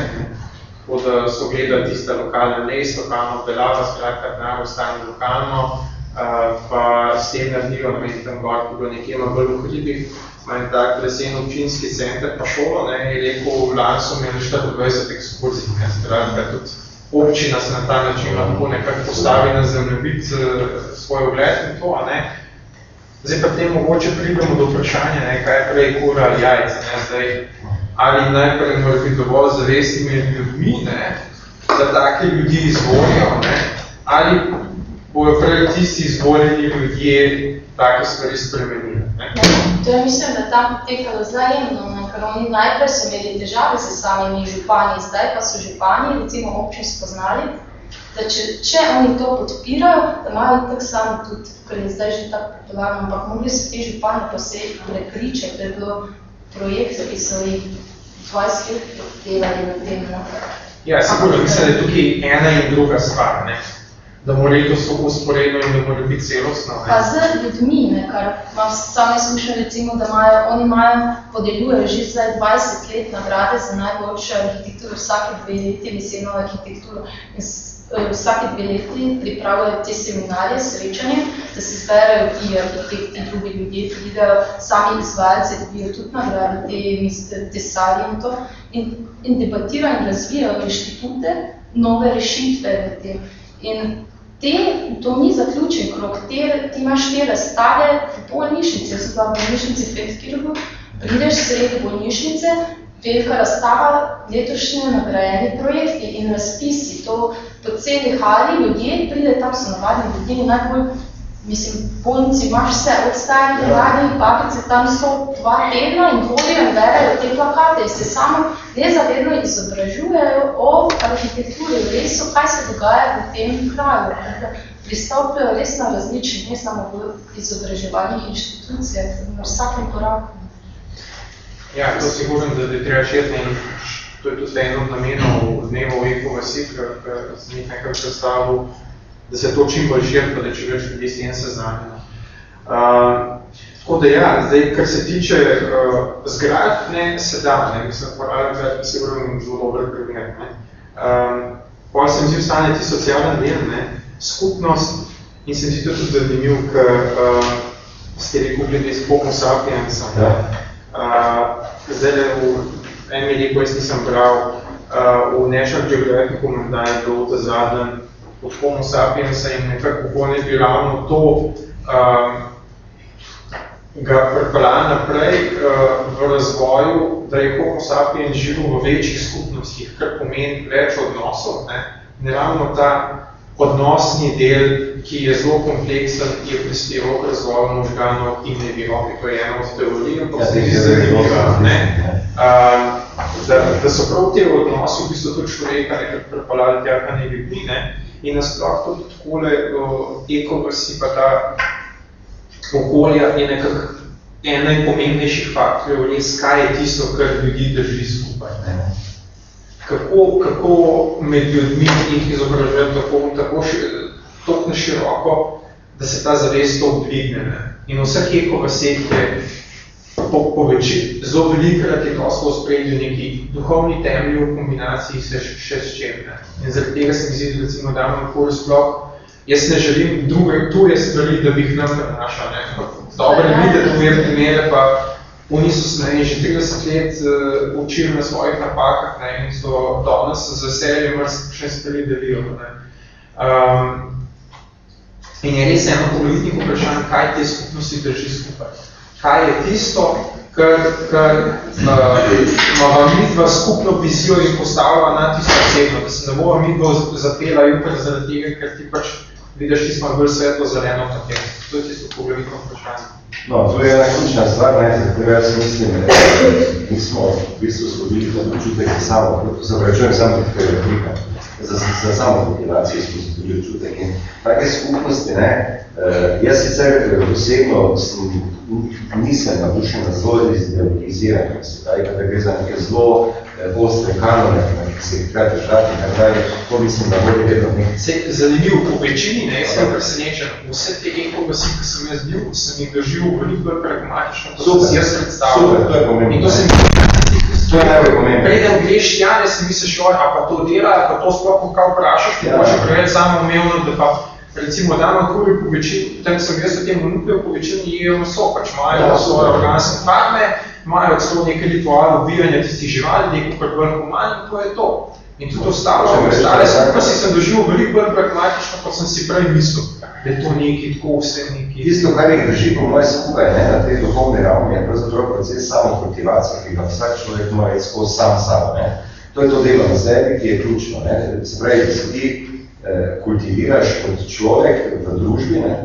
Speaker 2: tako da so gledali tiste lokalne les, lokalno belava, skratka, denar ostane lokalno, uh, pa s tem naredilo, ne vem, tam gor, ki bilo nekje ima bolj v hribih, ima en tak lesen občinski center, pa šolo, ne, je rekel, lani so imeli 24 ekskurzij, ne, skratka, tudi občina se na ta način lahko nekako postavi na zemljevid svoj ogled in to, ne, Zdaj pa tem mogoče pridemo do vprašanja, ne, kaj je prej kura ali jajce. Ne, zdaj, ali najprej mora biti dovolj zavesti med ljudmi, ne, da take ljudi izvolijo, ne, ali bojo prej tisti izvoljeni ljudje take stvari spremenili. Ne.
Speaker 7: Ja, to je mislim, da tam potekalo zajemno, ne, ker oni najprej so imeli težave s samimi župani, zdaj pa so župani, recimo občin spoznali, da če, če oni to podpirajo, da imajo tak samo tudi, ker je zdaj že tako popularno, ampak mogli so te župane posebej prekričati, da je bilo projekte, ki so jih 20 let delali na tem. No.
Speaker 2: Ja, sigurno, mislim, da je tukaj ena in druga stvar, ne? da mora to so usporedno in da mora biti celostno. Ne?
Speaker 7: Pa z ljudmi, ne, kar imam same izkušnje, recimo, da imajo, oni imajo, podeljujejo že zdaj 20 let nagrade za najboljšo arhitekturo, vsake dve leti viseno arhitekturo. In vsake dve leti pripravljajo te seminarje, srečanje, da se zberajo ti arhitekti, drugi ljudje, pridejo sami izvajalci, dobijo tudi nagrade, te tesarje in to, in, in debatirajo in razvijajo inštitute, nove rešitve v tem. In te, to ni zaključen krok, te, ti imaš te razstave v bolnišnici, jaz sem bila v bolnišnici Fetkirgu, prideš sredi bolnišnice, velika razstava, letošnje nagrajeni projekti in razpisi, to po celi hali ljudje, pride tam so navadni ljudje, najbolj Mislim, bolnici imaš vse, od starih ja. mladih, babice tam so dva tedna in vodijo in berajo te plakate in se samo nezavedno izobražujejo o arhitekturi, res so, kaj se dogaja v tem kraju. Pristopijo res na različnih, ne samo v izobraževalnih inštitucijah, na vsakem koraku.
Speaker 2: Ja, to sigurno, da je treba šetni in to je tudi eno od namenov dneva v Eko vasi, ker sem jih nekaj predstavil, da se to čim bolj širi, pa da če več ljudi s tem seznanjeno. Uh, tako da ja, zdaj, kar se tiče uh, zgrad, ne, se da, ne, mislim, porali pa se vrlo zelo dober primer. Ne. Um, Potem sem si ostane ti socialni del, ne, skupnost, in sem si to tudi zanimiv, ker uh, ste rekel glede s Homo sapiensa. Ja. Uh, zdaj, v Emily, ko jaz nisem bral, uh, v National Geographic, da je bilo v zadnjem od Homo sapiensa in nekako kako ne bi ravno to um, ga pripeljala naprej uh, v razvoju, da je Homo sapiens živel v večjih skupnostih, kar pomeni več odnosov. Ne, ne ravno ta odnosni del, ki je zelo kompleksen, ki je prispeval k razvoju možganov in ne bi to je ena od teorij, ampak ja, se je zanimiva, ne? Um, da, da so prav te odnosi v bistvu tudi človeka nekako pripeljali tja, kar ne bi bili, ne? in nasploh tudi takole ekovasi pa ta okolja je nekako ena najpomembnejših faktorjev, res kaj je tisto, kar ljudi drži skupaj. Ne? Kako, kako med ljudmi jih izobražujem tako, tako, tako na široko, da se ta zavest to dvigne. Ne? In vseh ekovaseh je po, po veči, zelo velikrat je dosto v spredju neki duhovni temelj v kombinaciji se še s čem. Ne? In zaradi tega se mi zdi, recimo, da imam kol sploh, jaz ne želim druge, tuje stvari, da bi jih nam prenašal. Ne? Dobre ja. videti tuje primere, pa oni so se ne, že 30 let uh, učili na svojih napakah ne? in so danes z veseljem še stvari delijo. Ne? Um, in je res eno poglednih vprašanj, kaj te skupnosti drži skupaj kaj je tisto, kar, kar uh, ima midva skupno vizijo in postavlja na tisto osebno, da se ne bo midva zapela jutri zaradi tega, ker ti pač vidiš tisto bolj svetlo zeleno potem. To je tisto poglavitno vprašanje.
Speaker 3: No, to je ena ključna stvar, ne, za katero jaz mislim, da mi smo v bistvu zgodili ta počutek samo, zavrečujem samo tukaj replika, za, za samo motivacijo smo zgodili čutek in take skupnosti, ne, uh, jaz sicer osebno sem nisem navdušen na zelo izidealiziranje, se pravi, kada gre za neke zelo eh, ostre kanone, ki se jih treba držati, in tako to mislim, da vodi vedno nekaj.
Speaker 2: Se, zanimiv, po večini, ne, sem presenečen, vse te ekobasi, ki sem jaz bil, sem jih doživel veliko bolj pragmatično, to sem jaz predstavljal.
Speaker 3: Super, to je pomembno.
Speaker 2: In to sem
Speaker 3: To je najbolj pomembno.
Speaker 2: Preden greš tja, ne si misliš, a pa to dela, a pa to sploh kaj vprašaš, ti ja. boš preveč samo umevno, da pa recimo dano kuri po večini, potem sem jaz v tem nukleu, po večini jejo meso, pač imajo ja, svoje organske farme, imajo celo nekaj ritualov ubijanja tistih živali, kot bolj human in to je to. In tudi ostalo, že ostale skupnosti sem doživel veliko bolj pragmatično, kot sem si prej mislil, da je to nekaj tako vse nekaj.
Speaker 3: Tisto, kar jih drži po moje skupaj, ne, na tej duhovni ravni, je pravzaprav proces samokultivacije, ki ga vsak človek mora skozi sam samo. Ne. To je to delo na sebi, ki je ključno. Ne. Se pravi, da se ti Eh, kultiviraš kot človek v družbi, ne?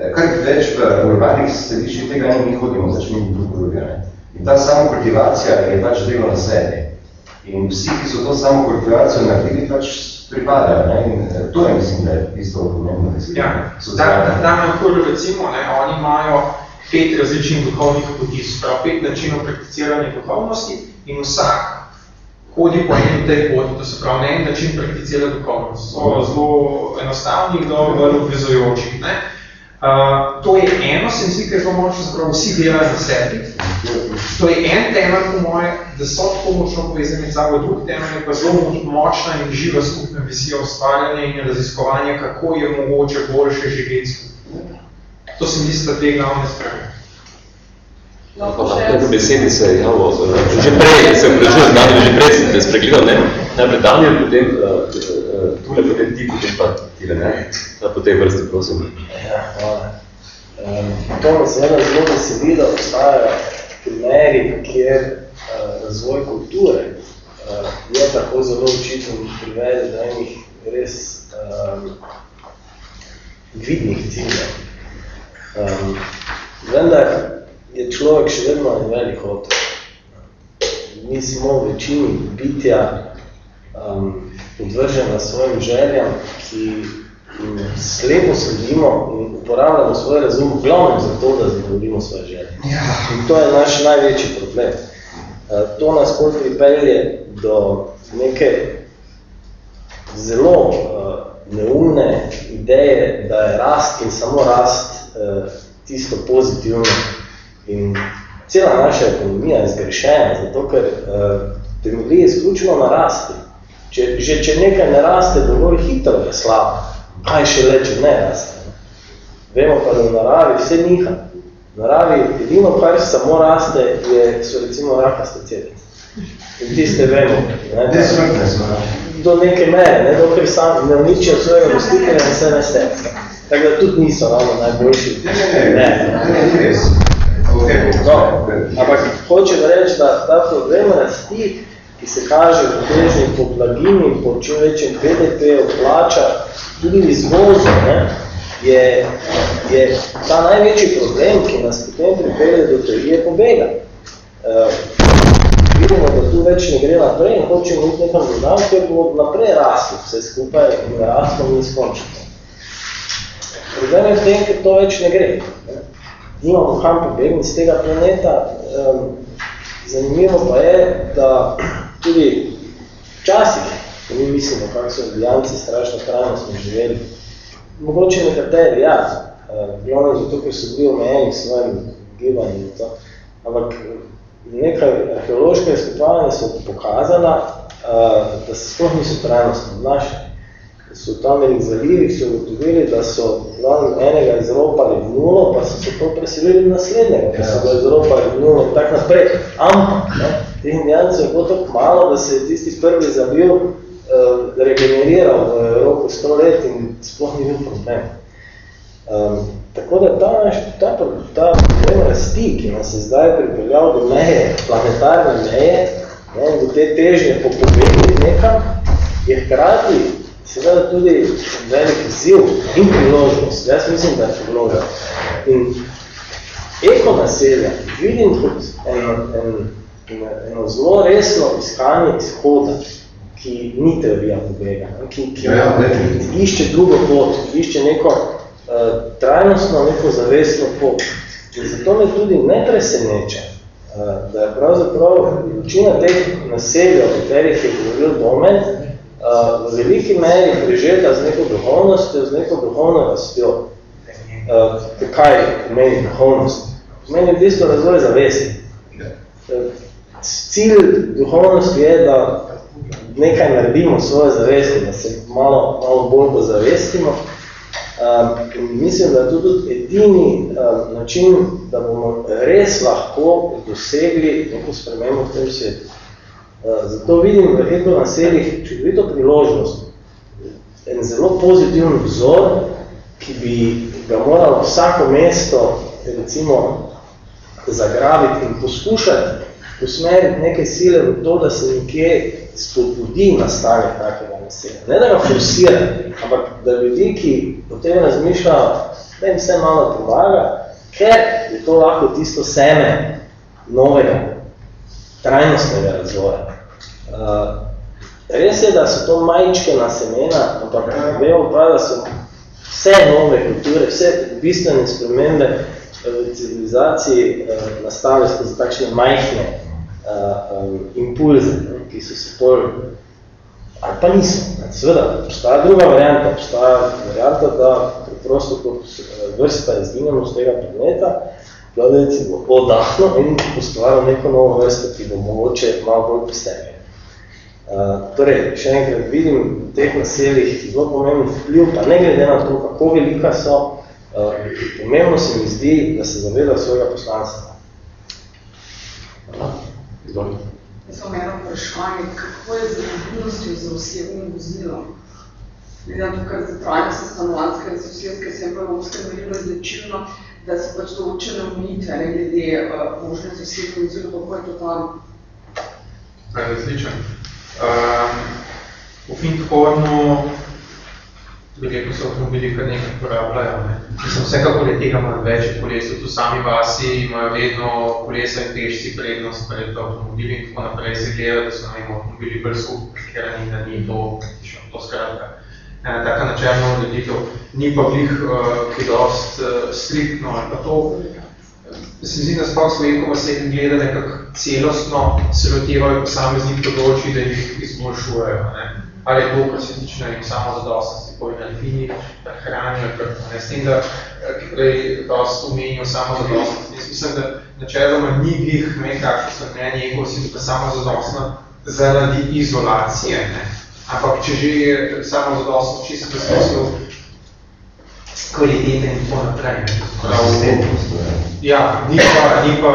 Speaker 3: Eh, kar več v urbanih središčih tega ne mi hodimo, začnemo drug druge. Ne? In ta samokultivacija je pač delo na sebi. In vsi, ki so to samokultivacijo naredili, pač pripadajo. Ne? In eh, to je, mislim, da je isto pomembno.
Speaker 2: Ja, da na okolju recimo, ne, oni imajo
Speaker 4: pet različnih duhovnih poti, prav pet načinov prakticiranja duhovnosti in vsak hodi po eni tej poti, to se pravi, na en način prakticira duhovnost. So zelo enostavnih, dobro obvezujočih. Ne? Uh, to je eno, se mi zdi, ker to močno zapravo vsi delajo za sebi. To je en temelj po moje, da so tako močno povezani med sabo, drug temelj je pa zelo močna in živa skupna visija ustvarjanja in raziskovanja, kako je mogoče boljše živeti skupaj. To se mi zdi, da te glavne spremljajo.
Speaker 1: Lahko besedi se javno, že prej se vprašal, da že prej sem te spregledal, ne? Najprej Daniel, potem uh, tule, potem ti, potem pa tile, ne? Da po tej vrsti, prosim.
Speaker 9: Ja, hvala. To me seveda zelo veseli, da obstajajo primeri, kjer uh, razvoj kulture je tako zelo očiten privede do enih res um, vidnih ciljev. Um, vendar, je človek še vedno en velik otrok. Mi smo v večini bitja um, podvržena svojim željam, ki slepo sledimo in uporabljamo svoj razum glavno za to, da zadovoljimo svoje želje.
Speaker 3: Ja.
Speaker 9: In to je naš največji problem. Uh, to nas bolj pripelje do neke zelo uh, neumne ideje, da je rast in samo rast uh, tisto pozitivno, In cela naša ekonomija je zgrešena, zato ker uh, temelji izključno na rasti. Če, že če nekaj ne raste dovolj hitro, je slabo. Kaj še le, če ne raste? Vemo pa, da v naravi vse niha. V naravi edino, kar samo raste, je, so recimo rakaste celice. In tiste vemo. Ne,
Speaker 3: Ne smrtne smo.
Speaker 9: do neke mere, ne, dokaj sam ne uničijo svojega gostitelja in vse neste. Tako da tudi niso ravno najboljši.
Speaker 3: Ne, ne, ne,
Speaker 9: ampak hočem reči, da ta problem rasti, ki se kaže v težnji po blagini, po čim večjem BDP, plača, tudi izvozu, ne, je, je ta največji problem, ki nas potem pripelje do teorije pobega. Uh, vidimo, da tu več ne gre naprej in hočemo iti nekam dodam, ker bo naprej raslo vse skupaj in raslo ni skončno. Problem je v tem, ker to več ne gre. Ne nimamo kam pobegniti z tega planeta. Zanimivo pa je, da tudi včasih, ko mi mislimo, kako so indijanci strašno trajno smo živeli, mogoče nekateri, ja, glavno zato, ker so bili omejeni s svojim gibanjem in to, ampak nekaj arheološke izkupovanja so pokazala, da se sploh niso trajnostno obnašali so tam enih zalivih so ugotovili, da so glavno enega izropali v nulo, pa so se to preselili naslednjega, pa so ga izropali v nulo in tak naprej. Ampak, ne, teh indijancev je bilo tako malo, da se je tisti prvi zabil uh, regeneriral v roku 100 let in sploh ni bil problem. Um, tako da ta, ta, ta problem rasti, ki nas je zdaj pripeljal do meje, planetarne meje, ne, do te težnje po pobedi nekam, je hkrati seveda tudi velik izziv in priložnost. Jaz mislim, da je priložnost. In eko naselja vidim kot eno, en, eno zelo resno iskanje izhoda, ki ni teorija pobega, ki, ki
Speaker 3: Ja, ja,
Speaker 9: išče drugo pot, ki išče neko uh, trajnostno, neko zavestno pot. In zato me tudi ne preseneča, uh, da je pravzaprav večina teh naselja, o katerih je govoril Domen, v veliki meri prežeta z neko duhovnostjo, z neko duhovno rastjo. Uh, kaj pomeni duhovnost? Pomeni v bistvu razvoj zavesti. Uh, cilj duhovnosti je, da nekaj naredimo svoje zavesti, da se malo, malo bolj pozavestimo. Uh, mislim, da je to tudi edini uh, način, da bomo res lahko dosegli neko spremembo v tem svetu. Zato vidim v eko naseljih čudovito priložnost, en zelo pozitiven vzor, ki bi ga moralo vsako mesto recimo zagrabiti in poskušati usmeriti neke sile v to, da se nekje spodbudi nastanek takega naselja. Ne da ga forsira, ampak da ljudi, ki potem razmišljajo, da jim vse malo pomaga, ker je to lahko tisto seme novega, trajnostnega razvoja. Uh, res je, da so to majčke na semena, ampak vemo pa, da so vse nove kulture, vse bistvene spremembe v civilizaciji uh, nastale skozi takšne majhne uh, um, impulze, ne, ki so se pol, ali pa niso. Ne, seveda, obstaja druga varianta, obstaja varianta, da preprosto kot vrsta izginemo z tega planeta, Plavec bo odahno in ustvaril neko novo vrsto, ki bo mogoče malo bolj postegnje. Uh, torej, še enkrat vidim v teh naseljih zelo pomemben vpliv, pa ne glede na to, kako velika so, uh, pomembno se mi zdi, da se zaveda svojega poslanstva.
Speaker 1: Izvolite.
Speaker 10: Jaz vam eno vprašanje, kako je z mobilnostjo za osebnim vozilom? Glede na to, kar za trajnostne stanovanske in sosedske sem pa evropske merilo izlečilno, da so pač določene omejitve, ne glede uh, možnosti osebnim vozilom, kako je to tam?
Speaker 2: Različen. Um, v Findhornu verjetno se avtomobili kar nekaj uporabljajo. Ne. Mislim, vsekakor je tega manj več koles, tudi v sami vasi imajo vedno kolesa in pešci prednost pred avtomobili in tako naprej se gleda, da so na avtomobili bolj skupkirani, da ni to praktično to skratka. Ena taka načelna ureditev, ni pa glih uh, ki dost uh, striktno ali pa to, se mi zdi, da sploh Slovenko vas gleda nekako celostno se lotevajo posameznih področji, da jih izboljšujejo. Ne. Ali je to, kar se tiče samo zadostnosti, po energiji, hrani, ne, s tem, da prej dost umenijo samo zadostnost. Jaz mislim, da načeloma ni glih nekakšno so mnenje, ego si pa samo zadostna zaradi izolacije. Ne. Ampak če že je samo zadostnost, čisto v smislu kvalitete in tako naprej. Ja, ni pa, ni pa,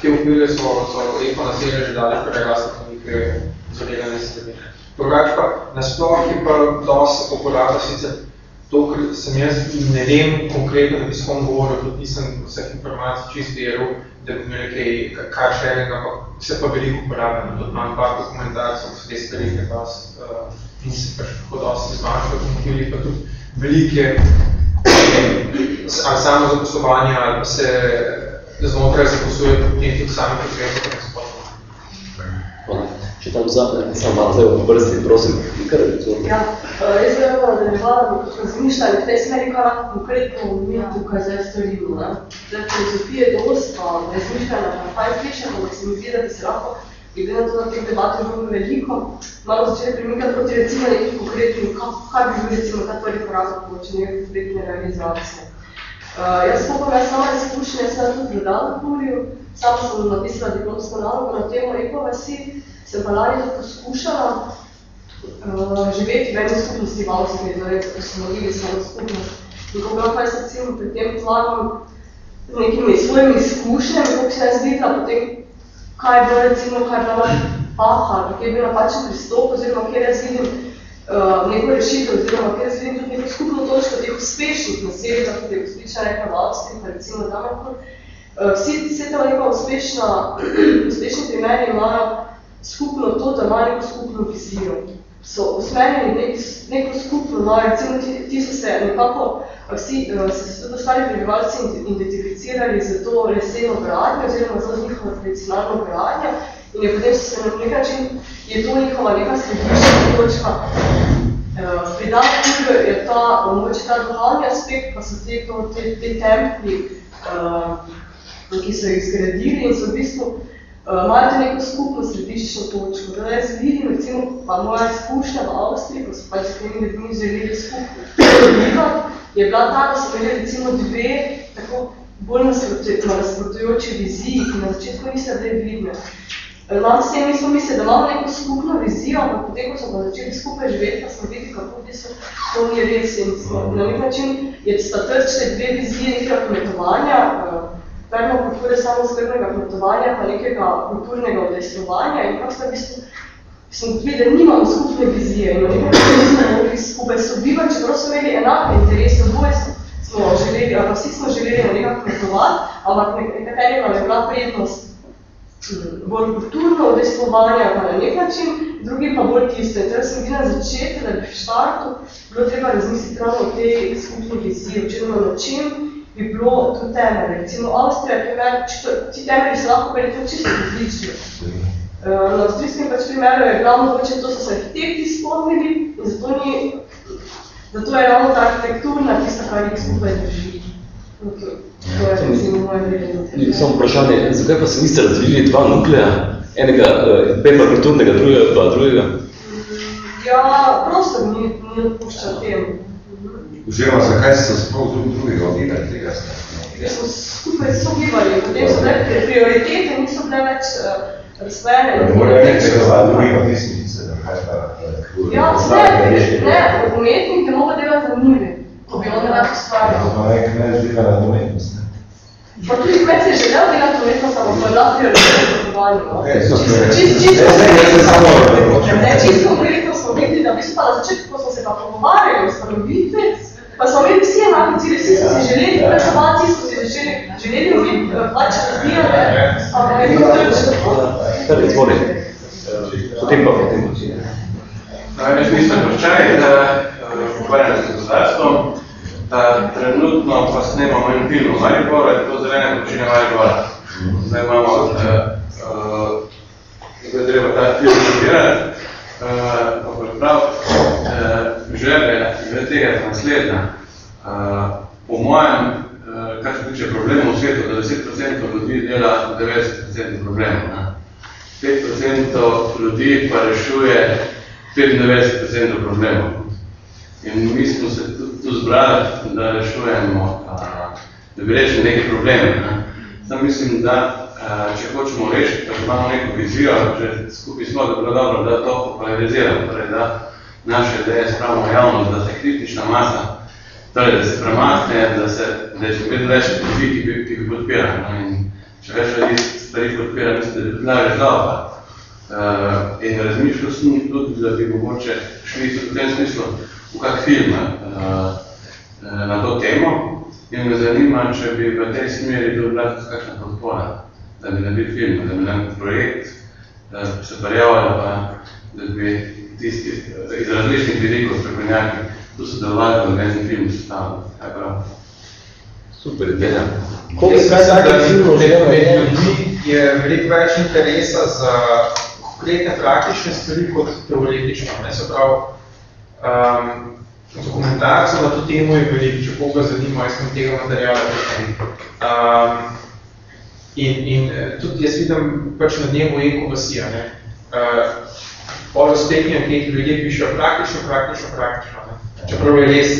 Speaker 2: te okvire so, so lepo naselje že dali prerasli po neke izolirane sredine. Drugač pa, nasploh je pa dosti popularno sicer to, ker sem jaz ne vem konkretno, da bi s kom govoril, tudi nisem vseh informacij čist veril, da bi imeli kaj, kaj še enega, ampak se pa veliko uporabljamo, tudi imam par dokumentacij, so te stvari, ker vas uh, in se pač tako dosti zmanjšajo avtomobili, pa tudi velike ali samo zaposlovanje, ali pa se znotraj zaposluje potem tudi sami transporta.
Speaker 1: Hvala. Če tam zadnje, sam malo zdaj v vrsti, prosim, kar recimo.
Speaker 11: Ja, jaz bi rekla, da ne hvala, da razmišljali v tej smeri, kar konkretno mi tukaj zdaj storimo. Ne? Zdaj, filozofije je dosta, razmišljala na fajn slišen, ampak se bi lahko, glede na to, da teh debat je veliko, malo začeli premikati proti recimo nekih konkretnih, kaj bi bil recimo ta prvi korak, pomoči nekaj konkretne realizacije. Uh, jaz spomnim, jaz sama izkušnja, jaz sem tudi v Pulju, sama sem napisala diplomsko nalogo na temo ekovasi, sem pa lani poskušala uh, živeti v eni skupnosti v Avstriji, torej, ko smo mogli samo skupnost. In ko bila kaj se recimo pri tem plagam z nekimi svojimi izkušnjami, kako se jaz videla potem, kaj je bilo recimo, kaj je bila paha, kje je bil napačen pristop, oziroma kjer jaz vidim uh, neko rešitev, oziroma kjer jaz vidim tudi neko skupno točko teh uspešnih naselij, tako da je uspešna rekla v Avstriji, pa recimo tam uh, vsi, vse ta neka uspešna, uspešni primeri imajo skupno to, da imajo neko skupno vizijo. So usmerjeni nek, neko skupno, no, recimo ti, ti so se nekako, vsi so se tudi ostali prebivalci identificirali za to leseno gradnjo, oziroma za njihovo tradicionalno gradnjo in je potem se na nek način, je to njihova neka središča točka. Pri Dalku je ta, mogoče ta duhovni aspekt, pa so te, to, te, te templi, uh, ki so jih zgradili in so v bistvu Uh, imajo neko skupno središčno točko. Da jaz vidim, recimo, pa moja izkušnja v Avstriji, ko so pač s temi ljudmi želeli skupno je bila ta, da so imeli recimo dve tako bolj nasprotujoče viziji, ki na začetku niso bile vidne. Imam s tem, smo mislili, da imamo neko skupno vizijo, ampak potem, ko smo pa začeli skupaj živeti, pa smo videli, kako v bistvu to ni res. In smo, na nek način je sta trčile dve vizije nekega kmetovanja, uh, permakulture samo skrbnega kmetovanja, pa nekega kulturnega odeslovanja in kako sta v bistvu smo videli, da nimamo skupne vizije in nekaj smo mogli skupaj sobivati, čeprav smo imeli enake interese, oboje smo želeli, ali vsi smo želeli na nekako kmetovati, ampak nekateri vam je bila prednost bolj kulturno odeslovanje, pa na nek način, drugi pa bolj tiste. Teda sem videla začeti, da bi v štartu bilo treba razmisliti ravno o tej skupni viziji, oziroma na čem bi bilo to temelj. Recimo Avstrija, primer, ti temelji so lahko verjetno čisto različni. Na avstrijskem pač primeru je glavno mogoče, to so se arhitekti spomnili in zato, ni, zato je ravno ta arhitekturna tista, kar jih skupaj drži. Okay.
Speaker 1: Samo vprašanje, zakaj pa se niste razvili dva nuklea, enega uh, permakulturnega, drugega pa drugega?
Speaker 12: Ja, prostor ni, ni odpuščal tem.
Speaker 3: Oziroma, zakaj ste sploh drug drugega odidali tega
Speaker 12: Jaz smo skupaj sobivali, potem so bile prioritete, niso bile več uh, razvojene.
Speaker 3: Ne more reči, da za drugega pesmice, da kaj pa...
Speaker 12: Ja, ne, ne, umetnik ne mogo delati v njivi, ko bi on rad ustvarjal.
Speaker 3: Pa nek ne zdiva na umetnost, ne?
Speaker 12: Pa tudi kmet je želel delati umetnost, ampak pa je dal prioritete v
Speaker 3: Okay,
Speaker 12: Čist, čist, čist, ne, čisto konkretno smo videli, da v bistvu pa na začetku, ko smo se pa pogovarjali o ustanovitvi, pa smo imeli vsi enako cilje, vsi smo si želeli plačevati, vsi smo si želeli, želeli biti pač razvijane, ampak je bilo trčno.
Speaker 1: Izvoli. Potem pa, potem
Speaker 13: jaz mislim, vprašaj, da ukvarjam s gospodarstvom, da trenutno pa snemamo en film v Mariboru, je to zelene počine Maribora. Zdaj imamo, da je treba ta film šokirati, uh, prav, uh, želje glede tega je naslednja. Uh, po mojem, uh, kar se tiče problemov v svetu, da 10% ljudi dela 90% problemov. Ne? 5% ljudi pa rešuje 95% problemov. In mi smo se tu, tu zbrali, da rešujemo, uh, da bi rešili neke probleme. Ne? Sam mislim, da uh, če hočemo rešiti, pa imamo neko vizijo, že skupaj smo, da bilo dobro, da to populariziramo, torej da naše ideje spravimo javnost, da se kritična masa, torej da se premakne, da se da je vedno več ljudi, ki bi, ki bi podpirali. No? In če več ljudi stvari podpira, mislim, da bi bila več dobra. Uh, in razmišljal sem tudi, da bi mogoče šli v tem smislu v kak film uh, na to temo in me zanima, če bi v tej smeri bil brati kakšna podpora, da bi naredil film, da bi naredil projekt, da bi se prijavili, pa da bi tisti iz različnih vidikov strokovnjaki tu sodelovali, da bi film sestavili. Kaj prav?
Speaker 1: Super ideja.
Speaker 2: Koliko kaj takih filmov že je veliko več interesa za konkretne praktične stvari kot teoretično. Ne? Se pravi, um, dokumentarcev na to temo je veliko, če koga zanima, jaz sem tega materijala um, in, in tudi jaz vidim pač na dnevu ekovasija. Ne? Uh, Polo steknjem, ki ljudje pišejo praktično, praktično, praktično. Ne? Čeprav je res,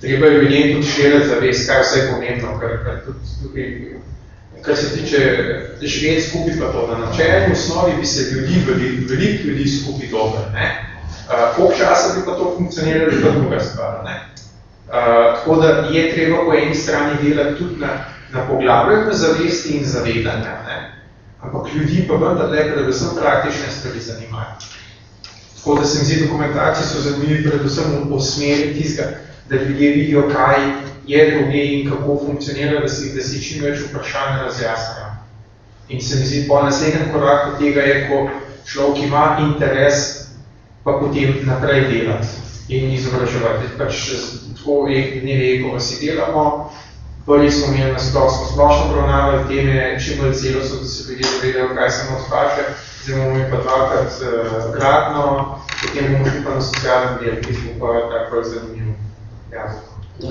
Speaker 2: treba je ljudem tudi širiti zavest, kaj vse je pomembno, kar, kar tudi tukaj kar se tiče živeti skupaj pa to, na načeljni osnovi bi se ljudi, veliko velik ljudi skupaj dobro? Uh, koliko časa bi pa to funkcioniralo, je druga stvar, ne? Uh, tako da je treba po eni strani delati tudi na, na poglabljanju zavesti in zavedanja, ne? ampak ljudi pa vendar le predvsem praktične stvari zanimajo. Tako da se mi zdi, dokumentacije so zanimivi predvsem v smeri tistega, da ljudje vidijo, kaj je druge in kako funkcionira, da si, da si čim več vprašanje razjasnajo. In se mi zdi, po naslednjem koraku tega je, ko človek ima interes, pa potem naprej delati in izobraževati. Pač tako dnevi eko vsi delamo, prvi smo imeli na sploh, smo splošno obravnavali teme, čim bolj celo so, da se ljudje zavedajo, kaj se nas paše, zdaj bomo mi pa dvakrat uh, gradno, potem bomo šli pa na socialnem del, ki smo pa tako zanimivo. Ja.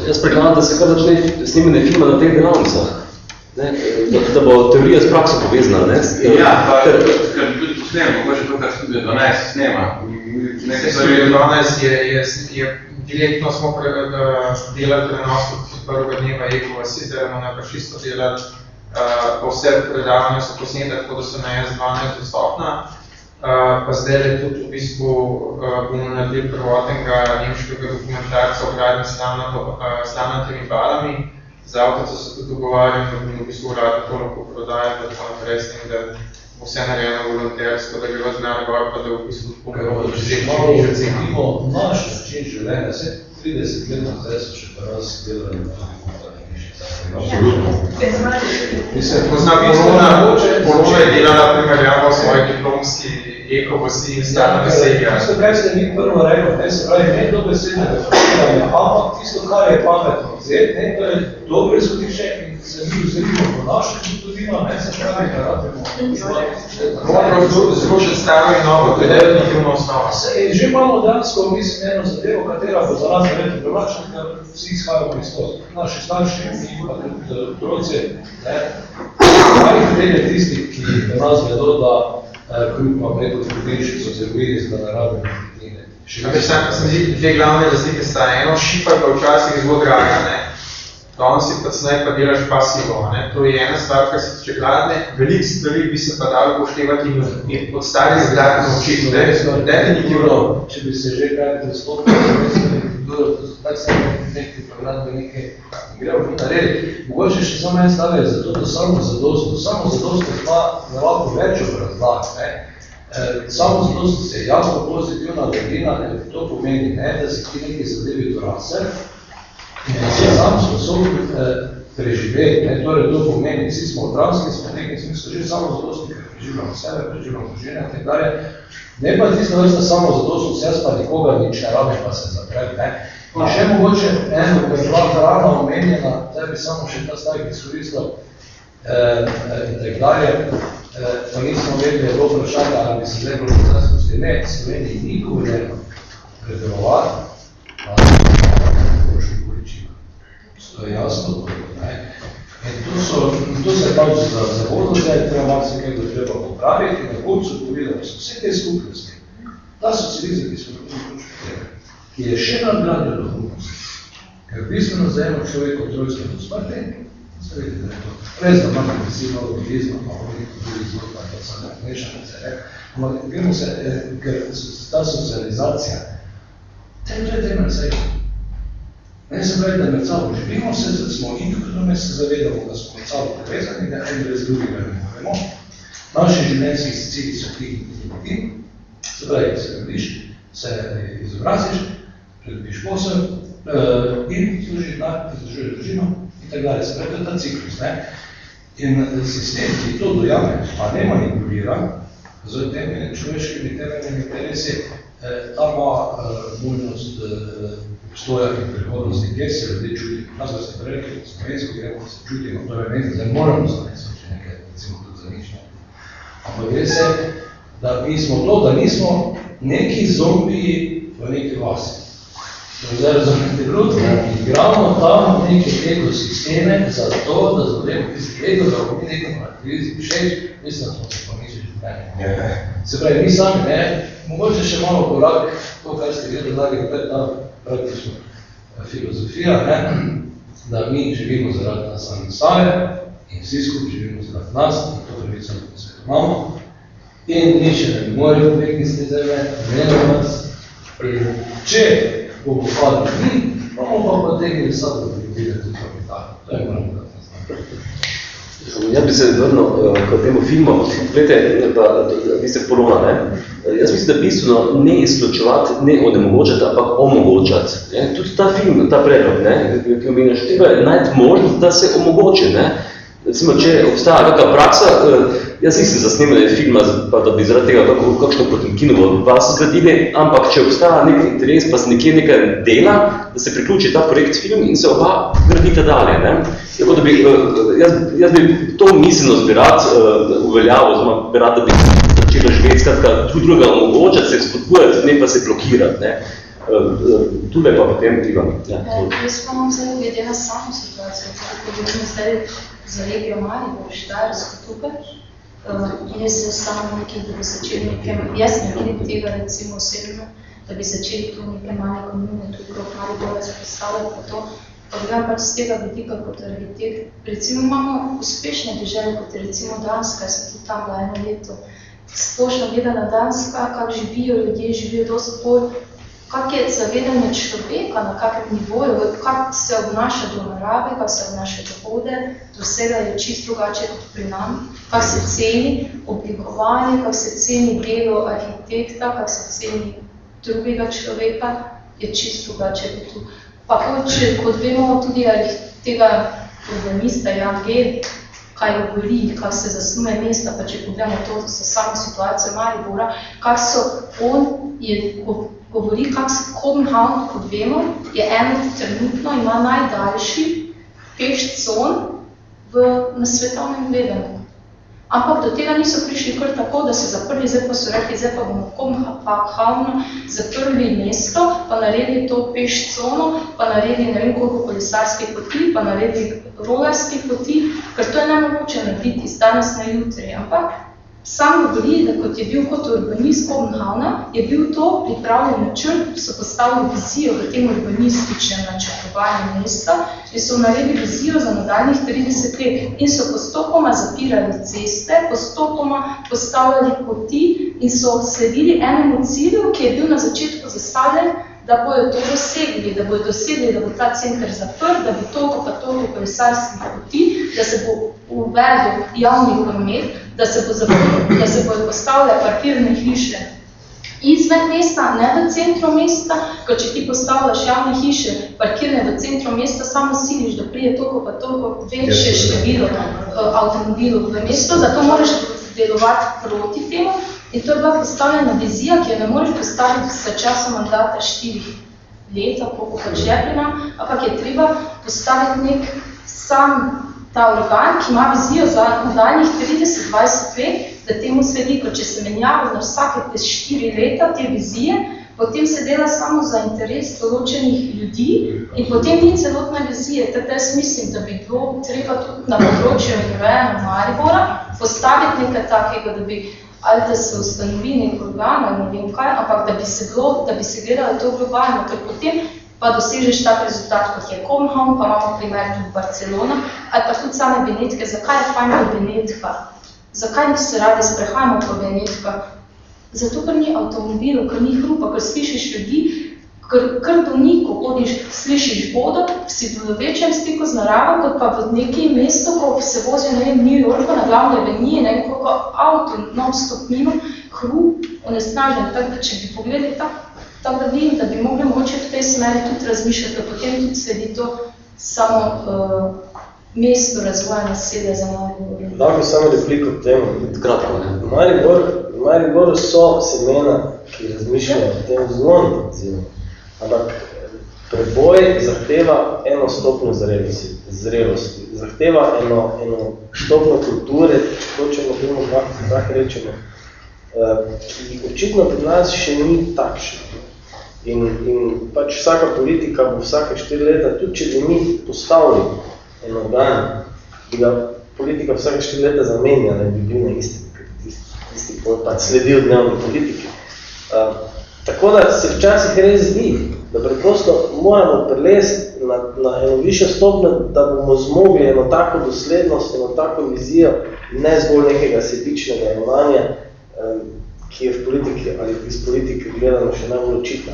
Speaker 1: Jaz pregledam, da se kar začne snimanje filma na teh delavnicah. Ne, da, da bo teorija s prakso povezana, ne?
Speaker 13: Ja, pa, ker tudi posnemo, mogoče to, kar studio 12 snema.
Speaker 2: Studio 12 je, je, je direktno smo pre, da, delali prenos od prvega dneva zdaj bomo najprej čisto delali, uh, po vse predavanje so posnete, tako da so na S12 dostopna. Pa zdaj je tudi v bistvu bomo naredili prvotnega nemškega dokumentarca o gradnji slamnatimi balami. Z avtorca se tudi dogovarjam, da bomo v bistvu radi to lahko prodajati, da tako naprej s tem, da bo vse narejeno volontersko, da bi vas znali gor, pa da v bistvu pomemo do češnji in že
Speaker 6: cenimo. Naš način življenja, vse 30 let nazaj so še pa raz delali na
Speaker 2: Poznam Polona, Polona je delala primerjavo svoj diplomski ekovasi in stane veselja.
Speaker 6: Tisto, kaj ste mi prvo rekli, ne se pravi, ne do besede, ampak tisto, kar je pametno vzeti, ne, to je dobro izhodišče se mi vzrimo po našo kulturino, ne se pravi, da rabimo.
Speaker 4: Moramo zrušiti staro in novo, to je definitivno osnova.
Speaker 6: Se, že imamo dansko, mislim, eno zadevo, katera bo za nas verjetno drugačna, ker vsi izhajajo Hristos. Naši starši, mi pa tudi otroci, ne, kaj je tisti, ki nas vedo, da eh, kljub ima preko trudniški sociologiji, da ne rabimo.
Speaker 4: Še sam se mi zdi, dve glavne razlike sta eno, šifar pa včasih zelo draga, ne. Danes si pa snaj pa delaš pasivo, ne. To je ena stvar, kar se tiče gladne, veliko stvari bi se pa dalo poštevati in, in od stari zglad naučiti, ne. Definitivno.
Speaker 6: Če bi se že kaj pristopili, tako se neki program bi nekaj gremo narediti. Mogoče še samo en stavek, zato da samo zadosto, samo zadosto ima lahko več obrazlag, ne. E, samo zadosto se je jasno pozitivna ne, to pomeni, ne, da si ti nekaj zadevi dorase, da si sam sposoben eh, preživeti, ne, torej to pomeni, vsi smo odrasli, smo nekaj smislu že samo zadosti, ker preživljamo sebe, preživljamo družine, in tako dalje, ne pa tista vrsta samo zadosti, vse pa nikoga nič ne rabi, pa se zapredi, ne. In še mogoče eno, ker je bila hrana omenjena, zdaj bi samo še ta stavek izkoristil, eh, in tako dalje, eh, pa nismo vedeli, je bilo vprašanje, ali bi se zdaj bilo zdaj ne, Sloveniji ni govorjeno predelovati, to je jasno, ne. In to, so, to se pač za zavodno zdaj treba marsikaj, da treba popraviti, na koncu povedali so vse te skupnosti, ta socializem, ki smo ki je še nadgradil duhovnost, ker bistveno zajemo človeko trojstvo do smrti, se vidi, da je to res, da imamo besedno budizma, pa oni tudi zgodba, to sem ne mešane se rek, ampak gremo se, ker ta socializacija, tem je temelj vsega. Ne se pravi, da med sabo živimo, se smo individualno se zavedamo, da smo med sabo povezani, da en brez drugega ne moremo. Naši življenjski cilji so ti in ti, se pravi, se rodiš, se izobraziš, pridobiš posel uh, in služi denar, izdržuješ družino in tako dalje. Se pravi, to je ta ciklus. Ne? In sistem, ki to dojame, pa ne manipulira z temi človeškimi temeljnimi interesi, eh, ta ima uh, možnost uh, obstoja in prihodnosti, kjer se ljudje čuti. Nas ga ste rekli, slovensko gremo, se čutimo, to je meni, zdaj moramo slovensko, če nekaj, recimo, tudi za nič. Ampak gre se, da mi smo to, da nismo neki zombiji v neki vasi. Zdaj razumete, ljudi, igramo tam neke ekosisteme za to, da zgodemo tisti ego, da bomo nekaj aktivizi všeč, mislim, da smo se pomislili življenje. Se pravi, mi sami, ne, mogoče še malo korak, to, kar ste gledali, da je ta praktično filozofija, ne, da mi živimo zaradi nas sami same in vsi skupaj živimo zaradi nas, in to pravico na svetu imamo. In niče ne morajo pobegni z te zemlje, ne na nas. Če bomo padli mi, bomo pa potegnili sad, da bi videli tudi kapital. To je da
Speaker 1: Jaz bi se vrnil uh, k temu filmu. Glede, pa, vi ste polona, ne? Jaz mislim, da bistveno ne izključevati, ne onemogočati, ampak omogočati. Ne? Tudi ta film, ta predlog, ne? ki omeniš, treba je najti možnost, da se omogoči. Ne? Recimo, če obstaja kakva praksa, uh, jaz nisem za snemanje filma, pa da bi zaradi tega kako, kakšno Potemkinovo vas zgradili, ampak če obstaja nek interes, pa se nekje nekaj dela, da se priključi ta projekt film in se oba gradita dalje. Ne? Tako da bi, jaz, jaz bi to miselnost bi rad uh, uveljavil, oziroma bi rad, da bi začela živeti, skratka, tu druga omogočati, se spodbujati, ne pa se blokirati. Ne? Uh, tule pa potem Ivan. Ja,
Speaker 7: jaz pa imam zdaj glede na samo situacijo, ko govorimo zdaj za regijo Maribor, Štajersko tukaj, uh, jaz se samo nekaj, da bi začeli nekaj, jaz ne vidim tega recimo osebno, da bi začeli tu nekaj male komune, tu krok Maribora se postavljati pa to, pa gledam pač z tega vidika kot arhitekt. Recimo imamo uspešne države, kot je recimo Danska, jaz sem tudi tam bila eno leto, splošno gledana Danska, kako živijo ljudje, živijo dosti bolj kak je zavedanje človeka, na kakem nivoju, kak se obnaša do narave, kak se obnaša do vode, do vsega je čisto drugače kot pri nam, kak se ceni oblikovanje, kak se ceni delo arhitekta, kak se ceni drugega človeka, je čisto drugače kot tu. Pa kot, kot vemo tudi tega urbanista Jan G., kaj govori, kaj se zasnuje mesta, pa če pogledamo to za samo situacijo Maribora, kak so on je govori, kak se Copenhagen, kot vemo, je eno trenutno ima najdaljši peš con v, na svetovnem gledanju. Ampak do tega niso prišli kar tako, da so zaprli, zdaj pa so rekli, zdaj pa bomo komhavno zaprli mesto, pa naredili to peš cono, pa naredili ne vem koliko kolesarskih poti, pa naredili rolarskih poti, ker to je nemogoče narediti iz danes na jutri. Ampak Sam govori, da kot je bil kot urbanist Kopenhavna, je bil to pripravljen načrt, so postavili vizijo v tem urbanističnem načrtovanju mesta in so naredili vizijo za nadaljnih 30 let in so postopoma zapirali ceste, postopoma postavljali poti in so sledili enemu cilju, ki je bil na začetku zastavljen, da bodo to dosegli, da bodo dosegli, da bo ta center zaprt, da bo toliko pa toliko kolesarskih poti, da se bo uvedel javni promet, da se bo zaprl, da se bodo postavile parkirne hiše izven mesta, ne v centru mesta, ker če ti postavljaš javne hiše, parkirne v centru mesta, samo siliš, da prije toliko pa toliko večje število uh, avtomobilov v mesto, zato moraš delovati proti temu, In to je bila postavljena vizija, ki jo ne moreš postaviti za časom mandata štirih let, koliko pač je pri nam, ampak je treba postaviti nek sam ta organ, ki ima vizijo za nadaljnih 30-20 let, da temu sledi, ker če se menjava na vsake te štiri leta te vizije, potem se dela samo za interes določenih ljudi in potem ni celotna vizije. Tako jaz mislim, da bi bilo treba tudi na področju Mirojena Maribora postaviti nekaj takega, da bi ali da se ustanovi nek organ ne vem kaj, ampak da bi se, bilo, da bi se gledalo to globalno, ker potem pa dosežeš tak rezultat, kot je Copenhagen, pa imamo primer tudi Barcelona, ali pa tudi same Benetke. Zakaj je fajn Benetka? Zakaj mi se radi sprehajamo po Benetkah? Zato, ker ni avtomobilov, ker ni hrupa, ker slišiš ljudi, Ker, ker do njih, ko hodiš, slišiš vodo, si v večjem stiku z naravo, kot pa v neki mesto, ko se vozijo, ne vem, New Yorku, na glavne avenije, ne vem, koliko avto, non-stop mimo, hrup, onesnažen, tako da če bi pogledali tako, tak, da vidim, da bi mogli moče v tej smeri tudi razmišljati, potem tudi sledi to samo uh, mesto razvoja naselja za Maribor.
Speaker 9: Lahko samo repliko k temu.
Speaker 1: Kratko, ne?
Speaker 9: V Mariboru Maribor so semena, ki razmišljajo o tem zvonim, Ampak preboj zahteva eno stopno zrelosti, zrelosti. zahteva eno, eno stopno kulture, če hočemo temu tako rečemo, eh, ki očitno pri nas še ni takšna. In, in pač vsaka politika bo vsake štiri leta, tudi če bi mi postavili en organ, bi ga politika vsake štiri leta zamenja, da bi bil na isti, tisti, tisti pač sledil dnevni politiki. Uh, Tako da se včasih res zdi, da preprosto moramo prelesti na, na eno višjo stopno, da bomo zmogli eno tako doslednost, eno tako vizijo, ne zgolj nekega sebičnega ravnanja, ki je v politiki ali iz politike gledano še najbolj očitno.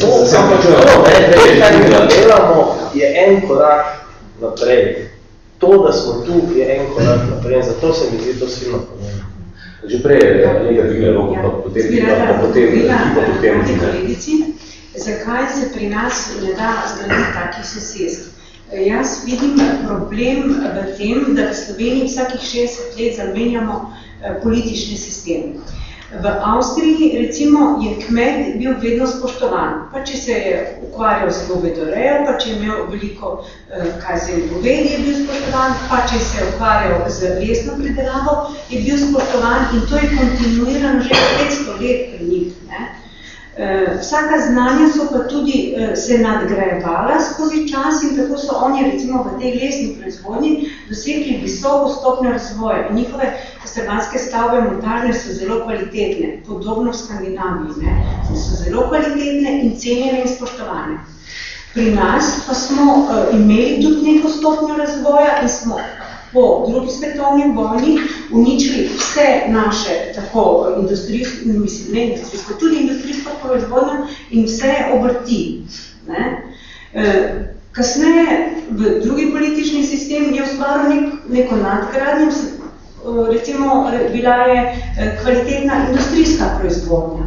Speaker 9: To, kar delamo, je en korak naprej. To, da smo tu, je en korak naprej. Zato se mi zdi to silno pomembno.
Speaker 1: Že prej je nekaj dvigne roko, pa potem tipa, pa potem tipa, potem
Speaker 5: kolegici, zakaj se pri nas ne da zgraditi takih sosedstv? Jaz vidim problem v tem, da v Sloveniji vsakih 60 let zamenjamo eh, politični sistem. V Avstriji, recimo, je kmet bil vedno spoštovan. Pa če se je ukvarjal z govedorejo, pa če je imel veliko eh, kazen govedi, je bil spoštovan, pa če se je ukvarjal z lesno pridelavo, je bil spoštovan in to je kontinuirano že 500 let pri njih. Eh, vsaka znanja so pa tudi eh, se nadgrajevala skozi čas in tako so oni recimo v tej lesni proizvodnji dosegli visoko stopnjo razvoja. Njihove strbanske stavbe montažne so zelo kvalitetne, podobno v Skandinaviji. Ne? So zelo kvalitetne in cenjene in spoštovane. Pri nas pa smo uh, imeli tudi neko stopnjo razvoja in smo po drugi svetovni vojni uničili vse naše tako industrijsko, mislim, ne industrijsko, tudi industrijsko proizvodnjo in vse obrti. Ne? E, kasneje v drugi politični sistem je ustvaril nek, neko nadgradnjo, recimo bila je e, kvalitetna industrijska proizvodnja.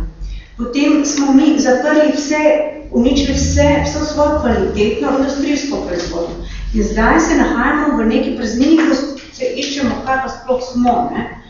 Speaker 5: Potem smo mi zaprli vse, uničili vse, vso svojo kvalitetno industrijsko proizvodnjo. In zdaj se nahajamo v neki praznini, ko se iščemo, kaj pa sploh smo. Ne?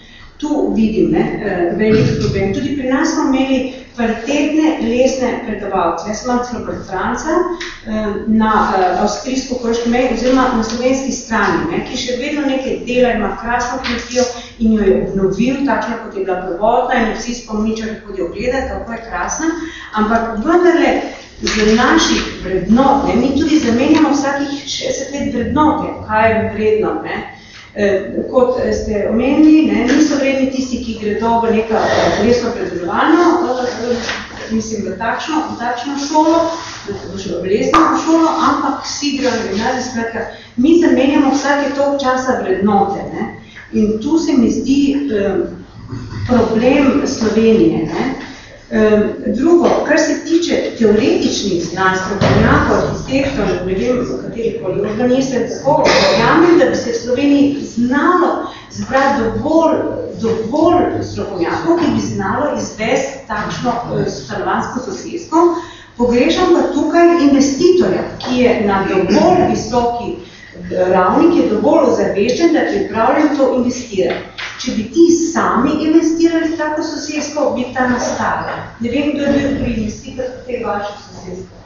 Speaker 5: tu vidim ne, eh, velik problem. Tudi pri nas smo imeli kvalitetne lesne predavalce. Jaz sem celo bratranca eh, na eh, avstrijsko-koroški meji oziroma na slovenski strani, ne, ki še vedno nekaj dela, ima krasno kmetijo in jo je obnovil, takšno kot je bila prvotna in vsi spomničari hodijo gledati, kako je krasna, ampak vendarle z naših vrednot, ne, mi tudi zamenjamo vsakih 60 let vrednote, kaj je vredno, ne, kot ste omenili, ne, niso vredni tisti, ki gredo v neka resno predrževalno, eh, mislim, v takšno, v takšno šolo, v resno šolo, ampak vsi gredo na gimnazij, skratka, mi zamenjamo vsake tog časa vrednote. In tu se mi zdi eh, problem Slovenije. Ne, Drugo, kar se tiče teoretičnih znanj, strokovnjakov, arhitektov, ne vem, za katerikoli organiste, tako verjamem, da bi se v Sloveniji znalo zbrati dovolj, dovolj strokovnjakov, ki bi znalo izvesti takšno eh, stanovansko sosedstvo. Pogrešam pa tukaj investitorja, ki je na dovolj visoki ravni, ki je dovolj ozaveščen, da je pripravljen to investirati. Če bi ti sami investirali v tako sosedsko, bi ta nastala. Ne vem, kdo je bil pri investitor te vaše sosedsko.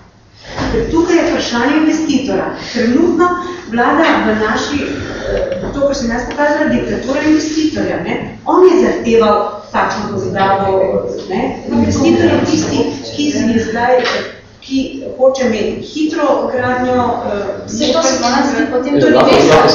Speaker 5: Ker tukaj je vprašanje investitora. Trenutno vlada v naši, eh, to, kar sem jaz pokazala, diktatura investitorja. Ne? On je zahteval takšno pozdravo. Investitor je tisti, ki se je zdaj ki hoče imeti hitro gradnjo.
Speaker 7: Vse to se danes zdi potem tudi veš,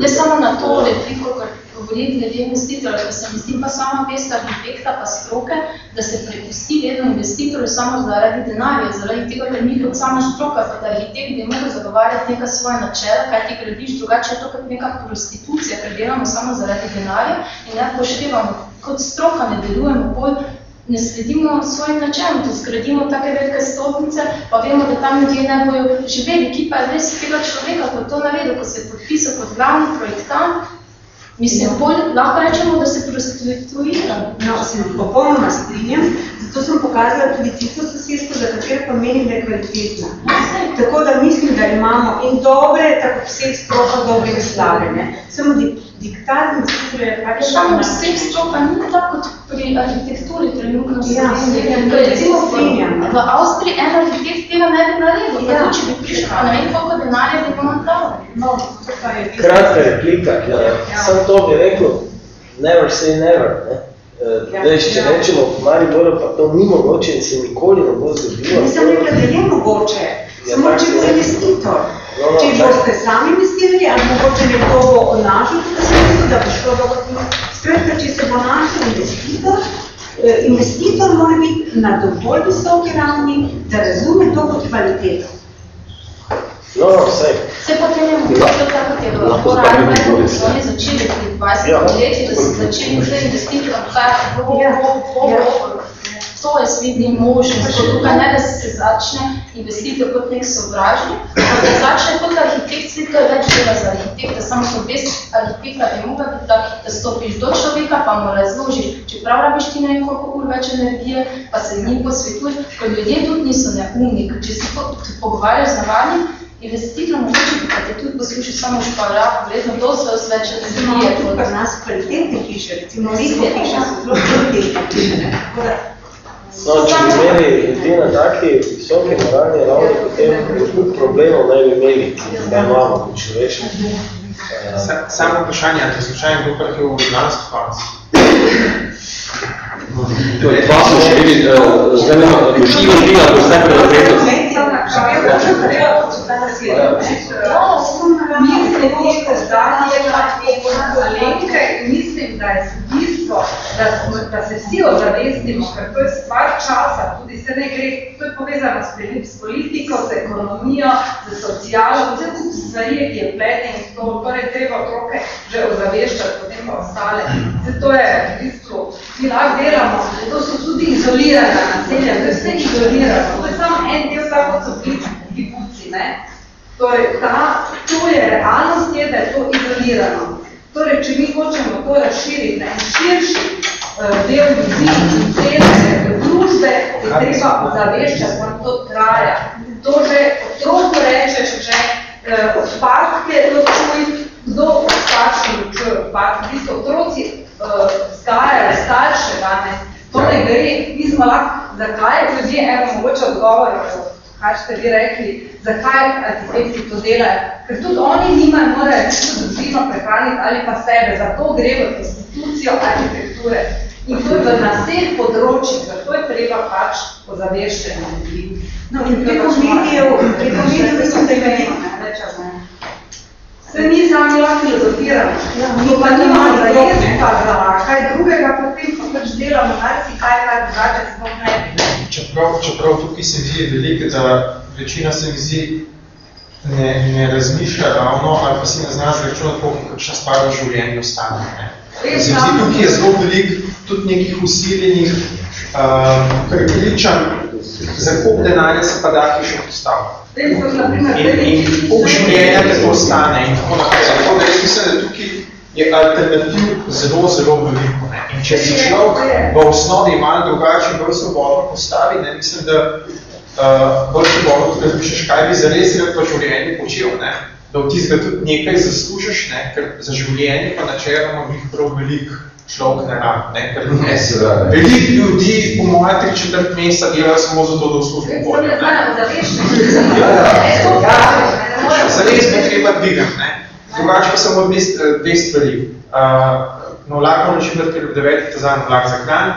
Speaker 7: ne samo na to repliko, kar govorim glede investitorja, da se mi zdi pa sama vest arhitekta pa stroke, da se prepusti vedno investitorju samo zaradi denarja, zaradi tega, ker mi kot sama stroka, kot arhitekt bi mogel zagovarjati neka svoja načela, kaj ti gradiš, drugače je to kot neka prostitucija, ker delamo samo zaradi denarja in ne poštevamo, kot stroka ne delujemo bolj ne sledimo svojim načelom, da zgradimo take velike stolpnice, pa vemo, da tam ljudje ne bojo živeli, ki pa je res tega človeka, ko to naredil, ko se je podpisal kot glavni projektant, Mislim, bolj lahko rečemo, da se prostituira.
Speaker 5: No, se popolnoma strinjam, zato sem pokazala tudi tisto sosedstvo, za katero pa menim, da je kvalitetna. Tako da mislim, da imamo in dobre, tako vseh stropa dobre in slabe. Ne? Samo diktat in sicer je pač...
Speaker 7: Samo vseh stropa ni tako kot pri arhitekturi trenutno
Speaker 5: ja, recimo strinjam.
Speaker 7: V Avstriji en arhitekt tega ne bi naredil, ja. če bi prišel, pa ne vem, koliko denarja bi bomo dal.
Speaker 5: No,
Speaker 9: Kratka replika, ja. ja to bi rekel, never say never. Ne? Uh, ja, če ja. rečemo v Mariboru, pa to ni mogoče in se nikoli ne bo zgodilo.
Speaker 5: Nisem rekla, da je mogoče, ja, samo če bo investitor. No, no, če boste sami investirali, ali mogoče nekdo bo našel tudi sredstvo, da bo šlo do Skratka, če se bo našel investitor, eh, investitor mora biti na dovolj visoki ravni, da razume to kot kvaliteto.
Speaker 9: No, no, vse.
Speaker 7: Vse potem je mogoče tako, bilo. Lahko spodobno ne bo so oni začeli pri 20 ja. leti, da so začeli vse investitorja vstajati v ja. To je svidni možnost, tukaj ne, da se začne investitor kot nek sovražnik, ampak da začne kot arhitekt, svi to je več dela za arhitekta, samo so bez arhitekta bi mogla biti da, da stopiš do človeka, pa mu razložiš, če prav rabiš ti nekaj koliko ur več energije, pa se z njim posvetuješ, ko ljudje tudi niso neumni, če si po, pogovarjaš z navadnim, investitor mogoče, pa te tudi posluši samo vredno dosti dosti več energije.
Speaker 5: Imamo tudi pri nas kvalitetne hiše, recimo listne hiše so zelo kvalitetne hiše, ne?
Speaker 9: No, če bi imeli ljudi na taki visoki moralni ravni, potem kup problemov ne bi imeli, da imamo kot človeški.
Speaker 4: Samo vprašanje, ali je slučajno bil prvi v Ljubljanski pas?
Speaker 1: To je dva so še videti, zdaj nema, živo vina, ko 上哪儿？因为不是，了几天。
Speaker 14: Mislim, da je bistvo, da, da se vsi ozavestimo, ker to je stvar časa, tudi se ne gre, to je povezano s, s politiko, z ekonomijo, z socialo, vse kup stvari, ki je pleten in to, torej treba otroke že ozaveščati, potem pa ostale. Zdaj, to je v bistvu, mi lahko delamo, to so tudi izolirane naselja, to je vse izolirano, to je samo en del, tako so bili kibuci, ne? Torej, ta, to je realnost je, da je to izolirano. Torej, če mi hočemo to razširiti na en širši uh, del ljudi in cele družbe, je treba ozaveščati, da to traja. To že otroku rečeš, že uh, od partke ločuj, kdo starši učujo, pa v bistvu otroci vzgajajo starše danes, to ne gre, mi smo lahko, zakaj ljudje, eno mogoče odgovor, kaj ste vi rekli, zakaj arhitekti to delajo, ker tudi oni nimajo, morajo nešto družino prehraniti ali pa sebe, zato gre v institucijo arhitekture. In to je na vseh področjih, zato je treba pač ozaveščenje ljudi.
Speaker 5: No, in preko medijev, preko medijev so te
Speaker 14: Se mi sami lahko filozofiramo,
Speaker 5: Ja,
Speaker 14: mi pa nimamo za jezika, za kaj drugega, potem pa pač delamo marsi kaj, kaj drugače sploh ne.
Speaker 2: Čeprav, čeprav tukaj se mi zdi veliko, da večina se mi zdi ne, ne razmišlja ravno, ali pa si ne zna zračunati, koliko kakšna stvar v življenju ostane. Ne. Se mi zdi, tukaj je zelo veliko tudi nekih usiljenih um, prepričanj, za koliko denarja se pa da hišo
Speaker 14: primer,
Speaker 2: In, in koliko življenja te to stane in tako naprej. Tako da jaz mislim, da tukaj je alternativ zelo, zelo veliko. Ne. In če si človek v osnovi malo drugače in bolj svobodno postavi, ne, mislim, da uh, bolj svobodno razmišljaš, kaj bi zares rad v življenju počel. Ne. Da od tistega tudi nekaj zaslužiš, ne, ker za življenje pa načeloma bi prav veliko človek ne rab, ne, ker ne, veliko ljudi po moje tri četrt meseca delajo samo zato, da v
Speaker 14: znajo ozaveščenje.
Speaker 2: Ja, ja.
Speaker 14: Ja,
Speaker 2: Zares bo treba dvigati, ne. Drugače pa samo dve, dve stvari. Uh, no, vlakom na čimer, ker ob devetih zanj vlak za kran,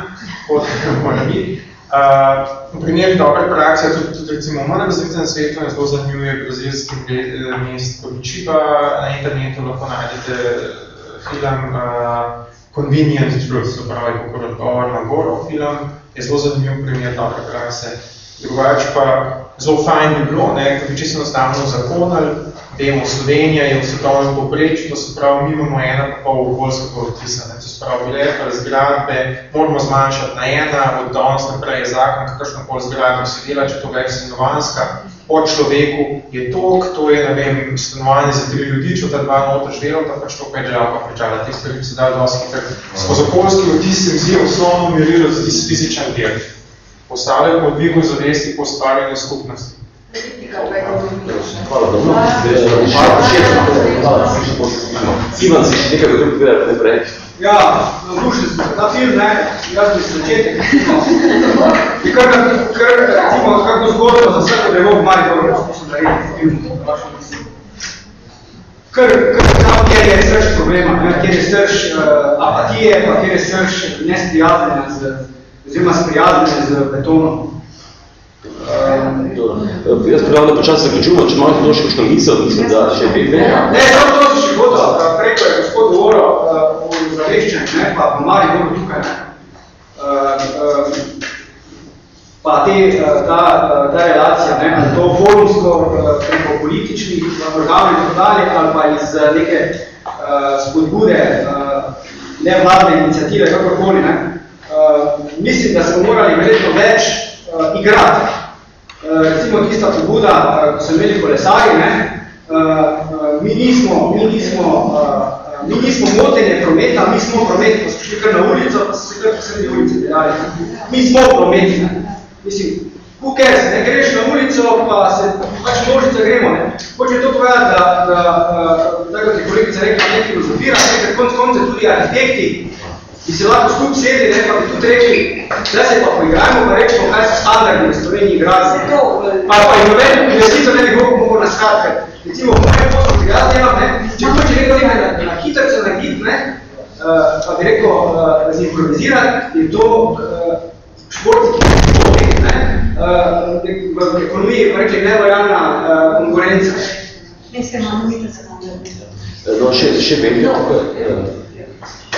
Speaker 2: kot mora biti. Uh, v primeru dobre prakse, tudi, tudi recimo v manj razvitem svetu, je zelo zanimiv je brazilski eh, mest Curitiba, na internetu lahko najdete eh, film uh, Convenient Truth, se pravi, kako odgovor na goro film, je zelo zanimiv primer dobre prakse. Drugače pa zelo fajn bi bilo, ne, da bi čisto enostavno zakonali, vemo, Slovenija je v svetovnem povprečju, to se pravi, mi imamo ena pa pol okoljska politisa, ne, to se pravi, bile pa zgradbe, moramo zmanjšati na ena, od danes naprej je zakon, kakršno pol zgradbo se dela, če to več stanovanska, po človeku je tok, to je, ne vem, stanovanje za tri ljudi, če ta dva notaž delata, pač to pa je delal pa pričala, te stvari se dajo dosti, ker skozi okoljski vtis se mi zdi osnovno merilo za tisti fizičen del. Postavljajo po dvigu zavesti po ustvarjanju skupnosti.
Speaker 1: Hvala, dobro. Hvala, še Hvala, si še pozitivno. Ivan, si še nekaj drugega povedati naprej?
Speaker 8: Ja, navdušen sem za ta film, ne, jaz bi se začetek. Je kar, kar, recimo, kako zgodbo za vse, da je v Mariboru poskušal narediti film. Kar, kar tam, kjer je srž problema, ne, kjer je srž uh, apatije, pa kjer je srž nesprijaznjenja z, oziroma sprijaznjenja z betonom.
Speaker 1: Uh, jaz predam, da počas zaključujemo, če malo kdo še kakšno misel, mislim, da še dve dve.
Speaker 8: Ne, samo to se še hotel, preko je gospod govoril uh, o zaveščenju, ne, pa v Mariboru tukaj, ne. Uh, uh, pa te, uh, ta, uh, ta relacija, ne, ali to forumsko, uh, preko političnih organov in dalje, ali pa iz uh, neke uh, spodbude, uh, nevladne iniciative, kakorkoli, ne. Uh, mislim, da smo morali verjetno več uh, igrati. Uh, recimo tista pobuda, uh, ko so imeli kolesari, ne, uh, uh, mi nismo, mi nismo, uh, mi nismo motenje prometa, mi smo promet, ko smo šli kar na ulico, pa se kar posredi ulice delali. Mi smo prometi, ne. Mislim, who cares, ne, greš na ulico, pa se pač možnice gremo, ne. Hoče to povedati, da, da, uh, da kot je kolegica rekla, ne filozofira, ne, ker konc konce tudi arhitekti, bi se lahko skup sedli, ne, pa bi tudi rekli, da se pa poigrajmo, pa rečemo, kaj so standardni v Sloveniji igralci. Pa, pa in noben investitor ne bi mogel ker recimo v poslu, ki jaz delam, ne, če hoče nekdo nekaj na, na hitrce narediti, ne, uh, pa bi rekel, uh, zimprovizirati, je to uh, šport, ki je šport, ne, uh, v ekonomiji pa rekli nelojalna uh, konkurenca.
Speaker 5: Veste, imamo mi da se
Speaker 1: No, še, še vedno.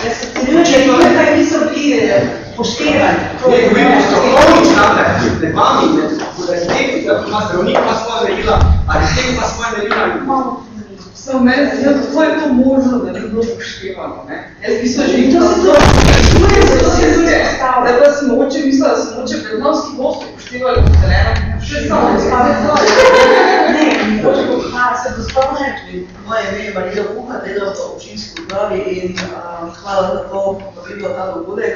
Speaker 5: Jaz se cenim, če je nekaj niso bili eh, poštevani.
Speaker 8: Ne, govorimo o strokovnih standardih, med vami, med arhitekti, da ima zdravnik, ima svoje merila, arhitekt ima svoje merila.
Speaker 11: Samo meni se zdi, kako je to možno, da ni bilo upoštevano, ne? Jaz bi se že
Speaker 5: To se to
Speaker 11: sprašuje, zato se tudi, da pa smo oče mislila, da smo oče prednovski gost upoštevali kot zelena, še samo
Speaker 5: Ne,
Speaker 12: Ha, se gospodine, moje ime je Marija Kuha, delam v občinski upravi in um, hvala za to, da videla ta dogodek.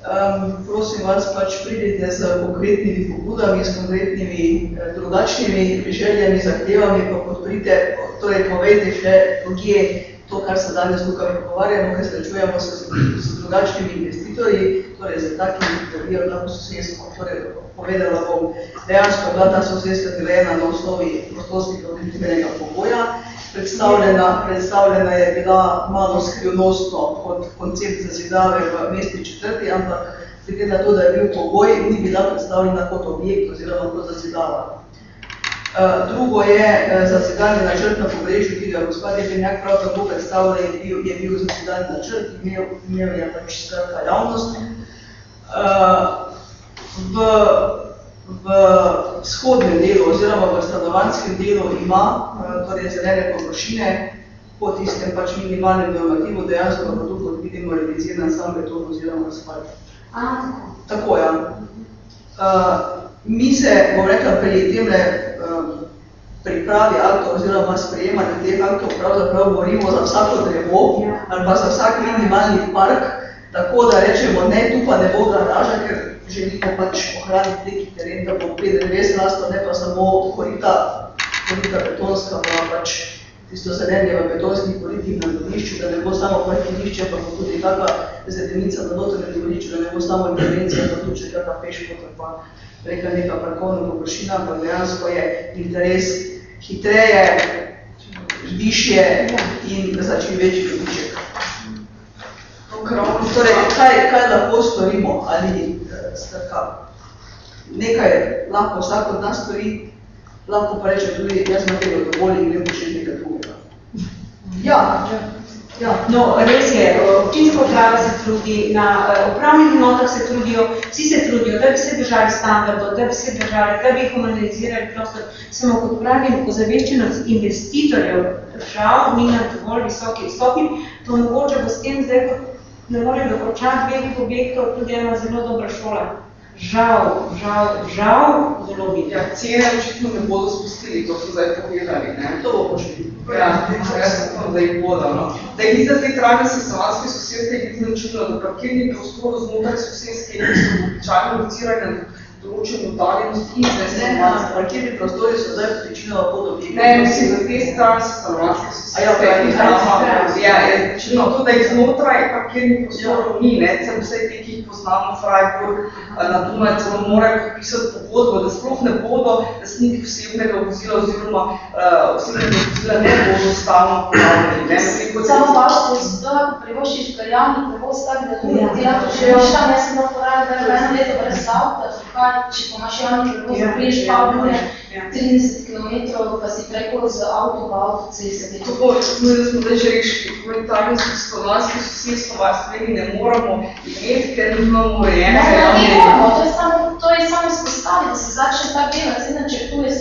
Speaker 12: Um, prosim vas pač pridite z konkretnimi pobudami, s konkretnimi eh, drugačnimi željami, zahtevami, pa podprite, torej povejte še drugje to, kar se danes tukaj pogovarjamo, ker srečujemo se z drugačnimi investitorji, torej z takimi, ki je lahko sosedstvo, torej povedala bom, dejansko bila ta sosedstva delena na osnovi prostorskih objektivnega pogoja, predstavljena, predstavljena je bila malo skrivnostno kot koncept zazidave v mestni četrti, ampak glede na to, da je bil pogoj, ni bila predstavljena kot objekt oziroma kot zazidava. Uh, drugo je uh, zazidanje načrt na pobrežju, ki ga gospod Jebenjak prav tako predstavlja, je bil, je bil zazidanje načrt, imel, imel je pač skratka javnost. Uh, v, v vzhodnem delu oziroma v stanovanskem delu ima torej zelene površine po tistem pač minimalnem normativu, dejansko pa tu, kot vidimo, realiziran sam beton oziroma asfalt.
Speaker 5: A,
Speaker 12: tako, ja. Uh, mi se, bom rekla, pri temle um, pripravi aktov oziroma sprejemanje teh aktov pravzaprav borimo za vsako drevo ali pa za vsak minimalni park, tako da rečemo, ne, tu pa ne bo garaža, ker želimo pač ohraniti neki teren, da bo preden res rasto, ne pa samo korita, korita betonska, pa pač tisto zelenje v betonskih koritih na dvorišču, da ne bo samo parkirišče, pa bo tudi kakva zedenica na notranjem dvorišču, da ne bo samo intervencija, pa tudi še kakva pešpota, pa rekla neka parkovna površina, pa dejansko je interes hitreje, višje in za čim večji dobiček. Torej, kaj, kaj lahko storimo ali strka? Nekaj lahko vsak od nas stori, lahko pa reče tudi, jaz sem tega dovolj in grem početi nekaj drugega. Ja,
Speaker 5: Ja, no, res je, občinska uprava se trudi, na upravnih enotah se trudijo, vsi se trudijo, da bi se držali standardov, da bi se držali, da bi humanizirali prostor, samo kot pravim, ozaveščenost investitorjev žal ni na dovolj visoki stopni, to mogoče bo s tem zdaj, ko ne morem dokončati dveh objektov, tudi ena zelo dobra šola. Žal, žal, žal, zelo vidim.
Speaker 11: Ja, cene očitno ne bodo spustili, to so zdaj povedali, ne?
Speaker 12: To bo pošli.
Speaker 11: Ja, jaz da jih bodo, no. Da jih za te trajne sesalske sosedske je biti načutno, da parkirni prostor znotraj sosedske je so običajno locirane določeno oddaljenost in
Speaker 12: ne, ne, parkirni prostori so zdaj večino pod objektom.
Speaker 11: Ne, mislim, za te strane sesalske sosedske je biti Ja, je večino to, da jih znotraj parkirnih prostorov ni, ne, celo vse te, ki jih poznamo, Freiburg, na Dunaj, celo morajo podpisati pogodbo, da sploh ne bodo lastniki osebnega vozila oziroma uh, osebnega vozila ne bodo stalno ponavljali. Ne,
Speaker 7: Samo važno je to, ako privošiš ga javni prevoz, tako da tudi ti lahko živiš tam, jaz sem lahko rada, da je eno leto brez avta, Znači, pomašalnik pa
Speaker 11: je
Speaker 7: vozu
Speaker 11: priš,
Speaker 7: pa
Speaker 11: bude
Speaker 7: 30 km, pa si preko za auto, pa auto ceste.
Speaker 11: To bo, tudi da smo već rešili, komentarji so ne moramo imeti, ker imamo.
Speaker 7: Ne, ne, ne, to je samo, to je samo izpostaviti, da se začne ta delati, znači,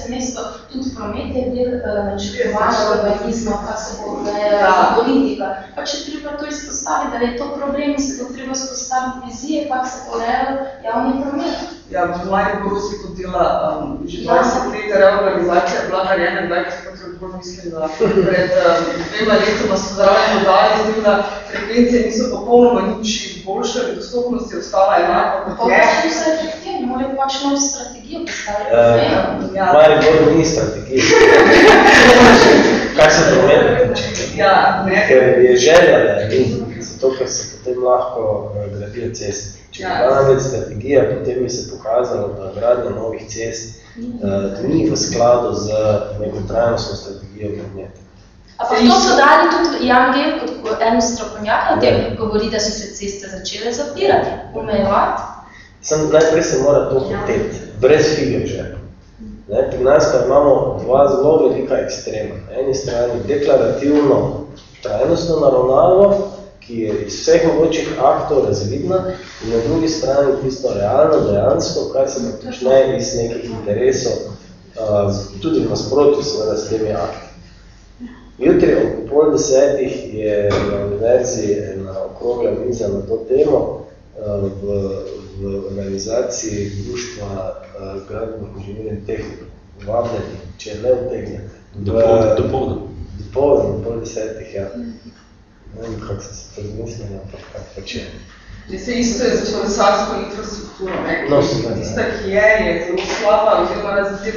Speaker 7: mesto, tudi promet je del načrtovanja urbanizma, kar se bo urejala
Speaker 11: Ja.
Speaker 7: politika. Pa če treba to izpostaviti, da je to problem in se bo treba izpostaviti vizije, kak se bo urejal javni promet.
Speaker 11: Ja, v Mariboru se kot dela um, že
Speaker 7: Ja.
Speaker 11: 20 let reorganizacija je bila narejena, kdaj ko se pa bolj mislim, da pred um, dvema letoma so zraven dodali, z tem, da frekvencije niso popolnoma nič izboljšali, dostopnost je ostala enaka
Speaker 7: Pa
Speaker 11: kot je.
Speaker 7: Efektivni, morajo pač novo strategijo postaviti.
Speaker 9: Uh,
Speaker 11: Ja.
Speaker 9: Maribor ni strategija. Kaj se promeni?
Speaker 11: Ja, ne.
Speaker 9: Ker je želja, da je ni, zato ker se potem lahko eh, gradijo ceste. Če bi
Speaker 11: Ja.
Speaker 9: bila namreč strategija, potem bi se pokazalo, da gradnja novih cest uh, ni v skladu z neko trajnostno strategijo prometa.
Speaker 7: A pa to so dali tudi Jan Gel kot en strokovnjak na tem, govori, da so se ceste začele zapirati, omejevati.
Speaker 9: Sem, najprej se mora to hoteti, brez fige že. Ne, pri nas pa imamo dva zelo velika ekstrema. Na eni strani deklarativno trajnostno naravnavo, ki je iz vseh mogočih aktov razvidna, in na drugi strani tisto realno, dejansko, kar se pa počne iz nekih interesov, tudi v nasprotju seveda s temi akti. Jutri ob pol desetih je na univerzi ena okrogla miza na to temo v, v organizaciji društva uh, gradbenih inženirjev in tehnik. Vabljeni, če ne utegnete.
Speaker 1: Dopoldan, dopoldan.
Speaker 9: Dopoldan, pol desetih, ja. Ne vem, kako sem se to zmislil, ampak kako pač je.
Speaker 11: Že se isto je za kolesarsko infrastrukturo, ne?
Speaker 9: No, seveda.
Speaker 11: Tista, ki je, je zelo slaba, oziroma ceste,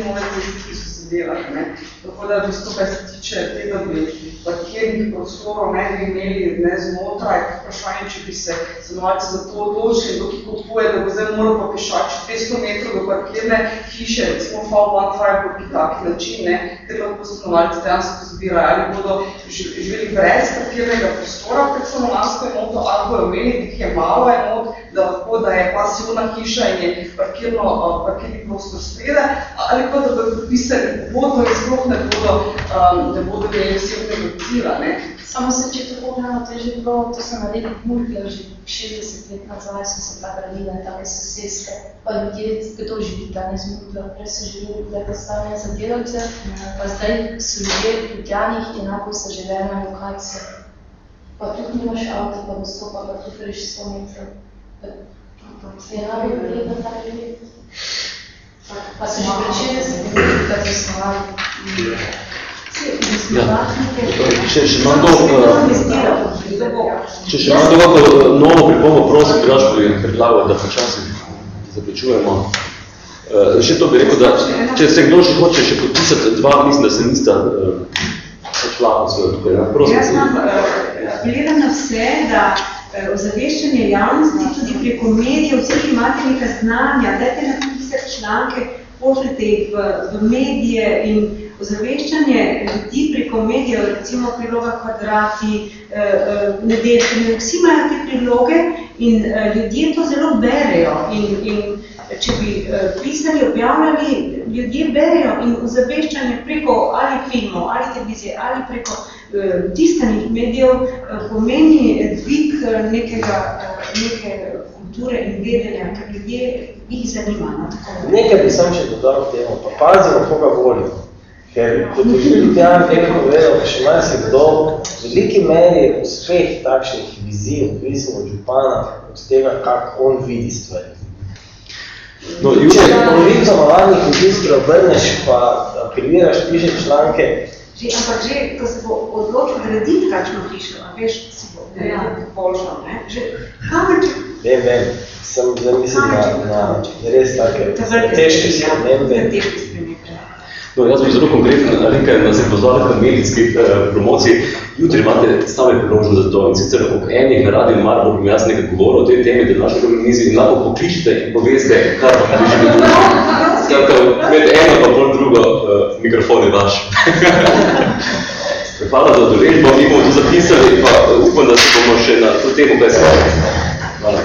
Speaker 11: ki so se izdelati. Ne. Tako da, bistvu, kaj se tiče tega, bi parkirnih prostorov ne bi imeli ne znotraj, vprašanje, če bi se stanovalci za to odločili, kdo ki kupuje, da bo zdaj moral pa pešači 200 metrov do parkirne hiše, recimo V1 po taki način, ne, ker lahko stanovalci dejansko zbirajo, ali bodo živeli brez parkirnega prostora pred stanovanjsko enoto, ali bojo imeli, da je malo enot, da lahko, da je pasivna hiša in je parkirno, parkirni prostor spredaj, ali pa da bodo podpisali in sploh ne bodo, um, ne bodo imeli osebnega cilja. Ne.
Speaker 7: Samo se, če to pogledamo, to je že bilo, to so naredili Murgler, že 60 let nazaj so se ta gradile, take sosedske, pa ljudje, kdo živi danes Murgler, prej so živeli tukaj postavljene za delavce, pa zdaj so ljudje v Ljubljanih enako so živeli na lokacije. Pa tudi nimaš avto, pa dostopa, pa tudi greš 100 metrov. Se je najbolj vredno ta ljudi. Pa so že pred 60 let tukaj zasnovali.
Speaker 1: Ja. Če še imam to, če še imam to kako novo pripomo, prosim, Draž, bi predlagal, da počasi zaključujemo. Še to bi rekel, da če se kdo še hoče še podpisati dva, mislim, da se nista šla na svoje tukaj. Prosim.
Speaker 5: Jaz imam, gledam na vse, da ozaveščanje javnosti tudi preko medijev, vse, ki imate nekaj znanja, dajte napisati članke, pošljete jih v, v medije in ozaveščanje ljudi preko medijev, recimo priloga kvadrati, eh, eh, nedeljke, vsi imajo te priloge in eh, ljudje to zelo berejo in, in če bi pisali, objavljali, ljudje berejo in ozaveščanje preko ali filmov, ali televizije, ali preko tiskanih medijev pomeni dvig nekega, neke kulture in vedenja, ker ljudje jih zanima. No,
Speaker 9: Nekaj bi sam še dodal k temu, pa pazimo, koga volimo. Ker, kot je tudi Tjan nekaj povedal, še malo se kdo, v veliki meri je uspeh takšnih vizij, odvisno od župana, od tega, kako on vidi stvari. No, Če polovico maladnih ljudi spreobrneš, pa apeliraš, pišeš članke,
Speaker 5: Že, ampak že, ko se bo odločil graditi kakšno hišo, a veš, si bo ja. boljšo, ne? Že, kamen, če...
Speaker 9: Vem, vem, sem zdaj mislim na, na res take težke spremembe.
Speaker 1: No, jaz bi zelo konkretno nekaj nas je pozval k medijski eh, promociji. Jutri imate same priložnost za to in sicer ob enih na radiju Marbo bom jaz nekaj govoril o tej temi, da naši organizi in lahko pokličite in poveste, kar vam bi že Skratka, med eno pa bolj drugo, uh, mikrofon je vaš. Hvala za doležbo, mi bomo to zapisali, pa upam, da se bomo še na to temo kaj se Hvala.